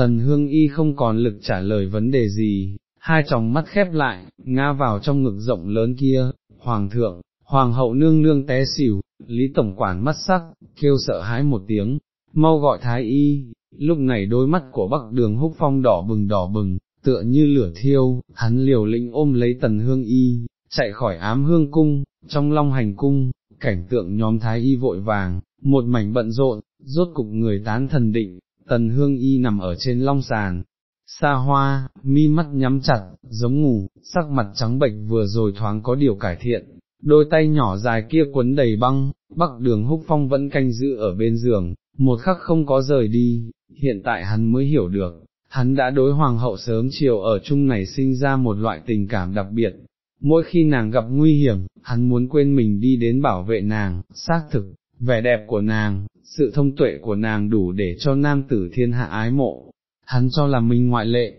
tần hương y không còn lực trả lời vấn đề gì, hai tròng mắt khép lại, ngã vào trong ngực rộng lớn kia, hoàng thượng, hoàng hậu nương nương té xỉu, lý tổng quản mắt sắc, kêu sợ hãi một tiếng, mau gọi thái y, lúc này đôi mắt của bắc đường húc phong đỏ bừng đỏ bừng, tựa như lửa thiêu, hắn liều lĩnh ôm lấy tần hương y, chạy khỏi ám hương cung, trong long hành cung, cảnh tượng nhóm thái y vội vàng, một mảnh bận rộn, rốt cục người tán thần định, tần hương y nằm ở trên long sàn. Xa hoa, mi mắt nhắm chặt, giống ngủ, sắc mặt trắng bệch vừa rồi thoáng có điều cải thiện, đôi tay nhỏ dài kia quấn đầy băng, bắc đường húc phong vẫn canh giữ ở bên giường, một khắc không có rời đi, hiện tại hắn mới hiểu được, hắn đã đối hoàng hậu sớm chiều ở chung này sinh ra một loại tình cảm đặc biệt, mỗi khi nàng gặp nguy hiểm, hắn muốn quên mình đi đến bảo vệ nàng, xác thực, vẻ đẹp của nàng, sự thông tuệ của nàng đủ để cho nam tử thiên hạ ái mộ, hắn cho là mình ngoại lệ,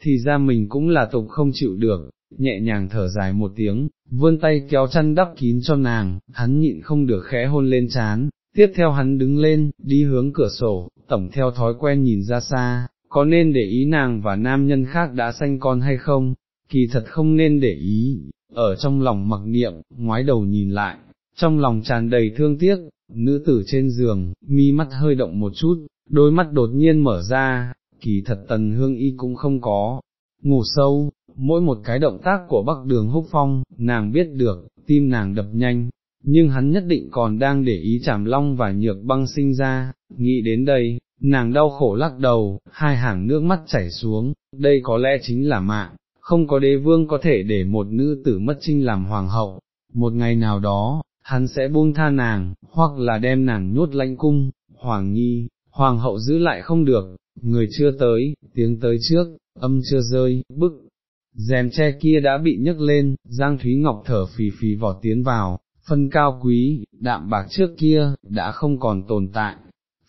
thì ra mình cũng là tục không chịu được, nhẹ nhàng thở dài một tiếng, vươn tay kéo chăn đắp kín cho nàng, hắn nhịn không được khẽ hôn lên chán, tiếp theo hắn đứng lên, đi hướng cửa sổ, tổng theo thói quen nhìn ra xa, có nên để ý nàng và nam nhân khác đã sanh con hay không, kỳ thật không nên để ý, ở trong lòng mặc niệm, ngoái đầu nhìn lại, trong lòng tràn đầy thương tiếc, nữ tử trên giường, mi mắt hơi động một chút, đôi mắt đột nhiên mở ra, kỳ thật tần hương y cũng không có, ngủ sâu, mỗi một cái động tác của bắc đường húc phong, nàng biết được, tim nàng đập nhanh, nhưng hắn nhất định còn đang để ý chảm long và nhược băng sinh ra, nghĩ đến đây, nàng đau khổ lắc đầu, hai hàng nước mắt chảy xuống, đây có lẽ chính là mạng, không có đế vương có thể để một nữ tử mất trinh làm hoàng hậu, một ngày nào đó, hắn sẽ buông tha nàng, hoặc là đem nàng nhốt lãnh cung, hoàng nhi, hoàng hậu giữ lại không được, người chưa tới, tiếng tới trước, âm chưa rơi, bức. Rèm che kia đã bị nhấc lên, Giang Thúy Ngọc thở phì phì vỏ tiến vào, phân cao quý, đạm bạc trước kia, đã không còn tồn tại.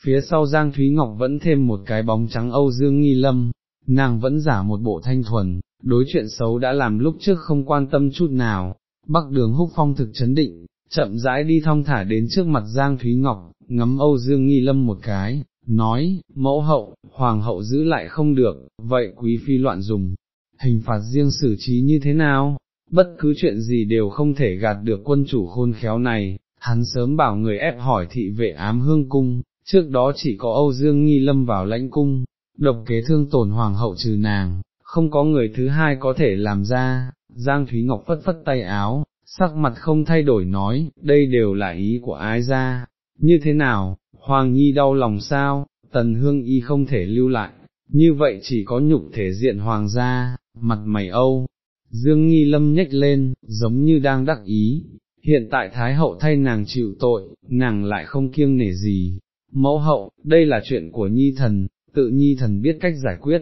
Phía sau Giang Thúy Ngọc vẫn thêm một cái bóng trắng Âu Dương Nghi Lâm, nàng vẫn giả một bộ thanh thuần, đối chuyện xấu đã làm lúc trước không quan tâm chút nào, bắc đường húc phong thực chấn định, chậm rãi đi thong thả đến trước mặt Giang Thúy Ngọc, ngắm Âu Dương Nghi Lâm một cái, nói, mẫu hậu, hoàng hậu giữ lại không được, vậy quý phi loạn dùng, hình phạt riêng xử trí như thế nào, bất cứ chuyện gì đều không thể gạt được quân chủ khôn khéo này, hắn sớm bảo người ép hỏi thị vệ ám hương cung, trước đó chỉ có Âu Dương Nghi Lâm vào lãnh cung, độc kế thương tổn hoàng hậu trừ nàng, không có người thứ hai có thể làm ra, Giang Thúy Ngọc phất phất tay áo, sắc mặt không thay đổi nói, đây đều là ý của ai ra, như thế nào, Hoàng Nhi đau lòng sao, Tần Hương Y không thể lưu lại, như vậy chỉ có nhục thể diện Hoàng gia, mặt mày âu. Dương Nghi Lâm nhếch lên, giống như đang đắc ý, hiện tại Thái Hậu thay nàng chịu tội, nàng lại không kiêng nể gì. Mẫu hậu, đây là chuyện của Nhi thần, tự Nhi thần biết cách giải quyết.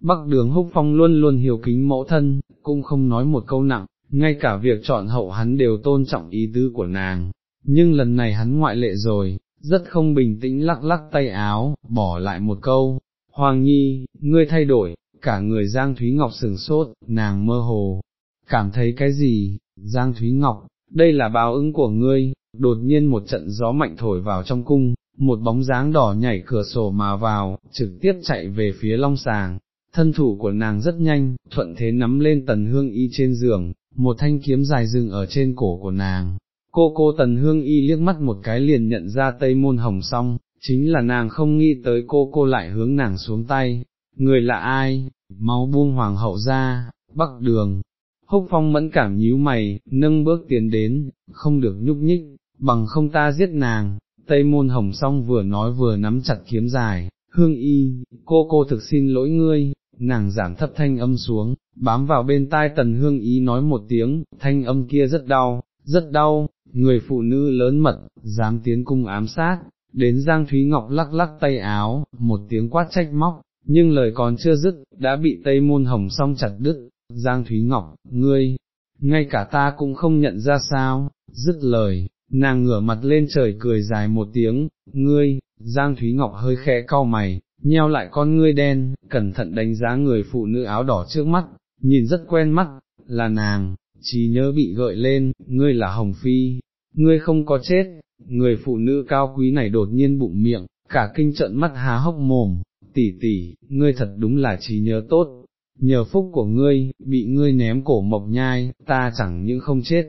Bắc đường húc phong luôn luôn hiểu kính mẫu thân, cũng không nói một câu nặng, ngay cả việc chọn hậu hắn đều tôn trọng ý tứ của nàng, nhưng lần này hắn ngoại lệ rồi, rất không bình tĩnh lắc lắc tay áo, bỏ lại một câu, Hoàng Nhi, ngươi thay đổi, cả người Giang Thúy Ngọc sừng sốt, nàng mơ hồ, cảm thấy cái gì, Giang Thúy Ngọc, đây là báo ứng của ngươi, đột nhiên một trận gió mạnh thổi vào trong cung, một bóng dáng đỏ nhảy cửa sổ mà vào, trực tiếp chạy về phía long sàng, thân thủ của nàng rất nhanh, thuận thế nắm lên tần hương y trên giường, một thanh kiếm dài dừng ở trên cổ của nàng. Cô cô tần hương y liếc mắt một cái liền nhận ra tây môn hồng song, chính là nàng không nghĩ tới cô cô lại hướng nàng xuống tay, người là ai, máu buông hoàng hậu ra, bắc đường. Húc phong mẫn cảm nhíu mày, nâng bước tiến đến, không được nhúc nhích, bằng không ta giết nàng, tây môn hồng song vừa nói vừa nắm chặt kiếm dài, hương y, cô cô thực xin lỗi ngươi, nàng giảm thấp thanh âm xuống, bám vào bên tai tần hương ý nói một tiếng, thanh âm kia rất đau, rất đau, người phụ nữ lớn mật, dám tiến cung ám sát, đến Giang Thúy Ngọc lắc lắc tay áo, một tiếng quát trách móc, nhưng lời còn chưa dứt, đã bị Tây Môn Hồng song chặt đứt, Giang Thúy Ngọc, ngươi, ngay cả ta cũng không nhận ra sao, dứt lời, nàng ngửa mặt lên trời cười dài một tiếng, ngươi, Giang Thúy Ngọc hơi khẽ cau mày, nheo lại con ngươi đen, cẩn thận đánh giá người phụ nữ áo đỏ trước mắt, nhìn rất quen mắt, là nàng, trí nhớ bị gợi lên, ngươi là Hồng Phi, ngươi không có chết, người phụ nữ cao quý này đột nhiên bụng miệng, cả kinh trận mắt há hốc mồm, tỷ tỷ, ngươi thật đúng là trí nhớ tốt, nhờ phúc của ngươi, bị ngươi ném cổ mộc nhai, ta chẳng những không chết,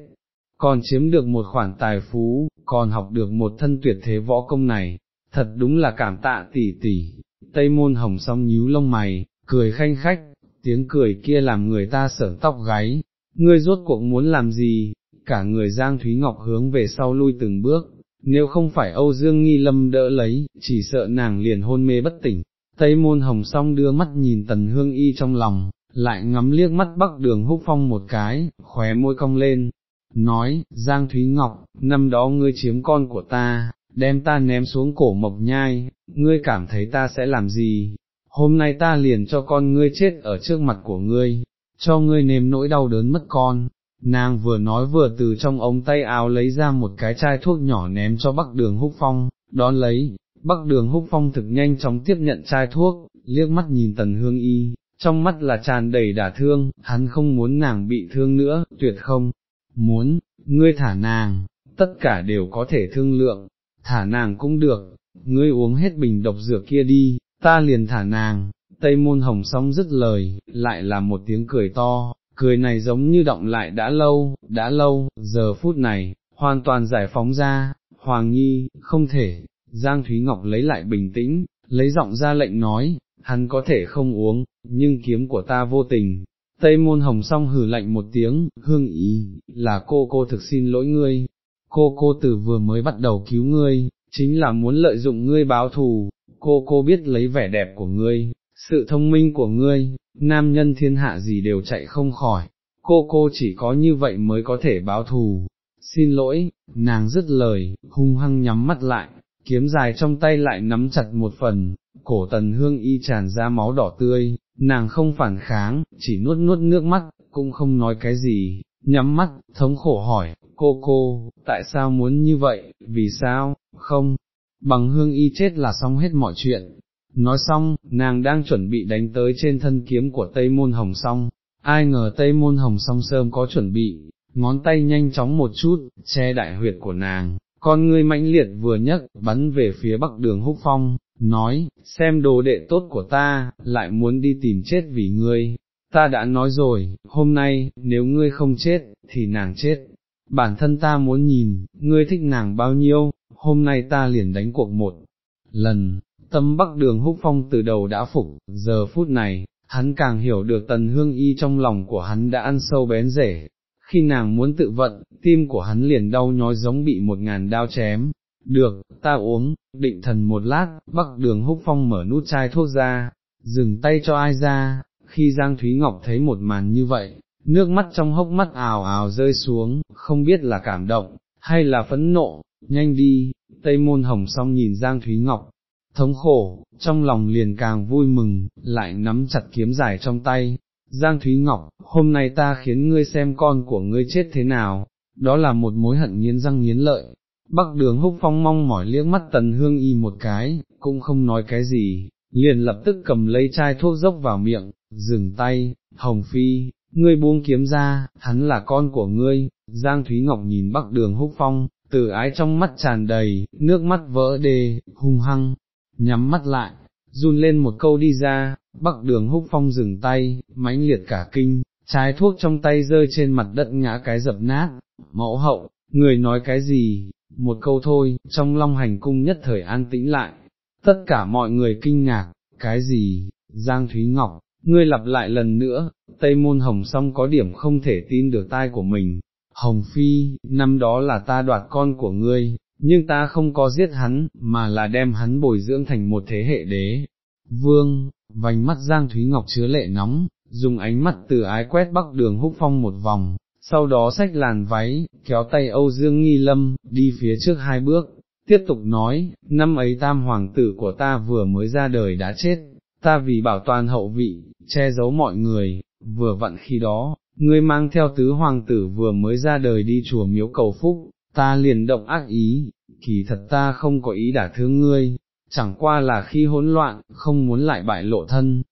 còn chiếm được một khoản tài phú, còn học được một thân tuyệt thế võ công này, thật đúng là cảm tạ tỷ tỷ, tây môn hồng song nhíu lông mày, cười khanh khách, tiếng cười kia làm người ta sởn tóc gáy, ngươi rốt cuộc muốn làm gì, cả người Giang Thúy Ngọc hướng về sau lui từng bước, nếu không phải Âu Dương Nghi Lâm đỡ lấy, chỉ sợ nàng liền hôn mê bất tỉnh. Tây môn hồng song đưa mắt nhìn tần hương y trong lòng, lại ngắm liếc mắt bắc đường húc phong một cái, khóe môi cong lên, nói, Giang Thúy Ngọc, năm đó ngươi chiếm con của ta, đem ta ném xuống cổ mộc nhai, ngươi cảm thấy ta sẽ làm gì, hôm nay ta liền cho con ngươi chết ở trước mặt của ngươi, cho ngươi nếm nỗi đau đớn mất con. Nàng vừa nói vừa từ trong ống tay áo lấy ra một cái chai thuốc nhỏ ném cho bắc đường húc phong, đón lấy, bắc đường húc phong thực nhanh chóng tiếp nhận chai thuốc, liếc mắt nhìn tần hương y, trong mắt là tràn đầy đả thương, hắn không muốn nàng bị thương nữa, tuyệt không, muốn, ngươi thả nàng, tất cả đều có thể thương lượng, thả nàng cũng được, ngươi uống hết bình độc dược kia đi, ta liền thả nàng, tây môn hồng song dứt lời, lại là một tiếng cười to, cười này giống như động lại đã lâu, đã lâu, giờ phút này, hoàn toàn giải phóng ra, Hoàng Nhi, không thể, Giang Thúy Ngọc lấy lại bình tĩnh, lấy giọng ra lệnh nói, hắn có thể không uống, nhưng kiếm của ta vô tình. Tây môn hồng song hử lạnh một tiếng, hương ý, là cô cô thực xin lỗi ngươi, cô cô từ vừa mới bắt đầu cứu ngươi, chính là muốn lợi dụng ngươi báo thù, cô cô biết lấy vẻ đẹp của ngươi, sự thông minh của ngươi, nam nhân thiên hạ gì đều chạy không khỏi, cô cô chỉ có như vậy mới có thể báo thù. Xin lỗi, nàng dứt lời, hung hăng nhắm mắt lại, kiếm dài trong tay lại nắm chặt một phần, cổ tần hương y tràn ra máu đỏ tươi, nàng không phản kháng, chỉ nuốt nuốt nước mắt, cũng không nói cái gì, nhắm mắt, thống khổ hỏi, cô cô, tại sao muốn như vậy, vì sao, không, bằng hương y chết là xong hết mọi chuyện. Nói xong, nàng đang chuẩn bị đánh tới trên thân kiếm của Tây Môn Hồng Song, ai ngờ Tây Môn Hồng Song sớm có chuẩn bị, ngón tay nhanh chóng một chút, che đại huyệt của nàng, con ngươi mãnh liệt vừa nhấc, bắn về phía bắc đường húc phong, nói, xem đồ đệ tốt của ta, lại muốn đi tìm chết vì ngươi, ta đã nói rồi, hôm nay, nếu ngươi không chết, thì nàng chết, bản thân ta muốn nhìn, ngươi thích nàng bao nhiêu, hôm nay ta liền đánh cuộc một lần, tâm bắc đường húc phong từ đầu đã phục, giờ phút này, hắn càng hiểu được tần hương y trong lòng của hắn đã ăn sâu bén rể, khi nàng muốn tự vận, tim của hắn liền đau nhói giống bị một ngàn đao chém, được, ta uống, định thần một lát, bắc đường húc phong mở nút chai thuốc ra, dừng tay cho ai ra, khi Giang Thúy Ngọc thấy một màn như vậy, nước mắt trong hốc mắt ào ào rơi xuống, không biết là cảm động, hay là phẫn nộ, nhanh đi, Tây Môn Hồng xong nhìn Giang Thúy Ngọc, thống khổ, trong lòng liền càng vui mừng, lại nắm chặt kiếm dài trong tay. Giang Thúy Ngọc, hôm nay ta khiến ngươi xem con của ngươi chết thế nào, đó là một mối hận nghiến răng nghiến lợi. Bắc đường húc phong mong mỏi liếc mắt tần hương y một cái, cũng không nói cái gì, liền lập tức cầm lấy chai thuốc dốc vào miệng, dừng tay, hồng phi, ngươi buông kiếm ra, hắn là con của ngươi, Giang Thúy Ngọc nhìn bắc đường húc phong, từ ái trong mắt tràn đầy, nước mắt vỡ đê, hung hăng, nhắm mắt lại, run lên một câu đi ra, bắc đường húc phong dừng tay, mãnh liệt cả kinh, trái thuốc trong tay rơi trên mặt đất ngã cái dập nát, mẫu hậu, người nói cái gì, một câu thôi, trong long hành cung nhất thời an tĩnh lại, tất cả mọi người kinh ngạc, cái gì, Giang Thúy Ngọc, ngươi lặp lại lần nữa, Tây Môn Hồng song có điểm không thể tin được tai của mình, Hồng Phi, năm đó là ta đoạt con của ngươi, nhưng ta không có giết hắn, mà là đem hắn bồi dưỡng thành một thế hệ đế. Vương, vành mắt Giang Thúy Ngọc chứa lệ nóng, dùng ánh mắt từ ái quét bắc đường húc phong một vòng, sau đó xách làn váy, kéo tay Âu Dương Nghi Lâm, đi phía trước hai bước, tiếp tục nói, năm ấy tam hoàng tử của ta vừa mới ra đời đã chết, ta vì bảo toàn hậu vị, che giấu mọi người, vừa vặn khi đó, ngươi mang theo tứ hoàng tử vừa mới ra đời đi chùa miếu cầu phúc, ta liền động ác ý, kỳ thật ta không có ý đả thương ngươi, chẳng qua là khi hỗn loạn, không muốn lại bại lộ thân,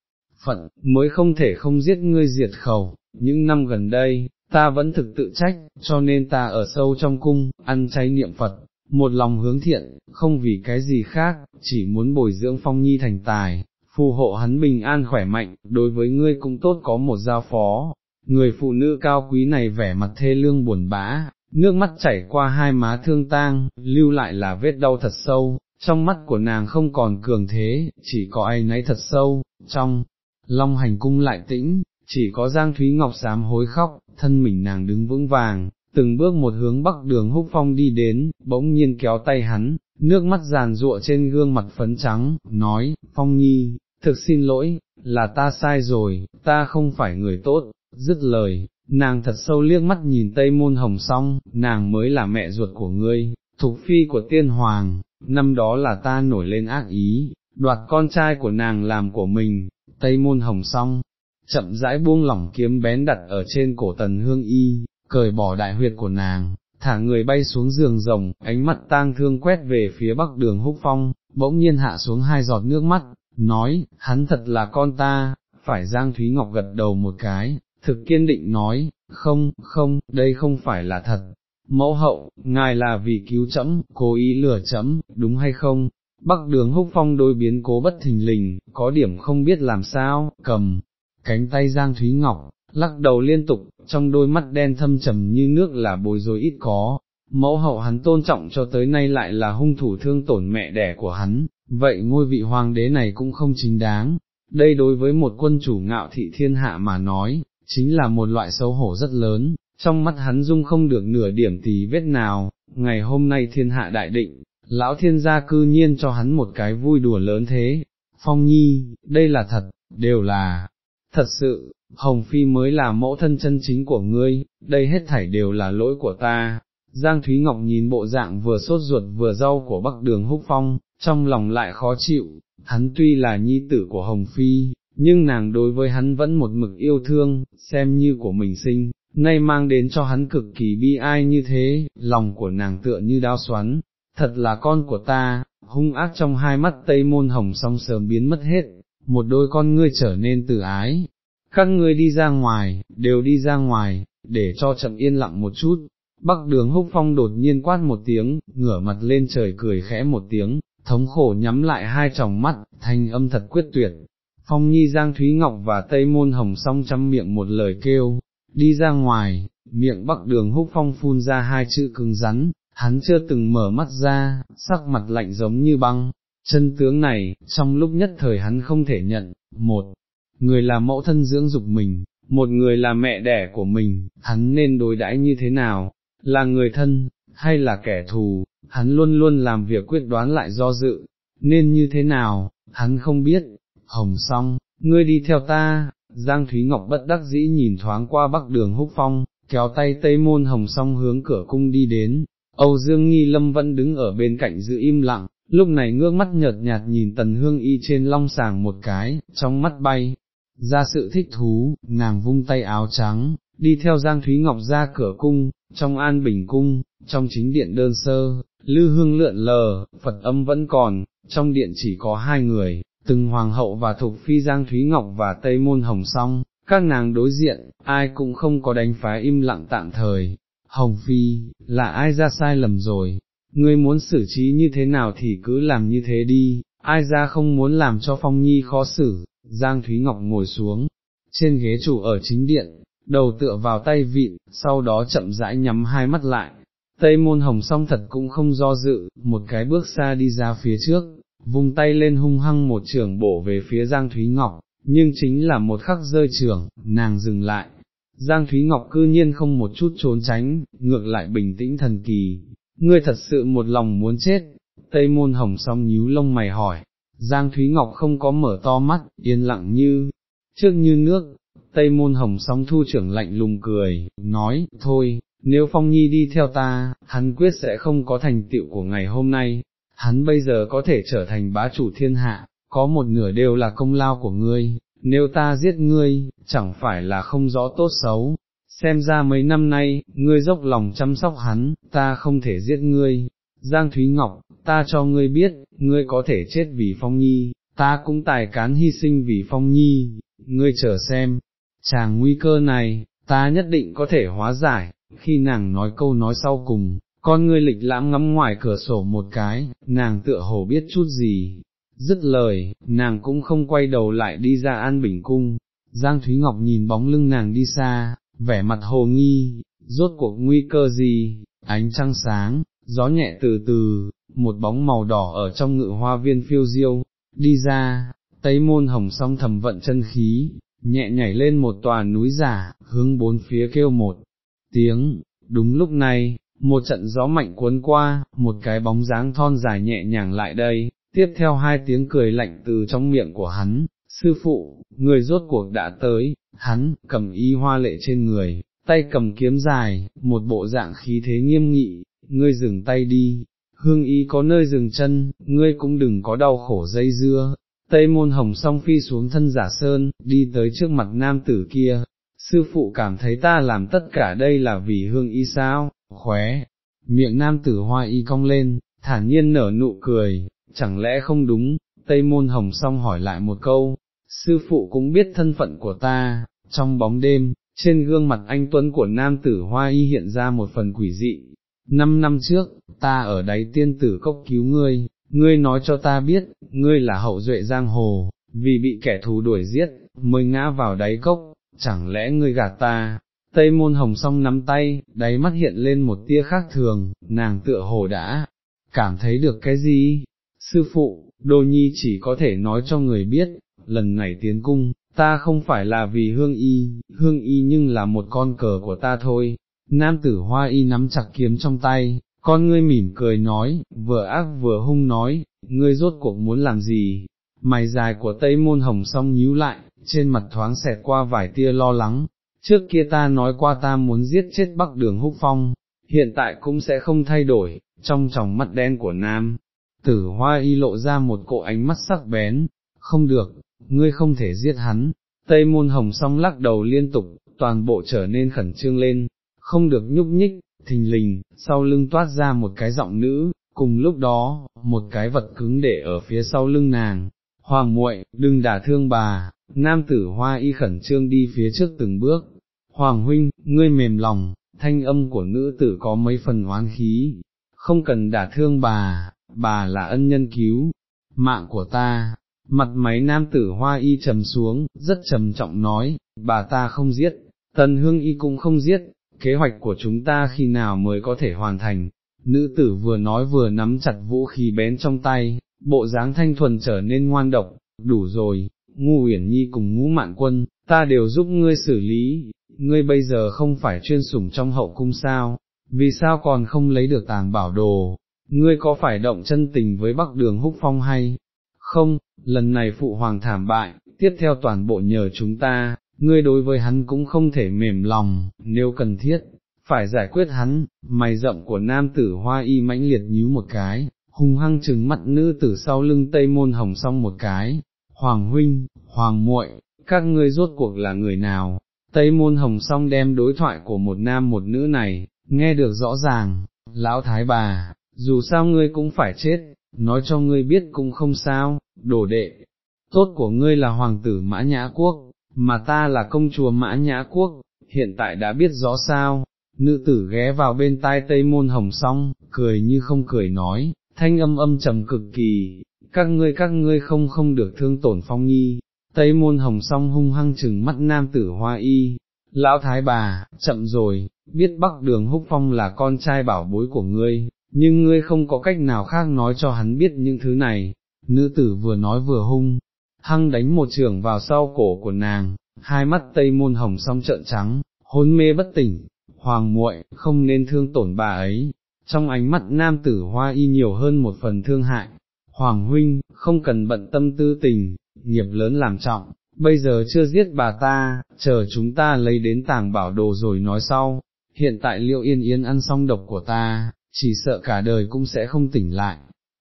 phận, mới không thể không giết ngươi diệt khẩu, những năm gần đây, ta vẫn thực tự trách, cho nên ta ở sâu trong cung, ăn chay niệm Phật, một lòng hướng thiện, không vì cái gì khác, chỉ muốn bồi dưỡng phong nhi thành tài, phù hộ hắn bình an khỏe mạnh, đối với ngươi cũng tốt có một giao phó. Người phụ nữ cao quý này vẻ mặt thê lương buồn bã, nước mắt chảy qua hai má thương tang, lưu lại là vết đau thật sâu, trong mắt của nàng không còn cường thế, chỉ có ai nấy thật sâu, trong long hành cung lại tĩnh, chỉ có Giang Thúy Ngọc dám hối khóc, thân mình nàng đứng vững vàng, từng bước một hướng bắc đường húc phong đi đến, bỗng nhiên kéo tay hắn, nước mắt giàn rụa trên gương mặt phấn trắng, nói, Phong Nhi, thực xin lỗi, là ta sai rồi, ta không phải người tốt, dứt lời, nàng thật sâu liếc mắt nhìn Tây Môn Hồng xong, nàng mới là mẹ ruột của ngươi, thục phi của tiên hoàng, năm đó là ta nổi lên ác ý, đoạt con trai của nàng làm của mình, Tây Môn Hồng xong, chậm rãi buông lỏng kiếm bén đặt ở trên cổ tần hương y, cởi bỏ đại huyệt của nàng, thả người bay xuống giường rồng, ánh mắt tang thương quét về phía bắc đường húc phong, bỗng nhiên hạ xuống hai giọt nước mắt, nói, hắn thật là con ta, phải Giang Thúy Ngọc gật đầu một cái, thực kiên định nói, không, không, đây không phải là thật. Mẫu hậu, ngài là vì cứu chấm, cố ý lừa chấm, đúng hay không? Bắc đường húc phong đôi biến cố bất thình lình, có điểm không biết làm sao, cầm, cánh tay Giang Thúy Ngọc, lắc đầu liên tục, trong đôi mắt đen thâm trầm như nước là bối rối ít có, mẫu hậu hắn tôn trọng cho tới nay lại là hung thủ thương tổn mẹ đẻ của hắn, vậy ngôi vị hoàng đế này cũng không chính đáng, đây đối với một quân chủ ngạo thị thiên hạ mà nói, chính là một loại xấu hổ rất lớn, trong mắt hắn dung không được nửa điểm tí vết nào, ngày hôm nay thiên hạ đại định, lão thiên gia cư nhiên cho hắn một cái vui đùa lớn thế, phong nhi, đây là thật, đều là, thật sự, Hồng Phi mới là mẫu thân chân chính của ngươi, đây hết thảy đều là lỗi của ta. Giang Thúy Ngọc nhìn bộ dạng vừa sốt ruột vừa rau của Bắc Đường Húc Phong, trong lòng lại khó chịu, hắn tuy là nhi tử của Hồng Phi, nhưng nàng đối với hắn vẫn một mực yêu thương, xem như của mình sinh, nay mang đến cho hắn cực kỳ bi ai như thế, lòng của nàng tựa như đao xoắn, thật là con của ta, hung ác trong hai mắt tây môn hồng song sớm biến mất hết, một đôi con ngươi trở nên từ ái, các ngươi đi ra ngoài, đều đi ra ngoài, để cho chậm yên lặng một chút. Bắc đường húc phong đột nhiên quát một tiếng, ngửa mặt lên trời cười khẽ một tiếng, thống khổ nhắm lại hai tròng mắt, thanh âm thật quyết tuyệt. Phong nhi giang thúy ngọc và tây môn hồng song chăm miệng một lời kêu, đi ra ngoài, miệng bắc đường húc phong phun ra hai chữ cứng rắn, hắn chưa từng mở mắt ra, sắc mặt lạnh giống như băng, chân tướng này, trong lúc nhất thời hắn không thể nhận, một, người là mẫu thân dưỡng dục mình, một người là mẹ đẻ của mình, hắn nên đối đãi như thế nào, là người thân, hay là kẻ thù, hắn luôn luôn làm việc quyết đoán lại do dự, nên như thế nào, hắn không biết, hồng song, ngươi đi theo ta, Giang Thúy Ngọc bất đắc dĩ nhìn thoáng qua bắc đường húc phong, kéo tay tây môn hồng song hướng cửa cung đi đến, Âu Dương Nghi Lâm vẫn đứng ở bên cạnh giữ im lặng, lúc này ngước mắt nhợt nhạt nhìn tần hương y trên long sàng một cái, trong mắt bay, ra sự thích thú, nàng vung tay áo trắng, đi theo Giang Thúy Ngọc ra cửa cung, trong an bình cung, trong chính điện đơn sơ, lư hương lượn lờ, Phật âm vẫn còn, trong điện chỉ có hai người, từng hoàng hậu và thuộc phi Giang Thúy Ngọc và Tây Môn Hồng Song, các nàng đối diện, ai cũng không có đánh phá im lặng tạm thời. Hồng Phi, là ai ra sai lầm rồi, ngươi muốn xử trí như thế nào thì cứ làm như thế đi, ai ra không muốn làm cho Phong Nhi khó xử, Giang Thúy Ngọc ngồi xuống, trên ghế chủ ở chính điện, đầu tựa vào tay vịn, sau đó chậm rãi nhắm hai mắt lại. Tây môn hồng song thật cũng không do dự, một cái bước xa đi ra phía trước, vung tay lên hung hăng một trường bổ về phía Giang Thúy Ngọc, nhưng chính là một khắc rơi trường, nàng dừng lại. Giang Thúy Ngọc cư nhiên không một chút trốn tránh, ngược lại bình tĩnh thần kỳ, ngươi thật sự một lòng muốn chết, Tây môn hồng song nhíu lông mày hỏi, Giang Thúy Ngọc không có mở to mắt, yên lặng như, trước như nước, Tây môn hồng song thu trưởng lạnh lùng cười, nói, thôi, nếu Phong Nhi đi theo ta, hắn quyết sẽ không có thành tựu của ngày hôm nay, hắn bây giờ có thể trở thành bá chủ thiên hạ, có một nửa đều là công lao của ngươi, nếu ta giết ngươi, chẳng phải là không rõ tốt xấu, xem ra mấy năm nay, ngươi dốc lòng chăm sóc hắn, ta không thể giết ngươi. Giang Thúy Ngọc, ta cho ngươi biết, ngươi có thể chết vì Phong Nhi, ta cũng tài cán hy sinh vì Phong Nhi, ngươi chờ xem, chàng nguy cơ này, ta nhất định có thể hóa giải, khi nàng nói câu nói sau cùng, con ngươi lịch lãm ngắm ngoài cửa sổ một cái, nàng tựa hồ biết chút gì. dứt lời, nàng cũng không quay đầu lại đi ra an bình cung, Giang Thúy Ngọc nhìn bóng lưng nàng đi xa, vẻ mặt hồ nghi, rốt cuộc nguy cơ gì, ánh trăng sáng, gió nhẹ từ từ, một bóng màu đỏ ở trong ngự hoa viên phiêu diêu, đi ra, tây môn hồng song thầm vận chân khí, nhẹ nhảy lên một tòa núi giả, hướng bốn phía kêu một tiếng, đúng lúc này, một trận gió mạnh cuốn qua, một cái bóng dáng thon dài nhẹ nhàng lại đây, tiếp theo hai tiếng cười lạnh từ trong miệng của hắn, sư phụ, người rốt cuộc đã tới, hắn, cầm y hoa lệ trên người, tay cầm kiếm dài, một bộ dạng khí thế nghiêm nghị, ngươi dừng tay đi, hương y có nơi dừng chân, ngươi cũng đừng có đau khổ dây dưa. Tây môn hồng song phi xuống thân giả sơn, đi tới trước mặt nam tử kia, sư phụ cảm thấy ta làm tất cả đây là vì hương y sao, khóe, miệng nam tử hoa y cong lên, thản nhiên nở nụ cười, chẳng lẽ không đúng, Tây môn hồng song hỏi lại một câu, sư phụ cũng biết thân phận của ta, trong bóng đêm, trên gương mặt anh Tuấn của nam tử hoa y hiện ra một phần quỷ dị. Năm năm trước, ta ở đáy tiên tử cốc cứu ngươi, ngươi nói cho ta biết, ngươi là hậu duệ giang hồ, vì bị kẻ thù đuổi giết, mới ngã vào đáy cốc, chẳng lẽ ngươi gạt ta? Tây môn hồng song nắm tay, đáy mắt hiện lên một tia khác thường, nàng tựa hồ đã, cảm thấy được cái gì? Sư phụ, đồ Nhi chỉ có thể nói cho người biết, lần này tiến cung, ta không phải là vì hương y, hương y nhưng là một con cờ của ta thôi. Nam tử hoa y nắm chặt kiếm trong tay, con ngươi mỉm cười nói, vừa ác vừa hung nói, ngươi rốt cuộc muốn làm gì? Mày dài của Tây Môn Hồng song nhíu lại, trên mặt thoáng xẹt qua vài tia lo lắng, trước kia ta nói qua ta muốn giết chết bắc đường húc phong, hiện tại cũng sẽ không thay đổi, trong tròng mắt đen của Nam. Tử hoa y lộ ra một cỗ ánh mắt sắc bén, không được, ngươi không thể giết hắn, Tây môn hồng song lắc đầu liên tục, toàn bộ trở nên khẩn trương lên, không được nhúc nhích, thình lình, sau lưng toát ra một cái giọng nữ, cùng lúc đó, một cái vật cứng để ở phía sau lưng nàng, hoàng muội, đừng đả thương bà, nam tử hoa y khẩn trương đi phía trước từng bước, hoàng huynh, ngươi mềm lòng, thanh âm của nữ tử có mấy phần oán khí, không cần đả thương bà, bà là ân nhân cứu, mạng của ta, Mặt máy nam tử hoa y trầm xuống, rất trầm trọng nói, bà ta không giết, tần hương y cũng không giết, kế hoạch của chúng ta khi nào mới có thể hoàn thành. Nữ tử vừa nói vừa nắm chặt vũ khí bén trong tay, bộ dáng thanh thuần trở nên ngoan độc, đủ rồi, ngu uyển nhi cùng ngũ mạn quân, ta đều giúp ngươi xử lý, ngươi bây giờ không phải chuyên sủng trong hậu cung sao, vì sao còn không lấy được tàng bảo đồ, ngươi có phải động chân tình với bắc đường húc phong hay, không, lần này phụ hoàng thảm bại, tiếp theo toàn bộ nhờ chúng ta, ngươi đối với hắn cũng không thể mềm lòng, nếu cần thiết, phải giải quyết hắn, mày rậm của nam tử hoa y mãnh liệt nhíu một cái, hung hăng trừng mắt nữ tử sau lưng tây môn hồng xong một cái, hoàng huynh, hoàng muội, các ngươi rốt cuộc là người nào, tây môn hồng song đem đối thoại của một nam một nữ này, nghe được rõ ràng, lão thái bà, dù sao ngươi cũng phải chết, nói cho ngươi biết cũng không sao, đồ đệ, tốt của ngươi là hoàng tử mã nhã quốc, mà ta là công chúa mã nhã quốc, hiện tại đã biết rõ sao, nữ tử ghé vào bên tai tây môn hồng song, cười như không cười nói, thanh âm âm trầm cực kỳ, các ngươi các ngươi không không được thương tổn phong nhi, tây môn hồng song hung hăng chừng mắt nam tử hoa y, lão thái bà, chậm rồi, biết bắc đường húc phong là con trai bảo bối của ngươi, nhưng ngươi không có cách nào khác nói cho hắn biết những thứ này, nữ tử vừa nói vừa hung, hăng đánh một trường vào sau cổ của nàng, hai mắt tây môn hồng song trợn trắng, hôn mê bất tỉnh, hoàng muội không nên thương tổn bà ấy, trong ánh mắt nam tử hoa y nhiều hơn một phần thương hại, hoàng huynh, không cần bận tâm tư tình, nghiệp lớn làm trọng, bây giờ chưa giết bà ta, chờ chúng ta lấy đến tàng bảo đồ rồi nói sau, hiện tại liệu yên yên ăn xong độc của ta, chỉ sợ cả đời cũng sẽ không tỉnh lại,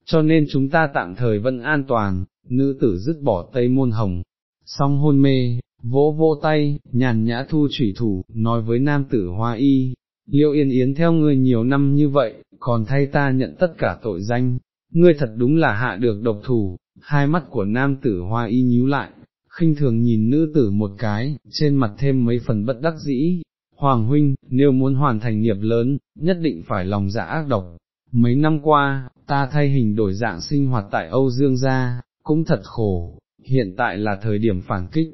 cho nên chúng ta tạm thời vẫn an toàn, nữ tử dứt bỏ tây môn hồng, xong hôn mê, vỗ vỗ tay, nhàn nhã thu chủy thủ, nói với nam tử hoa y, liệu yên yến theo ngươi nhiều năm như vậy, còn thay ta nhận tất cả tội danh, ngươi thật đúng là hạ được độc thủ, hai mắt của nam tử hoa y nhíu lại, khinh thường nhìn nữ tử một cái, trên mặt thêm mấy phần bất đắc dĩ, Hoàng huynh, nếu muốn hoàn thành nghiệp lớn, nhất định phải lòng dạ ác độc. Mấy năm qua, ta thay hình đổi dạng sinh hoạt tại Âu Dương gia, cũng thật khổ, hiện tại là thời điểm phản kích,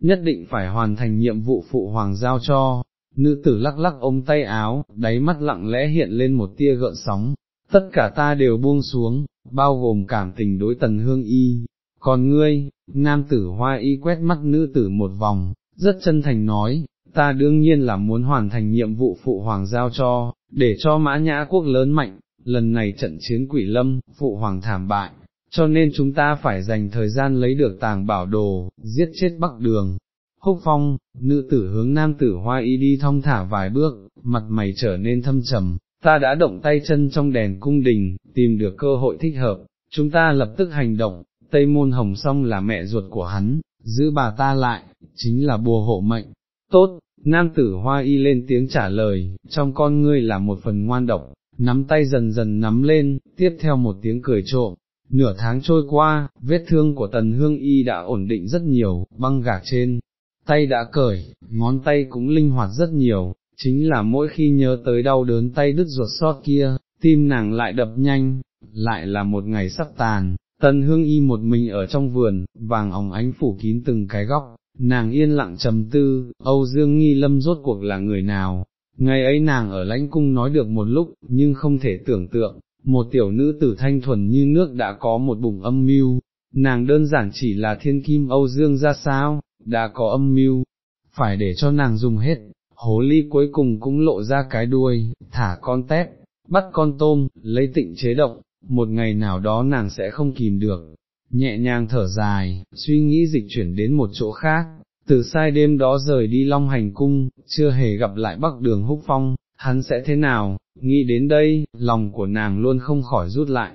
nhất định phải hoàn thành nhiệm vụ phụ hoàng giao cho, nữ tử lắc lắc ôm tay áo, đáy mắt lặng lẽ hiện lên một tia gợn sóng, tất cả ta đều buông xuống, bao gồm cảm tình đối tần hương y, còn ngươi, nam tử hoa y quét mắt nữ tử một vòng, rất chân thành nói, ta đương nhiên là muốn hoàn thành nhiệm vụ phụ hoàng giao cho, để cho mã nhã quốc lớn mạnh, lần này trận chiến quỷ lâm, phụ hoàng thảm bại, cho nên chúng ta phải dành thời gian lấy được tàng bảo đồ, giết chết bắc đường. Húc phong, nữ tử hướng nam tử hoa y đi thong thả vài bước, mặt mày trở nên thâm trầm, ta đã động tay chân trong đèn cung đình, tìm được cơ hội thích hợp, chúng ta lập tức hành động, Tây Môn Hồng Song là mẹ ruột của hắn, giữ bà ta lại, chính là bùa hộ mệnh. Tốt, nam tử hoa y lên tiếng trả lời, trong con ngươi là một phần ngoan độc, nắm tay dần dần nắm lên, tiếp theo một tiếng cười trộm. Nửa tháng trôi qua, vết thương của tần hương y đã ổn định rất nhiều, băng gạc trên, tay đã cởi, ngón tay cũng linh hoạt rất nhiều, chính là mỗi khi nhớ tới đau đớn tay đứt ruột so kia, tim nàng lại đập nhanh, lại là một ngày sắp tàn, Tân hương y một mình ở trong vườn, vàng óng ánh phủ kín từng cái góc, nàng yên lặng trầm tư, Âu Dương Nghi Lâm rốt cuộc là người nào, ngày ấy nàng ở lãnh cung nói được một lúc, nhưng không thể tưởng tượng, một tiểu nữ tử thanh thuần như nước đã có một bụng âm mưu, nàng đơn giản chỉ là thiên kim Âu Dương ra sao, đã có âm mưu, phải để cho nàng dùng hết, hố ly cuối cùng cũng lộ ra cái đuôi, thả con tép, bắt con tôm, lấy tịnh chế động, một ngày nào đó nàng sẽ không kìm được, nhẹ nhàng thở dài, suy nghĩ dịch chuyển đến một chỗ khác, từ sai đêm đó rời đi Long Hành Cung, chưa hề gặp lại Bắc Đường Húc Phong, hắn sẽ thế nào, nghĩ đến đây, lòng của nàng luôn không khỏi rút lại,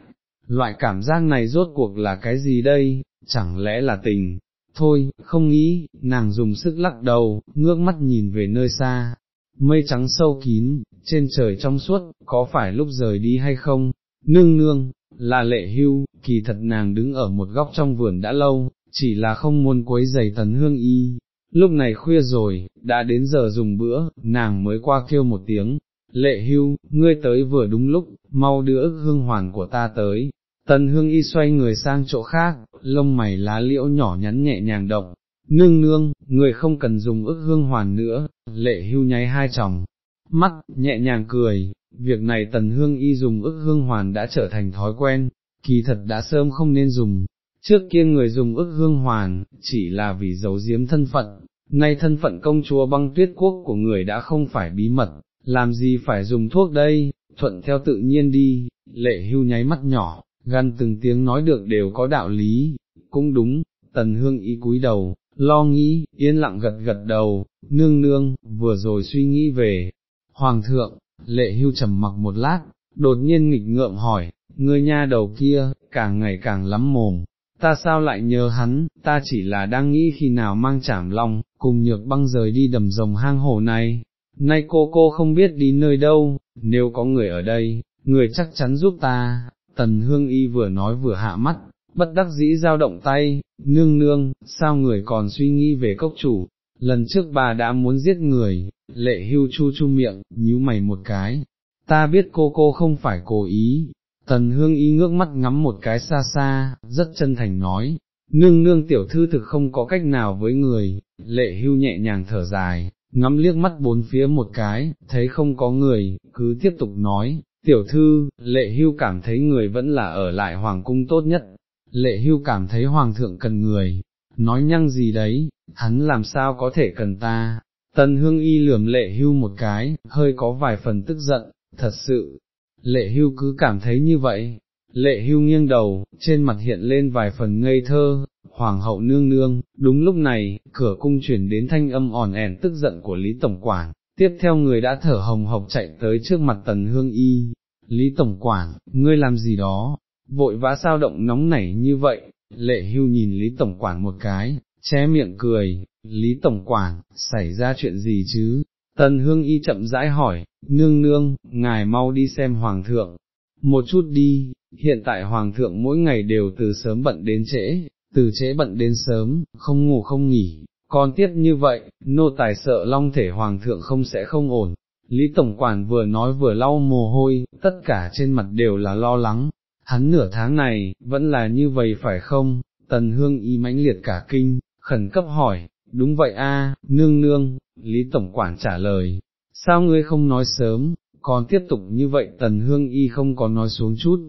loại cảm giác này rốt cuộc là cái gì đây, chẳng lẽ là tình, thôi, không nghĩ, nàng dùng sức lắc đầu, ngước mắt nhìn về nơi xa, mây trắng sâu kín, trên trời trong suốt, có phải lúc rời đi hay không, nương nương, là lệ hưu, kỳ thật nàng đứng ở một góc trong vườn đã lâu, chỉ là không muốn quấy giày tần hương y. Lúc này khuya rồi, đã đến giờ dùng bữa, nàng mới qua kêu một tiếng, lệ hưu, ngươi tới vừa đúng lúc, mau đưa ức hương hoàn của ta tới. Tần hương y xoay người sang chỗ khác, lông mày lá liễu nhỏ nhắn nhẹ nhàng động, nương nương, người không cần dùng ức hương hoàn nữa, lệ hưu nháy hai chồng, mắt, nhẹ nhàng cười, việc này tần hương y dùng ức hương hoàn đã trở thành thói quen, kỳ thật đã sớm không nên dùng, trước kia người dùng ức hương hoàn, chỉ là vì giấu giếm thân phận, nay thân phận công chúa băng tuyết quốc của người đã không phải bí mật, làm gì phải dùng thuốc đây, thuận theo tự nhiên đi, lệ hưu nháy mắt nhỏ, gan từng tiếng nói được đều có đạo lý, cũng đúng, tần hương y cúi đầu, lo nghĩ, yên lặng gật gật đầu, nương nương, vừa rồi suy nghĩ về, hoàng thượng, lệ hưu trầm mặc một lát, đột nhiên nghịch ngợm hỏi, ngươi nha đầu kia, càng ngày càng lắm mồm, ta sao lại nhớ hắn, ta chỉ là đang nghĩ khi nào mang chảm long, cùng nhược băng rời đi đầm rồng hang hổ này, nay cô cô không biết đi nơi đâu, nếu có người ở đây, người chắc chắn giúp ta, tần hương y vừa nói vừa hạ mắt, bất đắc dĩ giao động tay, nương nương, sao người còn suy nghĩ về cốc chủ, lần trước bà đã muốn giết người, lệ hưu chu chu miệng, nhíu mày một cái, ta biết cô cô không phải cố ý, tần hương y ngước mắt ngắm một cái xa xa, rất chân thành nói, nương nương tiểu thư thực không có cách nào với người, lệ hưu nhẹ nhàng thở dài, ngắm liếc mắt bốn phía một cái, thấy không có người, cứ tiếp tục nói, tiểu thư, lệ hưu cảm thấy người vẫn là ở lại hoàng cung tốt nhất, lệ hưu cảm thấy hoàng thượng cần người, nói nhăng gì đấy, hắn làm sao có thể cần ta, Tân hương y lườm lệ hưu một cái, hơi có vài phần tức giận, thật sự, lệ hưu cứ cảm thấy như vậy, lệ hưu nghiêng đầu, trên mặt hiện lên vài phần ngây thơ, hoàng hậu nương nương, đúng lúc này, cửa cung chuyển đến thanh âm ỏn ẻn tức giận của Lý Tổng Quản, tiếp theo người đã thở hồng hộc chạy tới trước mặt tần hương y, Lý Tổng Quản, ngươi làm gì đó, vội vã sao động nóng nảy như vậy, lệ hưu nhìn Lý Tổng Quản một cái, che miệng cười, Lý Tổng Quản, xảy ra chuyện gì chứ? Tần Hương Y chậm rãi hỏi, nương nương, ngài mau đi xem Hoàng thượng, một chút đi, hiện tại Hoàng thượng mỗi ngày đều từ sớm bận đến trễ, từ trễ bận đến sớm, không ngủ không nghỉ, còn tiếp như vậy, nô tài sợ long thể Hoàng thượng không sẽ không ổn. Lý Tổng Quản vừa nói vừa lau mồ hôi, tất cả trên mặt đều là lo lắng, hắn nửa tháng này, vẫn là như vậy phải không, tần hương y mãnh liệt cả kinh, khẩn cấp hỏi, đúng vậy a, nương nương, Lý Tổng Quản trả lời, sao ngươi không nói sớm, còn tiếp tục như vậy tần hương y không có nói xuống chút.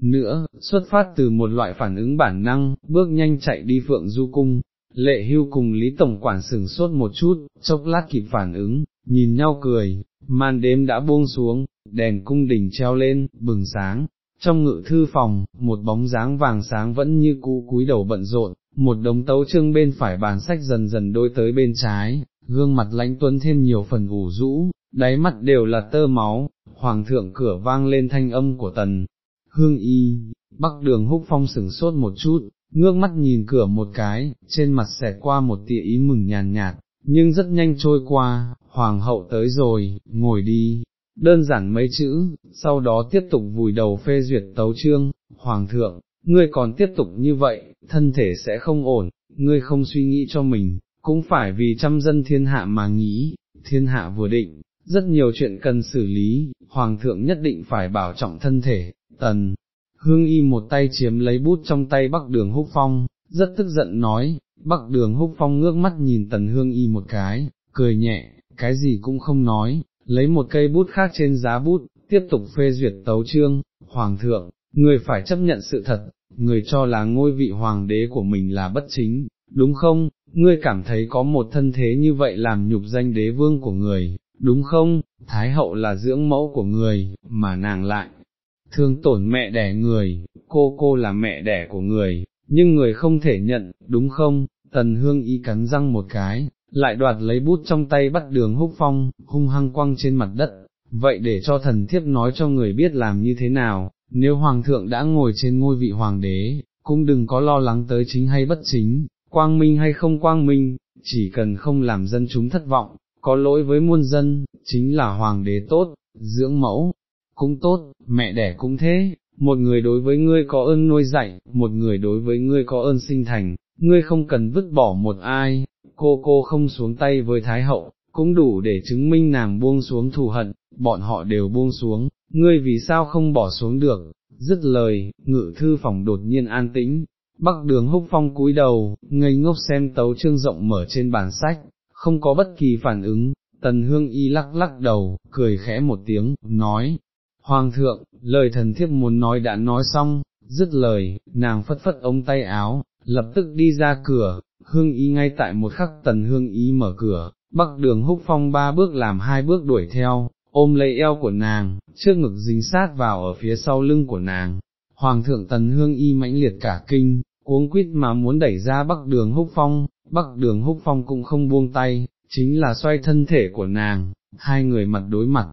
Nữa, xuất phát từ một loại phản ứng bản năng, bước nhanh chạy đi phượng du cung, lệ hưu cùng Lý Tổng Quản sừng sốt một chút, chốc lát kịp phản ứng, nhìn nhau cười, màn đêm đã buông xuống, đèn cung đình treo lên, bừng sáng, trong ngự thư phòng, một bóng dáng vàng sáng vẫn như cũ cúi đầu bận rộn, một đống tấu trương bên phải bàn sách dần dần đôi tới bên trái, gương mặt lãnh tuấn thêm nhiều phần ủ rũ, đáy mắt đều là tơ máu, hoàng thượng cửa vang lên thanh âm của tần, hương y, bắc đường húc phong sửng sốt một chút, ngước mắt nhìn cửa một cái, trên mặt xẹt qua một tia ý mừng nhàn nhạt, nhưng rất nhanh trôi qua, hoàng hậu tới rồi, ngồi đi, đơn giản mấy chữ, sau đó tiếp tục vùi đầu phê duyệt tấu chương, hoàng thượng, ngươi còn tiếp tục như vậy, thân thể sẽ không ổn, ngươi không suy nghĩ cho mình, cũng phải vì trăm dân thiên hạ mà nghĩ, thiên hạ vừa định, rất nhiều chuyện cần xử lý, hoàng thượng nhất định phải bảo trọng thân thể, tần. Hương y một tay chiếm lấy bút trong tay bắc đường húc phong, rất tức giận nói, bắc đường húc phong ngước mắt nhìn tần hương y một cái, cười nhẹ, cái gì cũng không nói, lấy một cây bút khác trên giá bút, tiếp tục phê duyệt tấu chương, hoàng thượng, người phải chấp nhận sự thật, người cho là ngôi vị hoàng đế của mình là bất chính, đúng không, ngươi cảm thấy có một thân thế như vậy làm nhục danh đế vương của người, đúng không, thái hậu là dưỡng mẫu của người, mà nàng lại thương tổn mẹ đẻ người, cô cô là mẹ đẻ của người, nhưng người không thể nhận, đúng không, tần hương y cắn răng một cái, lại đoạt lấy bút trong tay bắt đường húc phong, hung hăng quăng trên mặt đất, vậy để cho thần thiếp nói cho người biết làm như thế nào, nếu hoàng thượng đã ngồi trên ngôi vị hoàng đế, cũng đừng có lo lắng tới chính hay bất chính, quang minh hay không quang minh, chỉ cần không làm dân chúng thất vọng, có lỗi với muôn dân, chính là hoàng đế tốt, dưỡng mẫu, cũng tốt, mẹ đẻ cũng thế, một người đối với ngươi có ơn nuôi dạy, một người đối với ngươi có ơn sinh thành, ngươi không cần vứt bỏ một ai, cô cô không xuống tay với Thái Hậu, cũng đủ để chứng minh nàng buông xuống thù hận, bọn họ đều buông xuống, ngươi vì sao không bỏ xuống được, dứt lời, ngự thư phòng đột nhiên an tĩnh, bắc đường húc phong cúi đầu, ngây ngốc xem tấu chương rộng mở trên bàn sách, không có bất kỳ phản ứng, tần hương y lắc lắc đầu, cười khẽ một tiếng, nói, Hoàng thượng, lời thần thiếp muốn nói đã nói xong, dứt lời, nàng phất phất ống tay áo, lập tức đi ra cửa, hương ý ngay tại một khắc tần hương ý mở cửa, bắc đường húc phong ba bước làm hai bước đuổi theo, ôm lấy eo của nàng, trước ngực dính sát vào ở phía sau lưng của nàng. Hoàng thượng tần hương y mãnh liệt cả kinh, cuống quýt mà muốn đẩy ra bắc đường húc phong, bắc đường húc phong cũng không buông tay, chính là xoay thân thể của nàng, hai người mặt đối mặt,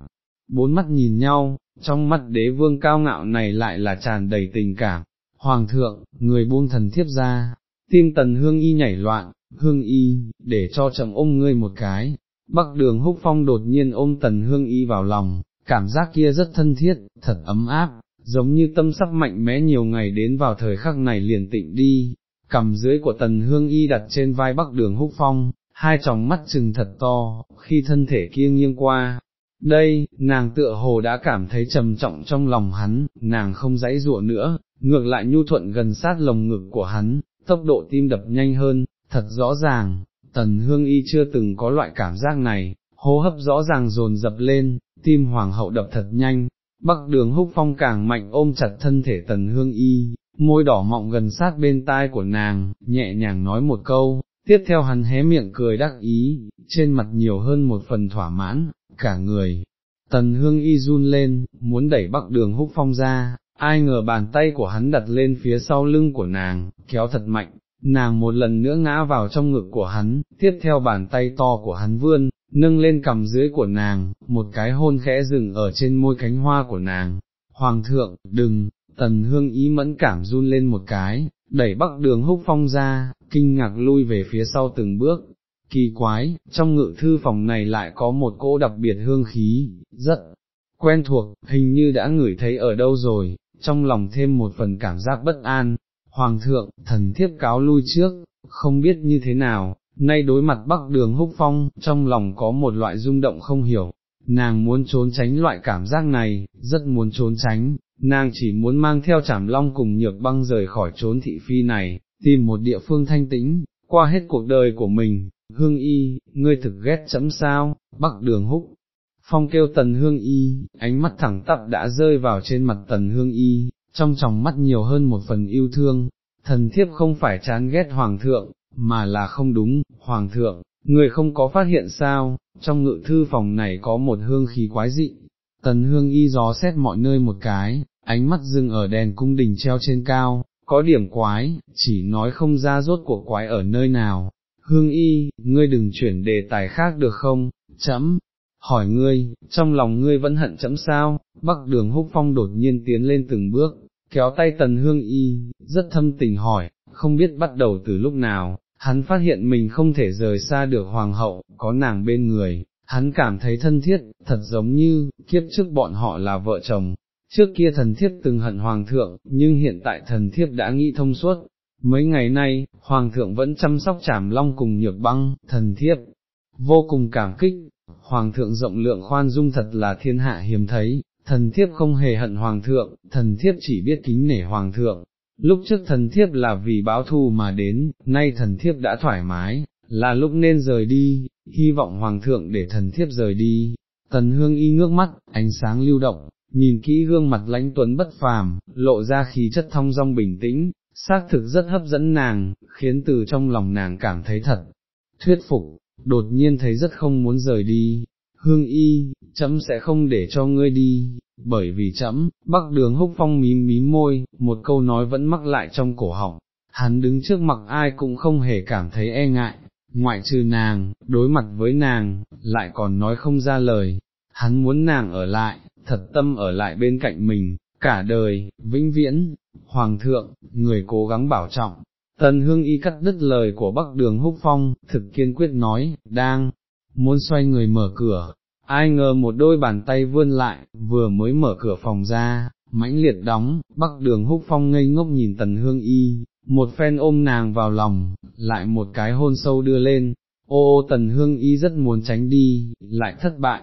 bốn mắt nhìn nhau, trong mắt đế vương cao ngạo này lại là tràn đầy tình cảm. Hoàng thượng, người buông thần thiếp ra, tim tần hương y nhảy loạn, hương y, để cho chậm ôm ngươi một cái. Bắc đường húc phong đột nhiên ôm tần hương y vào lòng, cảm giác kia rất thân thiết, thật ấm áp, giống như tâm sắc mạnh mẽ nhiều ngày đến vào thời khắc này liền tịnh đi, cầm dưới của tần hương y đặt trên vai bắc đường húc phong, hai tròng mắt trừng thật to, khi thân thể kia nghiêng qua, đây, nàng tựa hồ đã cảm thấy trầm trọng trong lòng hắn, nàng không dãy dụa nữa, ngược lại nhu thuận gần sát lồng ngực của hắn, tốc độ tim đập nhanh hơn, thật rõ ràng, tần hương y chưa từng có loại cảm giác này, hô hấp rõ ràng dồn dập lên, tim hoàng hậu đập thật nhanh, bắc đường húc phong càng mạnh ôm chặt thân thể tần hương y, môi đỏ mọng gần sát bên tai của nàng, nhẹ nhàng nói một câu, tiếp theo hắn hé miệng cười đắc ý, trên mặt nhiều hơn một phần thỏa mãn, cả người. Tần hương y run lên, muốn đẩy bắc đường húc phong ra, ai ngờ bàn tay của hắn đặt lên phía sau lưng của nàng, kéo thật mạnh, nàng một lần nữa ngã vào trong ngực của hắn, tiếp theo bàn tay to của hắn vươn, nâng lên cầm dưới của nàng, một cái hôn khẽ dừng ở trên môi cánh hoa của nàng. Hoàng thượng, đừng, tần hương ý mẫn cảm run lên một cái, đẩy bắc đường húc phong ra, kinh ngạc lui về phía sau từng bước, kỳ quái, trong ngự thư phòng này lại có một cỗ đặc biệt hương khí, rất quen thuộc, hình như đã ngửi thấy ở đâu rồi, trong lòng thêm một phần cảm giác bất an, hoàng thượng, thần thiếp cáo lui trước, không biết như thế nào, nay đối mặt bắc đường húc phong, trong lòng có một loại rung động không hiểu, nàng muốn trốn tránh loại cảm giác này, rất muốn trốn tránh, nàng chỉ muốn mang theo trảm long cùng nhược băng rời khỏi trốn thị phi này, tìm một địa phương thanh tĩnh, qua hết cuộc đời của mình, hương y, ngươi thực ghét chấm sao, bắc đường húc. Phong kêu tần hương y, ánh mắt thẳng tắp đã rơi vào trên mặt tần hương y, trong tròng mắt nhiều hơn một phần yêu thương, thần thiếp không phải chán ghét hoàng thượng, mà là không đúng, hoàng thượng, người không có phát hiện sao, trong ngự thư phòng này có một hương khí quái dị, tần hương y gió xét mọi nơi một cái, ánh mắt dừng ở đèn cung đình treo trên cao, có điểm quái, chỉ nói không ra rốt cuộc quái ở nơi nào. Hương y, ngươi đừng chuyển đề tài khác được không, chấm, hỏi ngươi, trong lòng ngươi vẫn hận chấm sao, bắc đường húc phong đột nhiên tiến lên từng bước, kéo tay tần hương y, rất thâm tình hỏi, không biết bắt đầu từ lúc nào, hắn phát hiện mình không thể rời xa được hoàng hậu, có nàng bên người, hắn cảm thấy thân thiết, thật giống như, kiếp trước bọn họ là vợ chồng, trước kia thần thiếp từng hận hoàng thượng, nhưng hiện tại thần thiếp đã nghĩ thông suốt, mấy ngày nay, hoàng thượng vẫn chăm sóc trảm long cùng nhược băng, thần thiếp, vô cùng cảm kích, hoàng thượng rộng lượng khoan dung thật là thiên hạ hiếm thấy, thần thiếp không hề hận hoàng thượng, thần thiếp chỉ biết kính nể hoàng thượng. Lúc trước thần thiếp là vì báo thù mà đến, nay thần thiếp đã thoải mái, là lúc nên rời đi, hy vọng hoàng thượng để thần thiếp rời đi. Tần hương y ngước mắt, ánh sáng lưu động, nhìn kỹ gương mặt lãnh tuấn bất phàm, lộ ra khí chất thong dong bình tĩnh, xác thực rất hấp dẫn nàng, khiến từ trong lòng nàng cảm thấy thật, thuyết phục, đột nhiên thấy rất không muốn rời đi, hương y, chấm sẽ không để cho ngươi đi, bởi vì chấm, bắc đường húc phong mím mím môi, một câu nói vẫn mắc lại trong cổ họng, hắn đứng trước mặt ai cũng không hề cảm thấy e ngại, ngoại trừ nàng, đối mặt với nàng, lại còn nói không ra lời, hắn muốn nàng ở lại, thật tâm ở lại bên cạnh mình, cả đời, vĩnh viễn, hoàng thượng, người cố gắng bảo trọng. Tần hương y cắt đứt lời của bắc đường húc phong, thực kiên quyết nói, đang, muốn xoay người mở cửa, ai ngờ một đôi bàn tay vươn lại, vừa mới mở cửa phòng ra, mãnh liệt đóng, bắc đường húc phong ngây ngốc nhìn tần hương y, một phen ôm nàng vào lòng, lại một cái hôn sâu đưa lên, ô ô tần hương y rất muốn tránh đi, lại thất bại,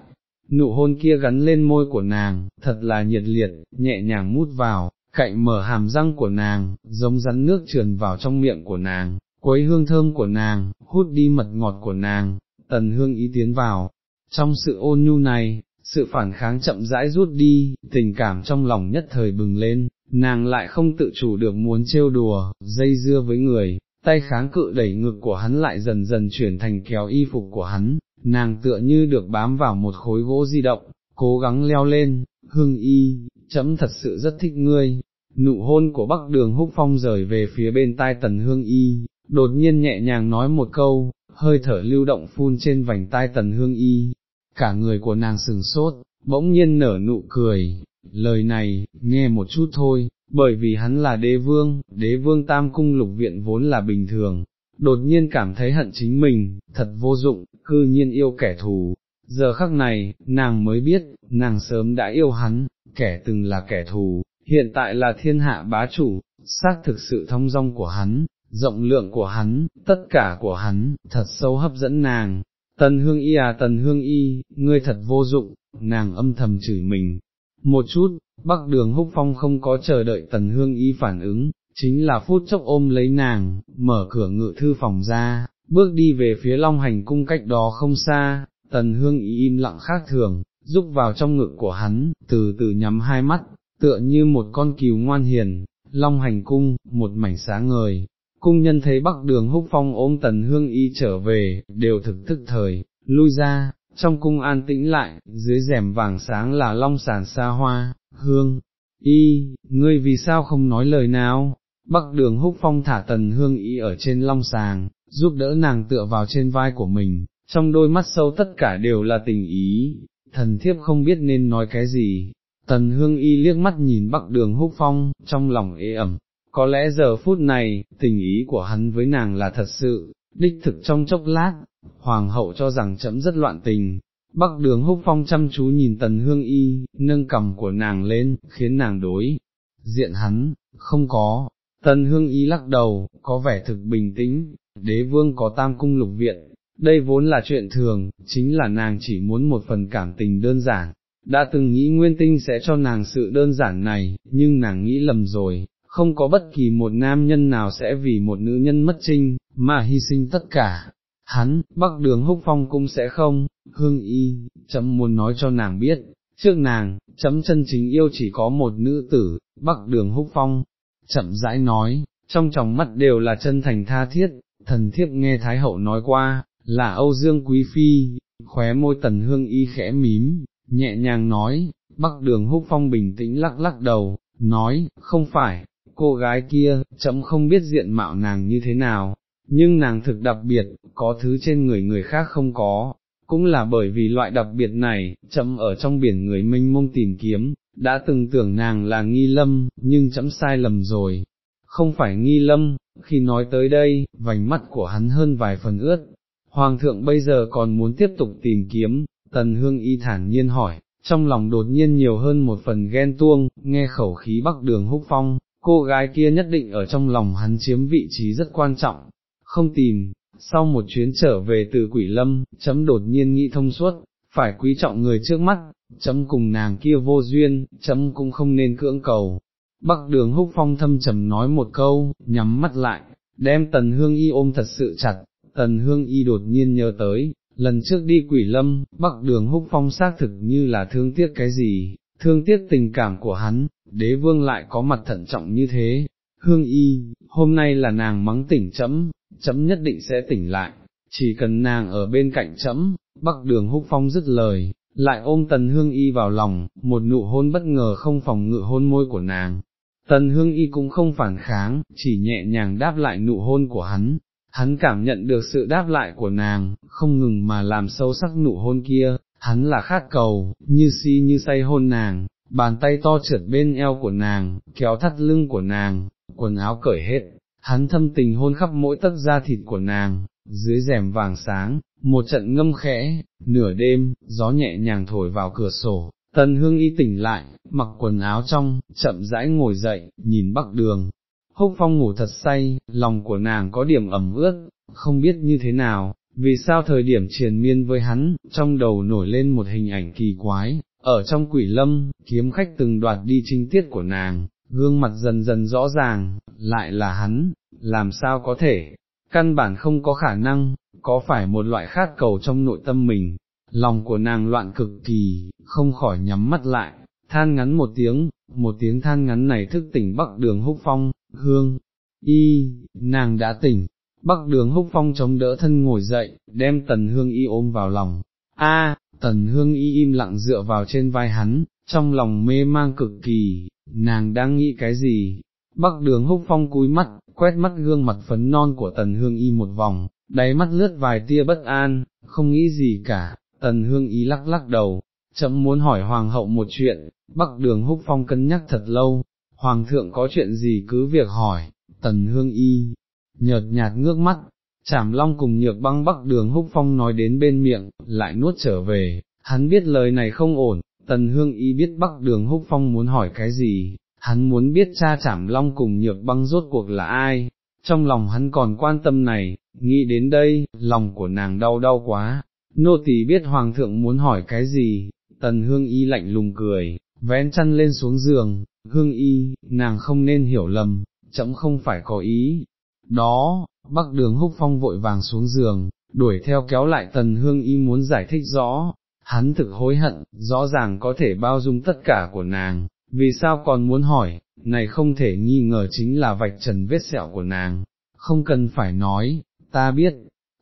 nụ hôn kia gắn lên môi của nàng, thật là nhiệt liệt, nhẹ nhàng mút vào, cạnh mở hàm răng của nàng, giống rắn nước trườn vào trong miệng của nàng, quấy hương thơm của nàng, hút đi mật ngọt của nàng, tần hương ý tiến vào. Trong sự ôn nhu này, sự phản kháng chậm rãi rút đi, tình cảm trong lòng nhất thời bừng lên, nàng lại không tự chủ được muốn trêu đùa, dây dưa với người, tay kháng cự đẩy ngực của hắn lại dần dần chuyển thành kéo y phục của hắn, nàng tựa như được bám vào một khối gỗ di động, cố gắng leo lên, hương y, chấm thật sự rất thích ngươi. Nụ hôn của bắc đường húc phong rời về phía bên tai tần hương y, đột nhiên nhẹ nhàng nói một câu, hơi thở lưu động phun trên vành tai tần hương y, cả người của nàng sừng sốt, bỗng nhiên nở nụ cười, lời này, nghe một chút thôi, bởi vì hắn là đế vương, đế vương tam cung lục viện vốn là bình thường, đột nhiên cảm thấy hận chính mình, thật vô dụng, cư nhiên yêu kẻ thù. Giờ khắc này, nàng mới biết, nàng sớm đã yêu hắn, kẻ từng là kẻ thù, hiện tại là thiên hạ bá chủ, xác thực sự thông dong của hắn, rộng lượng của hắn, tất cả của hắn, thật sâu hấp dẫn nàng. Tần hương y à tần hương y, ngươi thật vô dụng, nàng âm thầm chửi mình. Một chút, bắc đường húc phong không có chờ đợi tần hương y phản ứng, chính là phút chốc ôm lấy nàng, mở cửa ngự thư phòng ra, bước đi về phía long hành cung cách đó không xa, tần hương Y im lặng khác thường, rúc vào trong ngực của hắn, từ từ nhắm hai mắt, tựa như một con cừu ngoan hiền, long hành cung, một mảnh sáng ngời. Cung nhân thấy bắc đường húc phong ôm tần hương y trở về, đều thực thức thời, lui ra, trong cung an tĩnh lại, dưới rèm vàng sáng là long sàn xa hoa, hương, y, ngươi vì sao không nói lời nào, Bắc đường húc phong thả tần hương y ở trên long sàng, giúp đỡ nàng tựa vào trên vai của mình, trong đôi mắt sâu tất cả đều là tình ý, thần thiếp không biết nên nói cái gì. Tần hương y liếc mắt nhìn bắc đường húc phong, trong lòng ê ẩm, có lẽ giờ phút này, tình ý của hắn với nàng là thật sự, đích thực trong chốc lát, hoàng hậu cho rằng chấm rất loạn tình. Bắc đường húc phong chăm chú nhìn tần hương y, nâng cầm của nàng lên, khiến nàng đối, diện hắn, không có, Tần hương Y lắc đầu, có vẻ thực bình tĩnh, đế vương có tam cung lục viện, đây vốn là chuyện thường, chính là nàng chỉ muốn một phần cảm tình đơn giản, đã từng nghĩ nguyên tinh sẽ cho nàng sự đơn giản này, nhưng nàng nghĩ lầm rồi, không có bất kỳ một nam nhân nào sẽ vì một nữ nhân mất trinh, mà hy sinh tất cả. Hắn, bắc đường húc phong cũng sẽ không, hương y, chấm muốn nói cho nàng biết, trước nàng, chấm chân chính yêu chỉ có một nữ tử, bắc đường húc phong, chậm rãi nói, trong tròng mắt đều là chân thành tha thiết, thần thiếp nghe Thái Hậu nói qua, là Âu Dương Quý Phi, khóe môi tần hương y khẽ mím, nhẹ nhàng nói, bắc đường húc phong bình tĩnh lắc lắc đầu, nói, không phải, cô gái kia, chấm không biết diện mạo nàng như thế nào, nhưng nàng thực đặc biệt, có thứ trên người người khác không có, cũng là bởi vì loại đặc biệt này, chấm ở trong biển người mênh mông tìm kiếm, đã từng tưởng nàng là nghi lâm, nhưng chấm sai lầm rồi, không phải nghi lâm, khi nói tới đây, vành mắt của hắn hơn vài phần ướt, hoàng thượng bây giờ còn muốn tiếp tục tìm kiếm, tần hương y thản nhiên hỏi, trong lòng đột nhiên nhiều hơn một phần ghen tuông, nghe khẩu khí bắc đường húc phong, cô gái kia nhất định ở trong lòng hắn chiếm vị trí rất quan trọng, không tìm, sau một chuyến trở về từ quỷ lâm, chấm đột nhiên nghĩ thông suốt, phải quý trọng người trước mắt, chấm cùng nàng kia vô duyên, chấm cũng không nên cưỡng cầu. Bắc đường húc phong thâm trầm nói một câu, nhắm mắt lại, đem tần hương y ôm thật sự chặt, tần hương y đột nhiên nhớ tới, lần trước đi quỷ lâm, bắc đường húc phong xác thực như là thương tiếc cái gì, thương tiếc tình cảm của hắn, đế vương lại có mặt thận trọng như thế, hương y, hôm nay là nàng mắng tỉnh chấm, chấm nhất định sẽ tỉnh lại, chỉ cần nàng ở bên cạnh chấm, bắc đường húc phong dứt lời, lại ôm tần hương y vào lòng, một nụ hôn bất ngờ không phòng ngự hôn môi của nàng. Tần hương y cũng không phản kháng, chỉ nhẹ nhàng đáp lại nụ hôn của hắn, hắn cảm nhận được sự đáp lại của nàng, không ngừng mà làm sâu sắc nụ hôn kia, hắn là khát cầu, như si như say hôn nàng, bàn tay to trượt bên eo của nàng, kéo thắt lưng của nàng, quần áo cởi hết, hắn thâm tình hôn khắp mỗi tấc da thịt của nàng, dưới rèm vàng sáng, một trận ngâm khẽ, nửa đêm, gió nhẹ nhàng thổi vào cửa sổ, tần hương y tỉnh lại, mặc quần áo trong, chậm rãi ngồi dậy, nhìn bắc đường. Húc phong ngủ thật say, lòng của nàng có điểm ẩm ướt, không biết như thế nào, vì sao thời điểm triền miên với hắn, trong đầu nổi lên một hình ảnh kỳ quái, ở trong quỷ lâm, kiếm khách từng đoạt đi trinh tiết của nàng, gương mặt dần dần rõ ràng, lại là hắn, làm sao có thể, căn bản không có khả năng, có phải một loại khát cầu trong nội tâm mình, lòng của nàng loạn cực kỳ, không khỏi nhắm mắt lại, than ngắn một tiếng, một tiếng than ngắn này thức tỉnh bắc đường húc phong, hương, y, nàng đã tỉnh, bắc đường húc phong chống đỡ thân ngồi dậy, đem tần hương y ôm vào lòng, a tần hương y im lặng dựa vào trên vai hắn, trong lòng mê mang cực kỳ, nàng đang nghĩ cái gì, bắc đường húc phong cúi mắt, quét mắt gương mặt phấn non của tần hương y một vòng, đáy mắt lướt vài tia bất an, không nghĩ gì cả, tần hương y lắc lắc đầu, chậm muốn hỏi hoàng hậu một chuyện, bắc đường húc phong cân nhắc thật lâu, hoàng thượng có chuyện gì cứ việc hỏi, tần hương y, nhợt nhạt ngước mắt, chảm long cùng nhược băng bắc đường húc phong nói đến bên miệng, lại nuốt trở về, hắn biết lời này không ổn, tần hương y biết bắc đường húc phong muốn hỏi cái gì, hắn muốn biết cha chảm long cùng nhược băng rốt cuộc là ai, trong lòng hắn còn quan tâm này, nghĩ đến đây, lòng của nàng đau đau quá, nô tỳ biết hoàng thượng muốn hỏi cái gì, tần hương y lạnh lùng cười, vén chăn lên xuống giường, hương y, nàng không nên hiểu lầm, chậm không phải có ý, đó, bắc đường húc phong vội vàng xuống giường, đuổi theo kéo lại tần hương y muốn giải thích rõ, hắn thực hối hận, rõ ràng có thể bao dung tất cả của nàng, vì sao còn muốn hỏi, này không thể nghi ngờ chính là vạch trần vết sẹo của nàng, không cần phải nói, ta biết,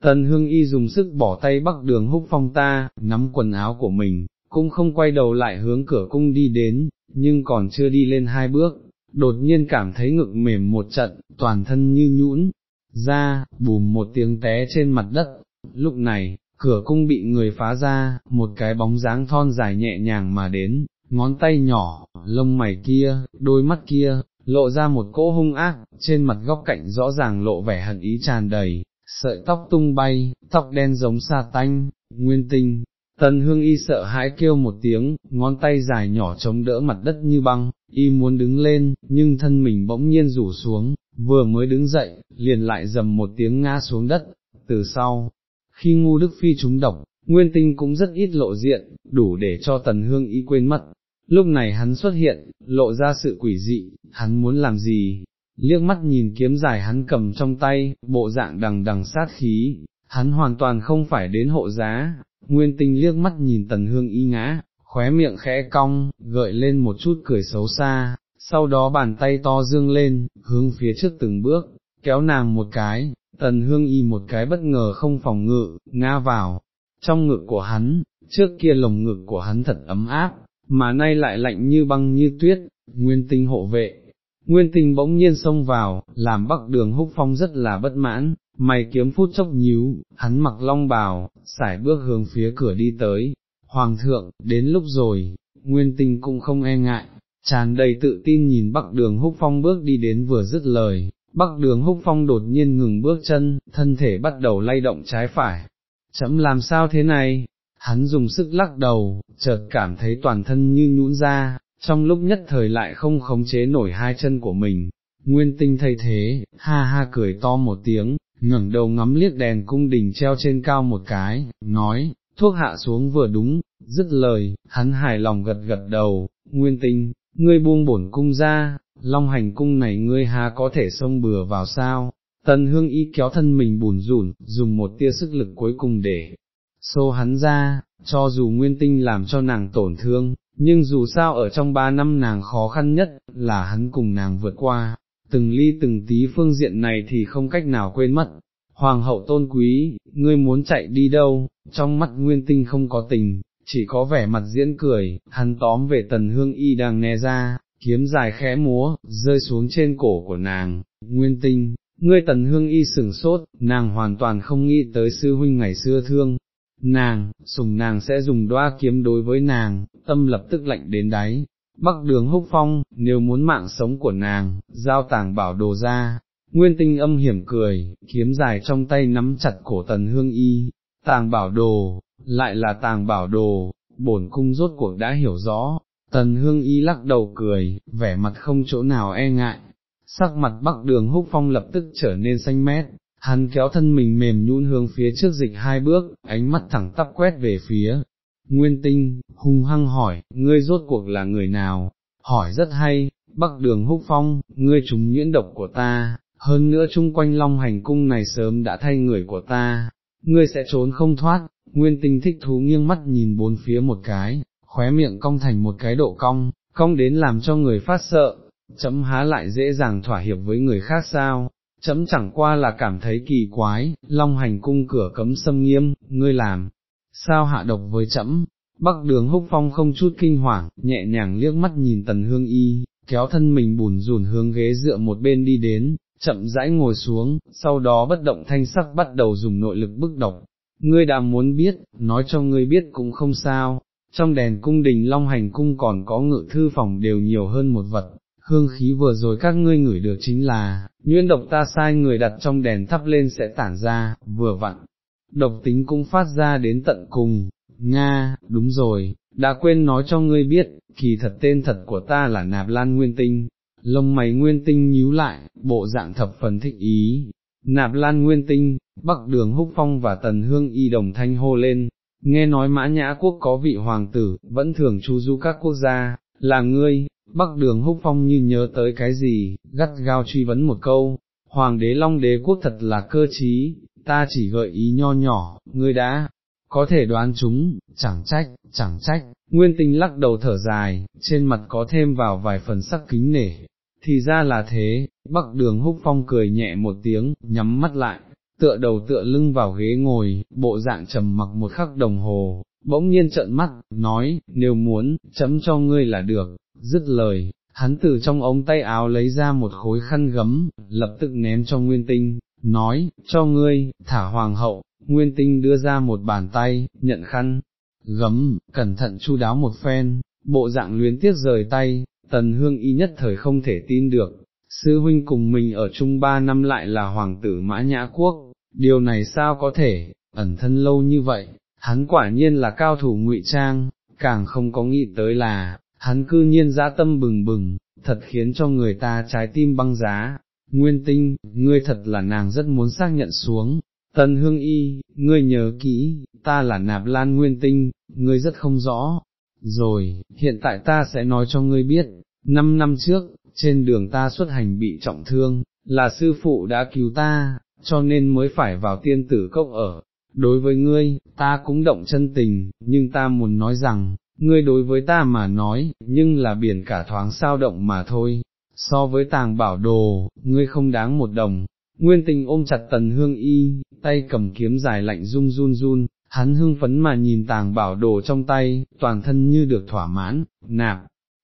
tần hương y dùng sức bỏ tay bắc đường húc phong ta, nắm quần áo của mình, cũng không quay đầu lại hướng cửa cung đi đến, nhưng còn chưa đi lên hai bước, đột nhiên cảm thấy ngực mềm một trận, toàn thân như nhũn, ra, bùm một tiếng té trên mặt đất, lúc này, cửa cung bị người phá ra, một cái bóng dáng thon dài nhẹ nhàng mà đến, ngón tay nhỏ, lông mày kia, đôi mắt kia, lộ ra một cỗ hung ác, trên mặt góc cạnh rõ ràng lộ vẻ hận ý tràn đầy, sợi tóc tung bay, tóc đen giống sa tanh, nguyên tinh. Tần hương y sợ hãi kêu một tiếng, ngón tay dài nhỏ chống đỡ mặt đất như băng, y muốn đứng lên, nhưng thân mình bỗng nhiên rủ xuống, vừa mới đứng dậy, liền lại dầm một tiếng ngã xuống đất, từ sau, khi ngu đức phi trúng độc, nguyên tinh cũng rất ít lộ diện, đủ để cho tần hương y quên mất, lúc này hắn xuất hiện, lộ ra sự quỷ dị, hắn muốn làm gì, liếc mắt nhìn kiếm dài hắn cầm trong tay, bộ dạng đằng đằng sát khí, hắn hoàn toàn không phải đến hộ giá, nguyên tinh liếc mắt nhìn tần hương y ngã, khóe miệng khẽ cong, gợi lên một chút cười xấu xa, sau đó bàn tay to dương lên, hướng phía trước từng bước, kéo nàng một cái, tần hương y một cái bất ngờ không phòng ngự, ngã vào, trong ngực của hắn, trước kia lồng ngực của hắn thật ấm áp, mà nay lại lạnh như băng như tuyết, nguyên tinh hộ vệ. Nguyên Tình bỗng nhiên xông vào, làm bắc đường húc phong rất là bất mãn, mày kiếm phút chốc nhíu, hắn mặc long bào, xải bước hướng phía cửa đi tới. Hoàng thượng, đến lúc rồi, nguyên Tình cũng không e ngại, tràn đầy tự tin nhìn bắc đường húc phong bước đi đến vừa dứt lời, bắc đường húc phong đột nhiên ngừng bước chân, thân thể bắt đầu lay động trái phải. Chấm làm sao thế này? Hắn dùng sức lắc đầu, chợt cảm thấy toàn thân như nhũn ra, trong lúc nhất thời lại không khống chế nổi hai chân của mình. Nguyên tinh thay thế, ha ha cười to một tiếng, ngẩng đầu ngắm liếc đèn cung đình treo trên cao một cái, nói, thuốc hạ xuống vừa đúng, dứt lời, hắn hài lòng gật gật đầu, nguyên tinh, ngươi buông bổn cung ra, long hành cung này ngươi ha có thể xông bừa vào sao, tần hương y kéo thân mình bùn rủn, dùng một tia sức lực cuối cùng để xô hắn ra, cho dù nguyên tinh làm cho nàng tổn thương, nhưng dù sao ở trong ba năm nàng khó khăn nhất, là hắn cùng nàng vượt qua, từng ly từng tí phương diện này thì không cách nào quên mất. Hoàng hậu tôn quý, ngươi muốn chạy đi đâu, trong mắt nguyên tinh không có tình, chỉ có vẻ mặt diễn cười, hắn tóm về tần hương y đang né ra, kiếm dài khẽ múa, rơi xuống trên cổ của nàng, nguyên tinh, ngươi tần hương y sửng sốt, nàng hoàn toàn không nghĩ tới sư huynh ngày xưa thương, nàng, sùng nàng sẽ dùng đoa kiếm đối với nàng, tâm lập tức lạnh đến đáy. Bắc đường húc phong, nếu muốn mạng sống của nàng, giao tàng bảo đồ ra, nguyên tinh âm hiểm cười, kiếm dài trong tay nắm chặt cổ tần hương y, tàng bảo đồ, lại là tàng bảo đồ, bổn cung rốt cuộc đã hiểu rõ, tần hương y lắc đầu cười, vẻ mặt không chỗ nào e ngại, sắc mặt bắc đường húc phong lập tức trở nên xanh mét, hắn kéo thân mình mềm nhũn hướng phía trước dịch hai bước, ánh mắt thẳng tắp quét về phía. Nguyên tinh, hung hăng hỏi, ngươi rốt cuộc là người nào? Hỏi rất hay, bắc đường húc phong, ngươi trúng nhuyễn độc của ta, hơn nữa chung quanh long hành cung này sớm đã thay người của ta, ngươi sẽ trốn không thoát, nguyên tinh thích thú nghiêng mắt nhìn bốn phía một cái, khóe miệng cong thành một cái độ cong, cong đến làm cho người phát sợ, chấm há lại dễ dàng thỏa hiệp với người khác sao, chấm chẳng qua là cảm thấy kỳ quái, long hành cung cửa cấm xâm nghiêm, ngươi làm, sao hạ độc với chấm, bắc đường húc phong không chút kinh hoàng, nhẹ nhàng liếc mắt nhìn tần hương y, kéo thân mình bùn rùn hướng ghế dựa một bên đi đến, chậm rãi ngồi xuống, sau đó bất động thanh sắc bắt đầu dùng nội lực bức độc. Ngươi đã muốn biết, nói cho ngươi biết cũng không sao, trong đèn cung đình Long Hành Cung còn có ngự thư phòng đều nhiều hơn một vật, hương khí vừa rồi các ngươi ngửi được chính là, nhuyễn độc ta sai người đặt trong đèn thắp lên sẽ tản ra, vừa vặn, độc tính cũng phát ra đến tận cùng, Nga, đúng rồi, đã quên nói cho ngươi biết, kỳ thật tên thật của ta là Nạp Lan Nguyên Tinh, lông mày Nguyên Tinh nhíu lại, bộ dạng thập phần thích ý, Nạp Lan Nguyên Tinh, Bắc Đường Húc Phong và Tần Hương Y đồng thanh hô lên, nghe nói mã nhã quốc có vị hoàng tử, vẫn thường chu du các quốc gia, là ngươi, Bắc đường húc phong như nhớ tới cái gì, gắt gao truy vấn một câu, Hoàng đế Long đế quốc thật là cơ trí, ta chỉ gợi ý nho nhỏ, ngươi đã, có thể đoán chúng, chẳng trách, chẳng trách, nguyên tinh lắc đầu thở dài, trên mặt có thêm vào vài phần sắc kính nể, thì ra là thế, bắc đường húc phong cười nhẹ một tiếng, nhắm mắt lại, tựa đầu tựa lưng vào ghế ngồi, bộ dạng trầm mặc một khắc đồng hồ, bỗng nhiên trợn mắt, nói, nếu muốn, chấm cho ngươi là được, dứt lời, hắn từ trong ống tay áo lấy ra một khối khăn gấm, lập tức ném cho Nguyên Tinh, nói, cho ngươi, thả hoàng hậu, Nguyên Tinh đưa ra một bàn tay, nhận khăn, gấm, cẩn thận chu đáo một phen, bộ dạng luyến tiếc rời tay, tần hương y nhất thời không thể tin được, sư huynh cùng mình ở chung ba năm lại là hoàng tử mã nhã quốc, điều này sao có thể, ẩn thân lâu như vậy, hắn quả nhiên là cao thủ ngụy trang, càng không có nghĩ tới là, hắn cư nhiên dã tâm bừng bừng, thật khiến cho người ta trái tim băng giá. Nguyên tinh, ngươi thật là nàng rất muốn xác nhận xuống, Tần Hương Y, ngươi nhớ kỹ, ta là nạp lan nguyên tinh, ngươi rất không rõ, rồi, hiện tại ta sẽ nói cho ngươi biết, năm năm trước, trên đường ta xuất hành bị trọng thương, là sư phụ đã cứu ta, cho nên mới phải vào tiên tử cốc ở. Đối với ngươi, ta cũng động chân tình, nhưng ta muốn nói rằng, ngươi đối với ta mà nói, nhưng là biển cả thoáng sao động mà thôi, so với tàng bảo đồ, ngươi không đáng một đồng. Nguyên tình ôm chặt tần hương y, tay cầm kiếm dài lạnh run run run, hắn hưng phấn mà nhìn tàng bảo đồ trong tay, toàn thân như được thỏa mãn, nạp,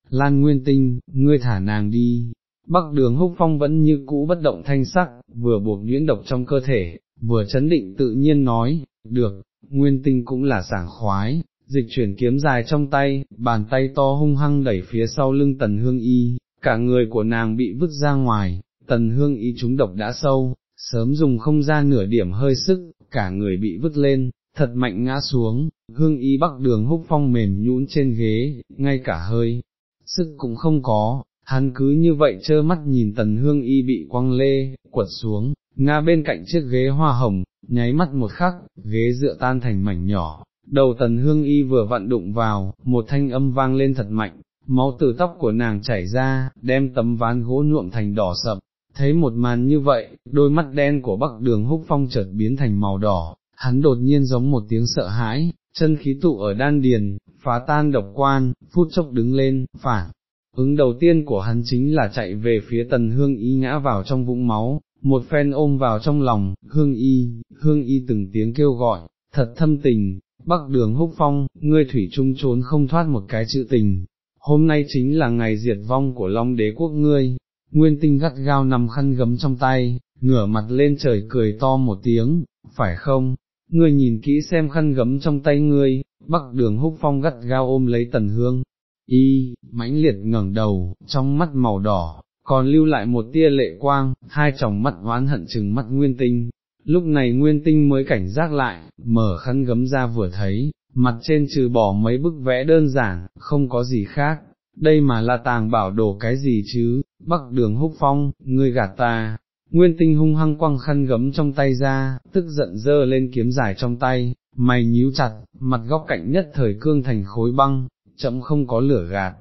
lan nguyên tinh, ngươi thả nàng đi. Bắc đường húc phong vẫn như cũ bất động thanh sắc, vừa buộc nhuyễn độc trong cơ thể, vừa chấn định tự nhiên nói, được, nguyên tinh cũng là sảng khoái, dịch chuyển kiếm dài trong tay, bàn tay to hung hăng đẩy phía sau lưng tần hương y, cả người của nàng bị vứt ra ngoài, tần hương y trúng độc đã sâu, sớm dùng không ra nửa điểm hơi sức, cả người bị vứt lên, thật mạnh ngã xuống, hương y bắc đường húc phong mềm nhũn trên ghế, ngay cả hơi, sức cũng không có, hắn cứ như vậy trơ mắt nhìn tần hương y bị quăng lê, quật xuống, Nga bên cạnh chiếc ghế hoa hồng, nháy mắt một khắc, ghế dựa tan thành mảnh nhỏ, đầu tần hương y vừa vặn đụng vào, một thanh âm vang lên thật mạnh, máu từ tóc của nàng chảy ra, đem tấm ván gỗ nhuộm thành đỏ sậm, thấy một màn như vậy, đôi mắt đen của bắc đường húc phong chợt biến thành màu đỏ, hắn đột nhiên giống một tiếng sợ hãi, chân khí tụ ở đan điền, phá tan độc quan, phút chốc đứng lên, phản. Ứng đầu tiên của hắn chính là chạy về phía tần hương y ngã vào trong vũng máu, một phen ôm vào trong lòng, hương y, hương y từng tiếng kêu gọi, thật thâm tình, bắc đường húc phong, ngươi thủy trung trốn không thoát một cái chữ tình, hôm nay chính là ngày diệt vong của Long đế quốc ngươi, nguyên tinh gắt gao nằm khăn gấm trong tay, ngửa mặt lên trời cười to một tiếng, phải không, ngươi nhìn kỹ xem khăn gấm trong tay ngươi, bắc đường húc phong gắt gao ôm lấy tần hương, y, mãnh liệt ngẩng đầu, trong mắt màu đỏ, còn lưu lại một tia lệ quang, hai tròng mắt oán hận chừng mắt nguyên tinh. Lúc này nguyên tinh mới cảnh giác lại, mở khăn gấm ra vừa thấy, mặt trên trừ bỏ mấy bức vẽ đơn giản, không có gì khác, đây mà là tàng bảo đồ cái gì chứ, bắc đường húc phong, ngươi gạt ta, nguyên tinh hung hăng quăng khăn gấm trong tay ra, tức giận dơ lên kiếm dài trong tay, mày nhíu chặt, mặt góc cạnh nhất thời cương thành khối băng, chậm không có lửa gạt,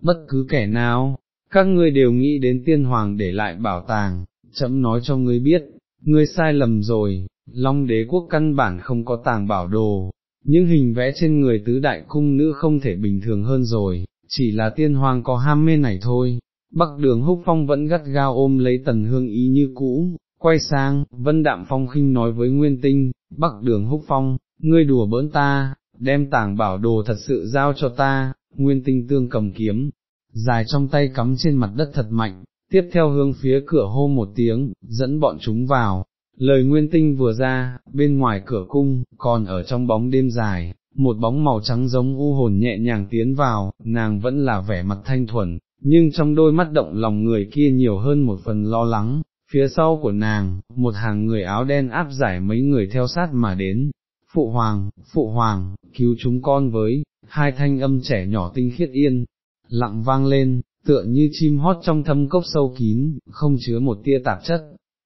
bất cứ kẻ nào, các ngươi đều nghĩ đến tiên hoàng để lại bảo tàng, chậm nói cho ngươi biết, ngươi sai lầm rồi, Long đế quốc căn bản không có tàng bảo đồ, những hình vẽ trên người tứ đại cung nữ không thể bình thường hơn rồi, chỉ là tiên hoàng có ham mê này thôi. Bắc đường húc phong vẫn gắt gao ôm lấy tần hương ý như cũ, quay sang, vân đạm phong khinh nói với nguyên tinh, bắc đường húc phong, ngươi đùa bỡn ta, đem tàng bảo đồ thật sự giao cho ta, nguyên tinh tương cầm kiếm, dài trong tay cắm trên mặt đất thật mạnh, tiếp theo hướng phía cửa hô một tiếng, dẫn bọn chúng vào, Lời nguyên tinh vừa ra, bên ngoài cửa cung, còn ở trong bóng đêm dài, một bóng màu trắng giống u hồn nhẹ nhàng tiến vào, nàng vẫn là vẻ mặt thanh thuần, nhưng trong đôi mắt động lòng người kia nhiều hơn một phần lo lắng, phía sau của nàng, một hàng người áo đen áp giải mấy người theo sát mà đến. Phụ hoàng, phụ hoàng, cứu chúng con với, hai thanh âm trẻ nhỏ tinh khiết yên, lặng vang lên, tựa như chim hót trong thâm cốc sâu kín, không chứa một tia tạp chất,